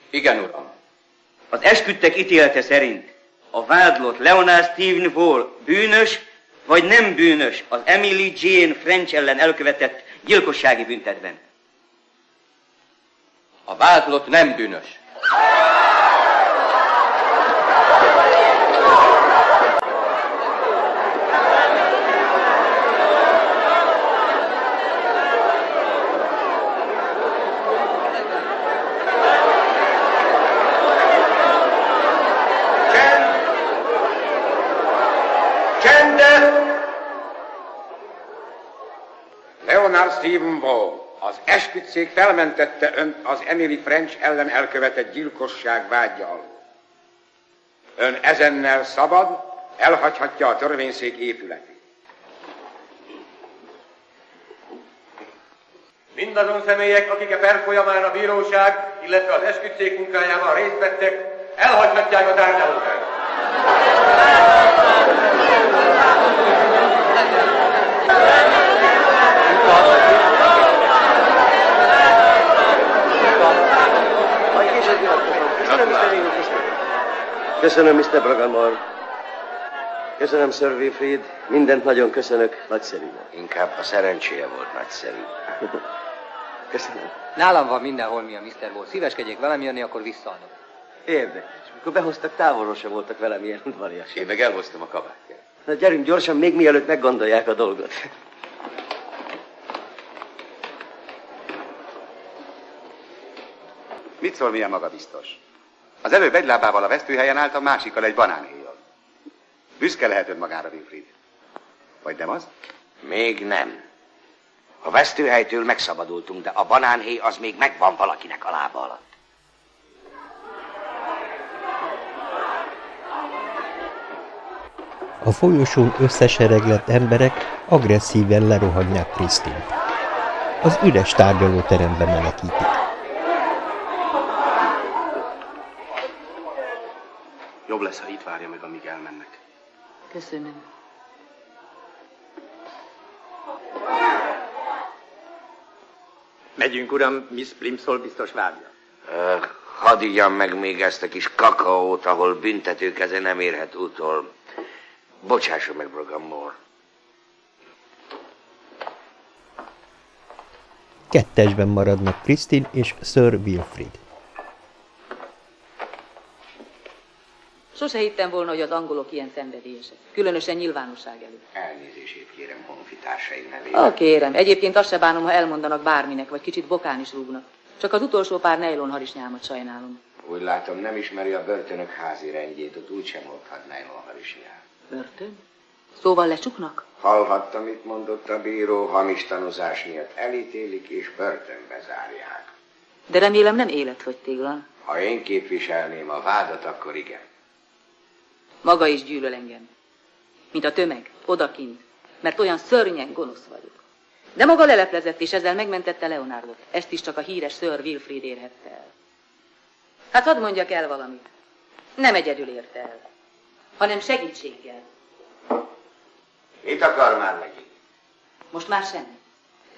Igen, uram. Az esküdtek ítélete szerint a vádlott Leonard Stephen Wall bűnös vagy nem bűnös az Emily Jane French ellen elkövetett gyilkossági büntetben? A vádlott nem bűnös. Csendet! Leonard Stephen Ball, az esküdszék felmentette önt az Emily French ellen elkövetett gyilkosság vágya alól. Ön ezennel szabad, elhagyhatja a törvényszék épületét. Mindazon személyek, akik a per folyamán a bíróság, illetve az esküdtsék munkájában részt vettek, elhagyhatják a tárgyalótermet. Majd később nyilatkozom. Köszönöm, Mr. Wilfrid. Köszönöm, Mr. Bragamor. Köszönöm, Sir Wilfrid. Mindent nagyon köszönök. Nagyszerű volt. Inkább a szerencséje volt nagyszerű. Köszönöm. Nálam van mindenhol mi a Mr. Ball. Szíveskedjék velem jönni, akkor visszaadom. Érdekes. Mikor behoztak, távolról sem voltak velem ilyen udvarias. Én meg elhoztam a kabátját. Na gyerünk gyorsan, még mielőtt meggondolják a dolgot. Mit szól, milyen magabiztos? Az előbb egy lábával a vesztőhelyen állt, a másikkal egy banánhéjon. Büszke lehet ön magára, Wilfried. Vagy nem az? Még nem. A vesztőhelytől megszabadultunk, de a banánhéj az még megvan valakinek a lába alatt. A folyosón összesereglett emberek agresszíven lerohanják Krisztint. az üres tárgyalóterembe menekítik. Jobb lesz, ha itt várja meg, amíg elmennek. Köszönöm. Megyünk, uram, Miss Plimsoll biztos várja. Uh, hadd igyam meg még ezt a kis kakaót, ahol büntető keze nem érhet utol. Bocsásson meg, Brogan Moore. Kettesben maradnak Kristin és Sir Wilfrid. Sose hittem volna, hogy az angolok ilyen szenvedélyesek. Különösen nyilvánosság előtt. Elnézését kérem honfitársaim Ó, nevében. kérem. Egyébként azt se bánom, ha elmondanak bárminek, vagy kicsit bokán is rúgnak. Csak az utolsó pár nejlon harisnyámat sajnálom. Úgy látom, nem ismeri a börtönök házi rendjét, ott úgysem hordhat nylon harisnyát. Börtön? Szóval lecsuknak? Hallhattam, mit mondott a bíró, hamis tanúzás miatt elítélik és börtönbe zárják. De remélem nem életfogytiglan. Ha én képviselném a vádat, akkor igen. Maga is gyűlöl engem. Mint a tömeg, odakint. Mert olyan szörnyen gonosz vagyok. De maga leleplezett, és ezzel megmentette Leonardot. Ezt is csak a híres Sir Wilfrid érhette el. Hát hadd mondjak el valamit. Nem egyedül érte el, hanem segítséggel. Mit akar már megint? Most már semmi.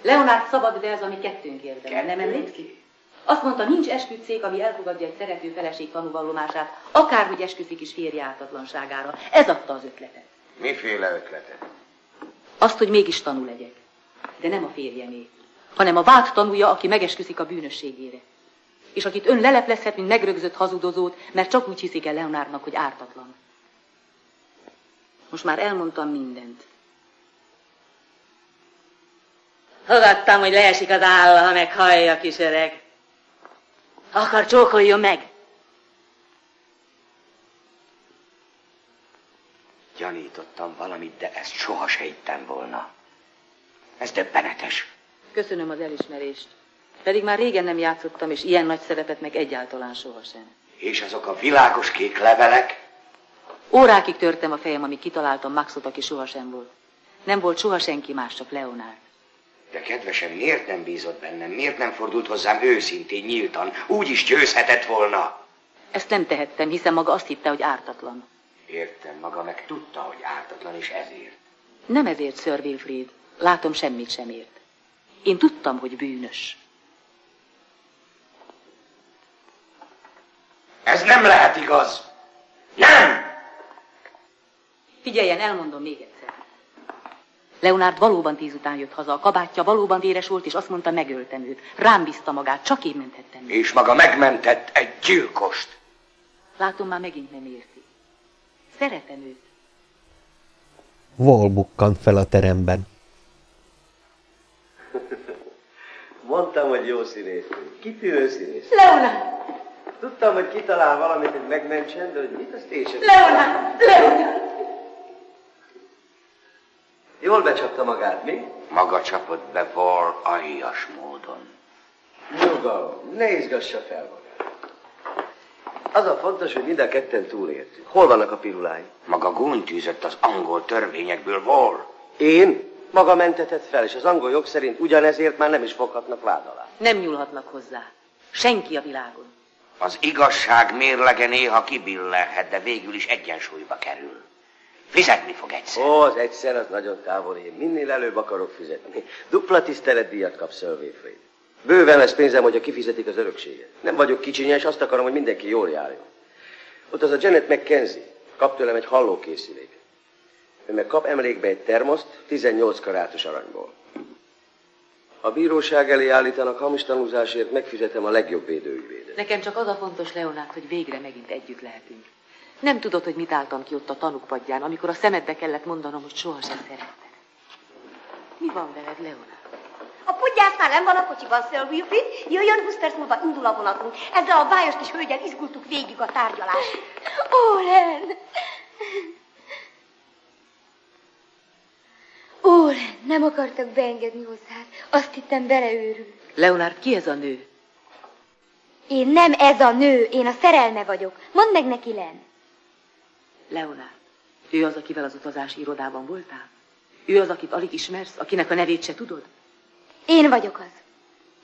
Leonard szabad, de ez, ami kettőnk érdeme. Nem emlékszik? Azt mondta, nincs esküdszék, ami elfogadja egy szerető feleség tanúvallomását, akárhogy esküszik is férje ártatlanságára. Ez adta az ötletet. Miféle ötletet? Azt, hogy mégis tanú legyek. De nem a férjemé, hanem a vád tanúja, aki megesküszik a bűnösségére. És akit ön leleplezhet, mint megrögzött hazudozót, mert csak úgy hiszik el Leonárnak, hogy ártatlan. Most már elmondtam mindent. Fogadtam, hogy leesik az álla, ha meghallja a kis öreg. Akar csókoljon meg? Gyanítottam valamit, de ezt soha se hittem volna. Ez döbbenetes. Köszönöm az elismerést. Pedig már régen nem játszottam, és ilyen nagy szerepet meg egyáltalán sohasem. És azok a világos kék levelek? Órákig törtem a fejem, amíg kitaláltam Maxot, aki sohasem volt. Nem volt soha senki más, csak Leonard. De kedvesem, miért nem bízott bennem? Miért nem fordult hozzám őszintén, nyíltan? Úgy is győzhetett volna. Ezt nem tehettem, hiszen maga azt hitte, hogy ártatlan. Értem, maga meg tudta, hogy ártatlan, és ezért. Nem ezért, Sir Wilfrid. Látom, semmit sem ért. Én tudtam, hogy bűnös. Ez nem lehet igaz. Nem! Figyeljen, elmondom még egyszer. Leonard valóban tíz után jött haza, a kabátja valóban véres volt, és azt mondta, megöltem őt. Rám bízta magát, csak én menthettem. meg. És maga megmentett egy gyilkost. Látom, már megint nem érti. Szeretem őt. Vol bukkant fel a teremben. Mondtam, hogy jó színész. Kitűnő színész. Leonard! Tudtam, hogy kitalál valamit, hogy megmentsen, de hogy mit, azt én sem. Leonard! Leonard! Jól becsapta magát, mi? Maga csapott be Val aljas módon. Nyugalom, ne izgassa fel magát. Az a fontos, hogy mind a ketten túléltünk. Hol vannak a pirulái? Maga gúnytűzött az angol törvényekből, Val. Én? Maga mentetett fel, és az angol jog szerint ugyanezért már nem is foghatnak vád alá. Nem nyúlhatnak hozzá. Senki a világon. Az igazság mérlege néha kibillelhet, de végül is egyensúlyba kerül. Fizetni fog egyszer. Ó, az egyszer, az nagyon távoli. Én minél előbb akarok fizetni. Dupla tiszteletdíjat kap Sir Wilfrid. Bőven lesz pénzem, hogyha kifizetik az örökséget. Nem vagyok kicsinyes, azt akarom, hogy mindenki jól járjon. Ott az a Janet McKenzie. Kap tőlem egy hallókészülék. Ő meg kap emlékbe egy termoszt 18 karátos aranyból. A bíróság elé állítanak hamis tanúzásért, megfizetem a legjobb védőügyvédet. Nekem csak az a fontos, Leonard, hogy végre megint együtt lehetünk. Nem tudod, hogy mit álltam ki ott a tanúkpadján, amikor a szemedbe kellett mondanom, hogy sohasem szerettek. Mi van veled, Leonard? A podgyász már nem van a kocsiban, Sir Wilfrid. Jöjjön, 20 perc múlva indul a vonatunk. Ezzel a bájos kis hölgyel izgultuk végig a tárgyalást. Ó, Len! Ó, Len, nem akartak beengedni hozzád. Azt hittem beleőrül. Leonard, ki ez a nő? Én nem ez a nő, én a szerelme vagyok. Mondd meg neki, Len. Leonard. Ő az, akivel az utazási irodában voltál? Ő az, akit alig ismersz, akinek a nevét se tudod? Én vagyok az.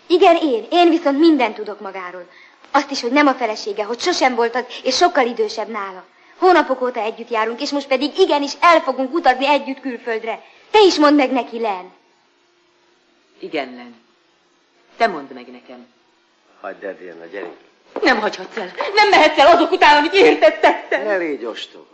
Igen, én. Én viszont mindent tudok magáról. Azt is, hogy nem a felesége, hogy sosem volt az, és sokkal idősebb nála. Hónapok óta együtt járunk, és most pedig igenis el fogunk utazni együtt külföldre. Te is mondd meg neki, Len. Igen, Len. Te mondd meg nekem. Hagyd el, Diana, gyerünk. Nem hagyhatsz el. Nem mehetsz el azok után, amit érted tettem. Ne légy ostoba.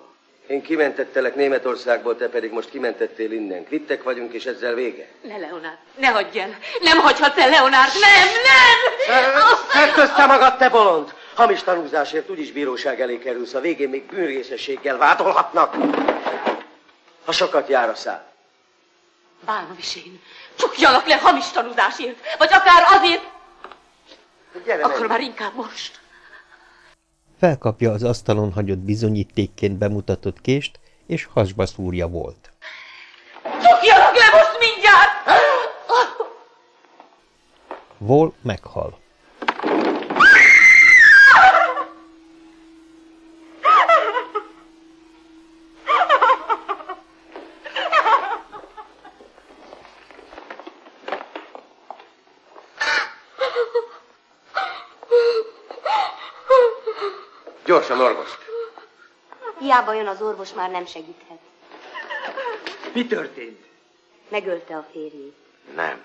Én kimentettelek Németországból, te pedig most kimentettél innen. Kvittek vagyunk, és ezzel vége. Ne, Leonard, ne hagyj el. Nem hagyhatsz el, Leonard. Nem, nem! Fertőzte magad, te bolond! Hamis tanúzásért úgyis bíróság elé kerülsz, a végén még bűnrészességgel vádolhatnak. Ha sokat jár a szám. Bálna is én. Csukjanak le hamis tanúzásért, vagy akár azért. Gyere, Akkor menj. már inkább most. Felkapja az asztalon hagyott bizonyítékként bemutatott kést, és hasba szúrja volt. Csukjanak le most mindjárt! Vol meghal. Gyorsan, orvos! Hiába jön az orvos, már nem segíthet. Mi történt? Megölte a férjét. Nem.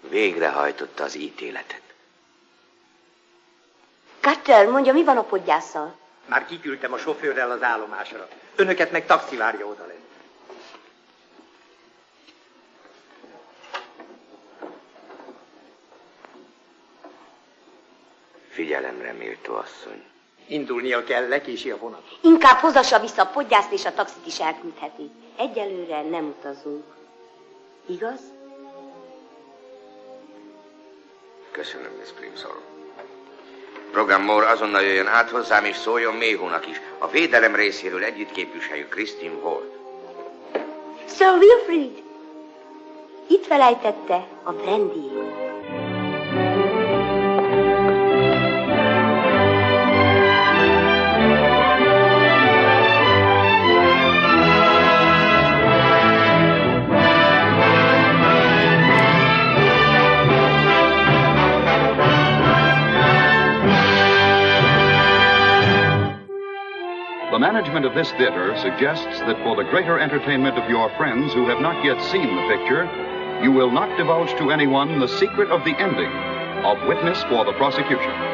Végrehajtotta az ítéletet. Carter, mondja, mi van a podgyásszal? Már kiküldtem a sofőrrel az állomásra. Önöket meg taxi várja oda lent. Figyelemre méltó asszony. Indulnia kell, lekési a vonat. Inkább hozassa vissza a podgyászt, és a taxit is elküldheti. Egyelőre nem utazunk. Igaz? Köszönöm, Miss Primsol. Program Moore azonnal jöjjön át hozzám, és szóljon Méhónak is. A védelem részéről együtt képviseljük Christine Ward. Sir Wilfrid! Itt felejtette a brandyét. Management of this theater suggests that for the greater entertainment of your friends who have not yet seen the picture, you will not divulge to anyone the secret of the ending of Witness for the Prosecution.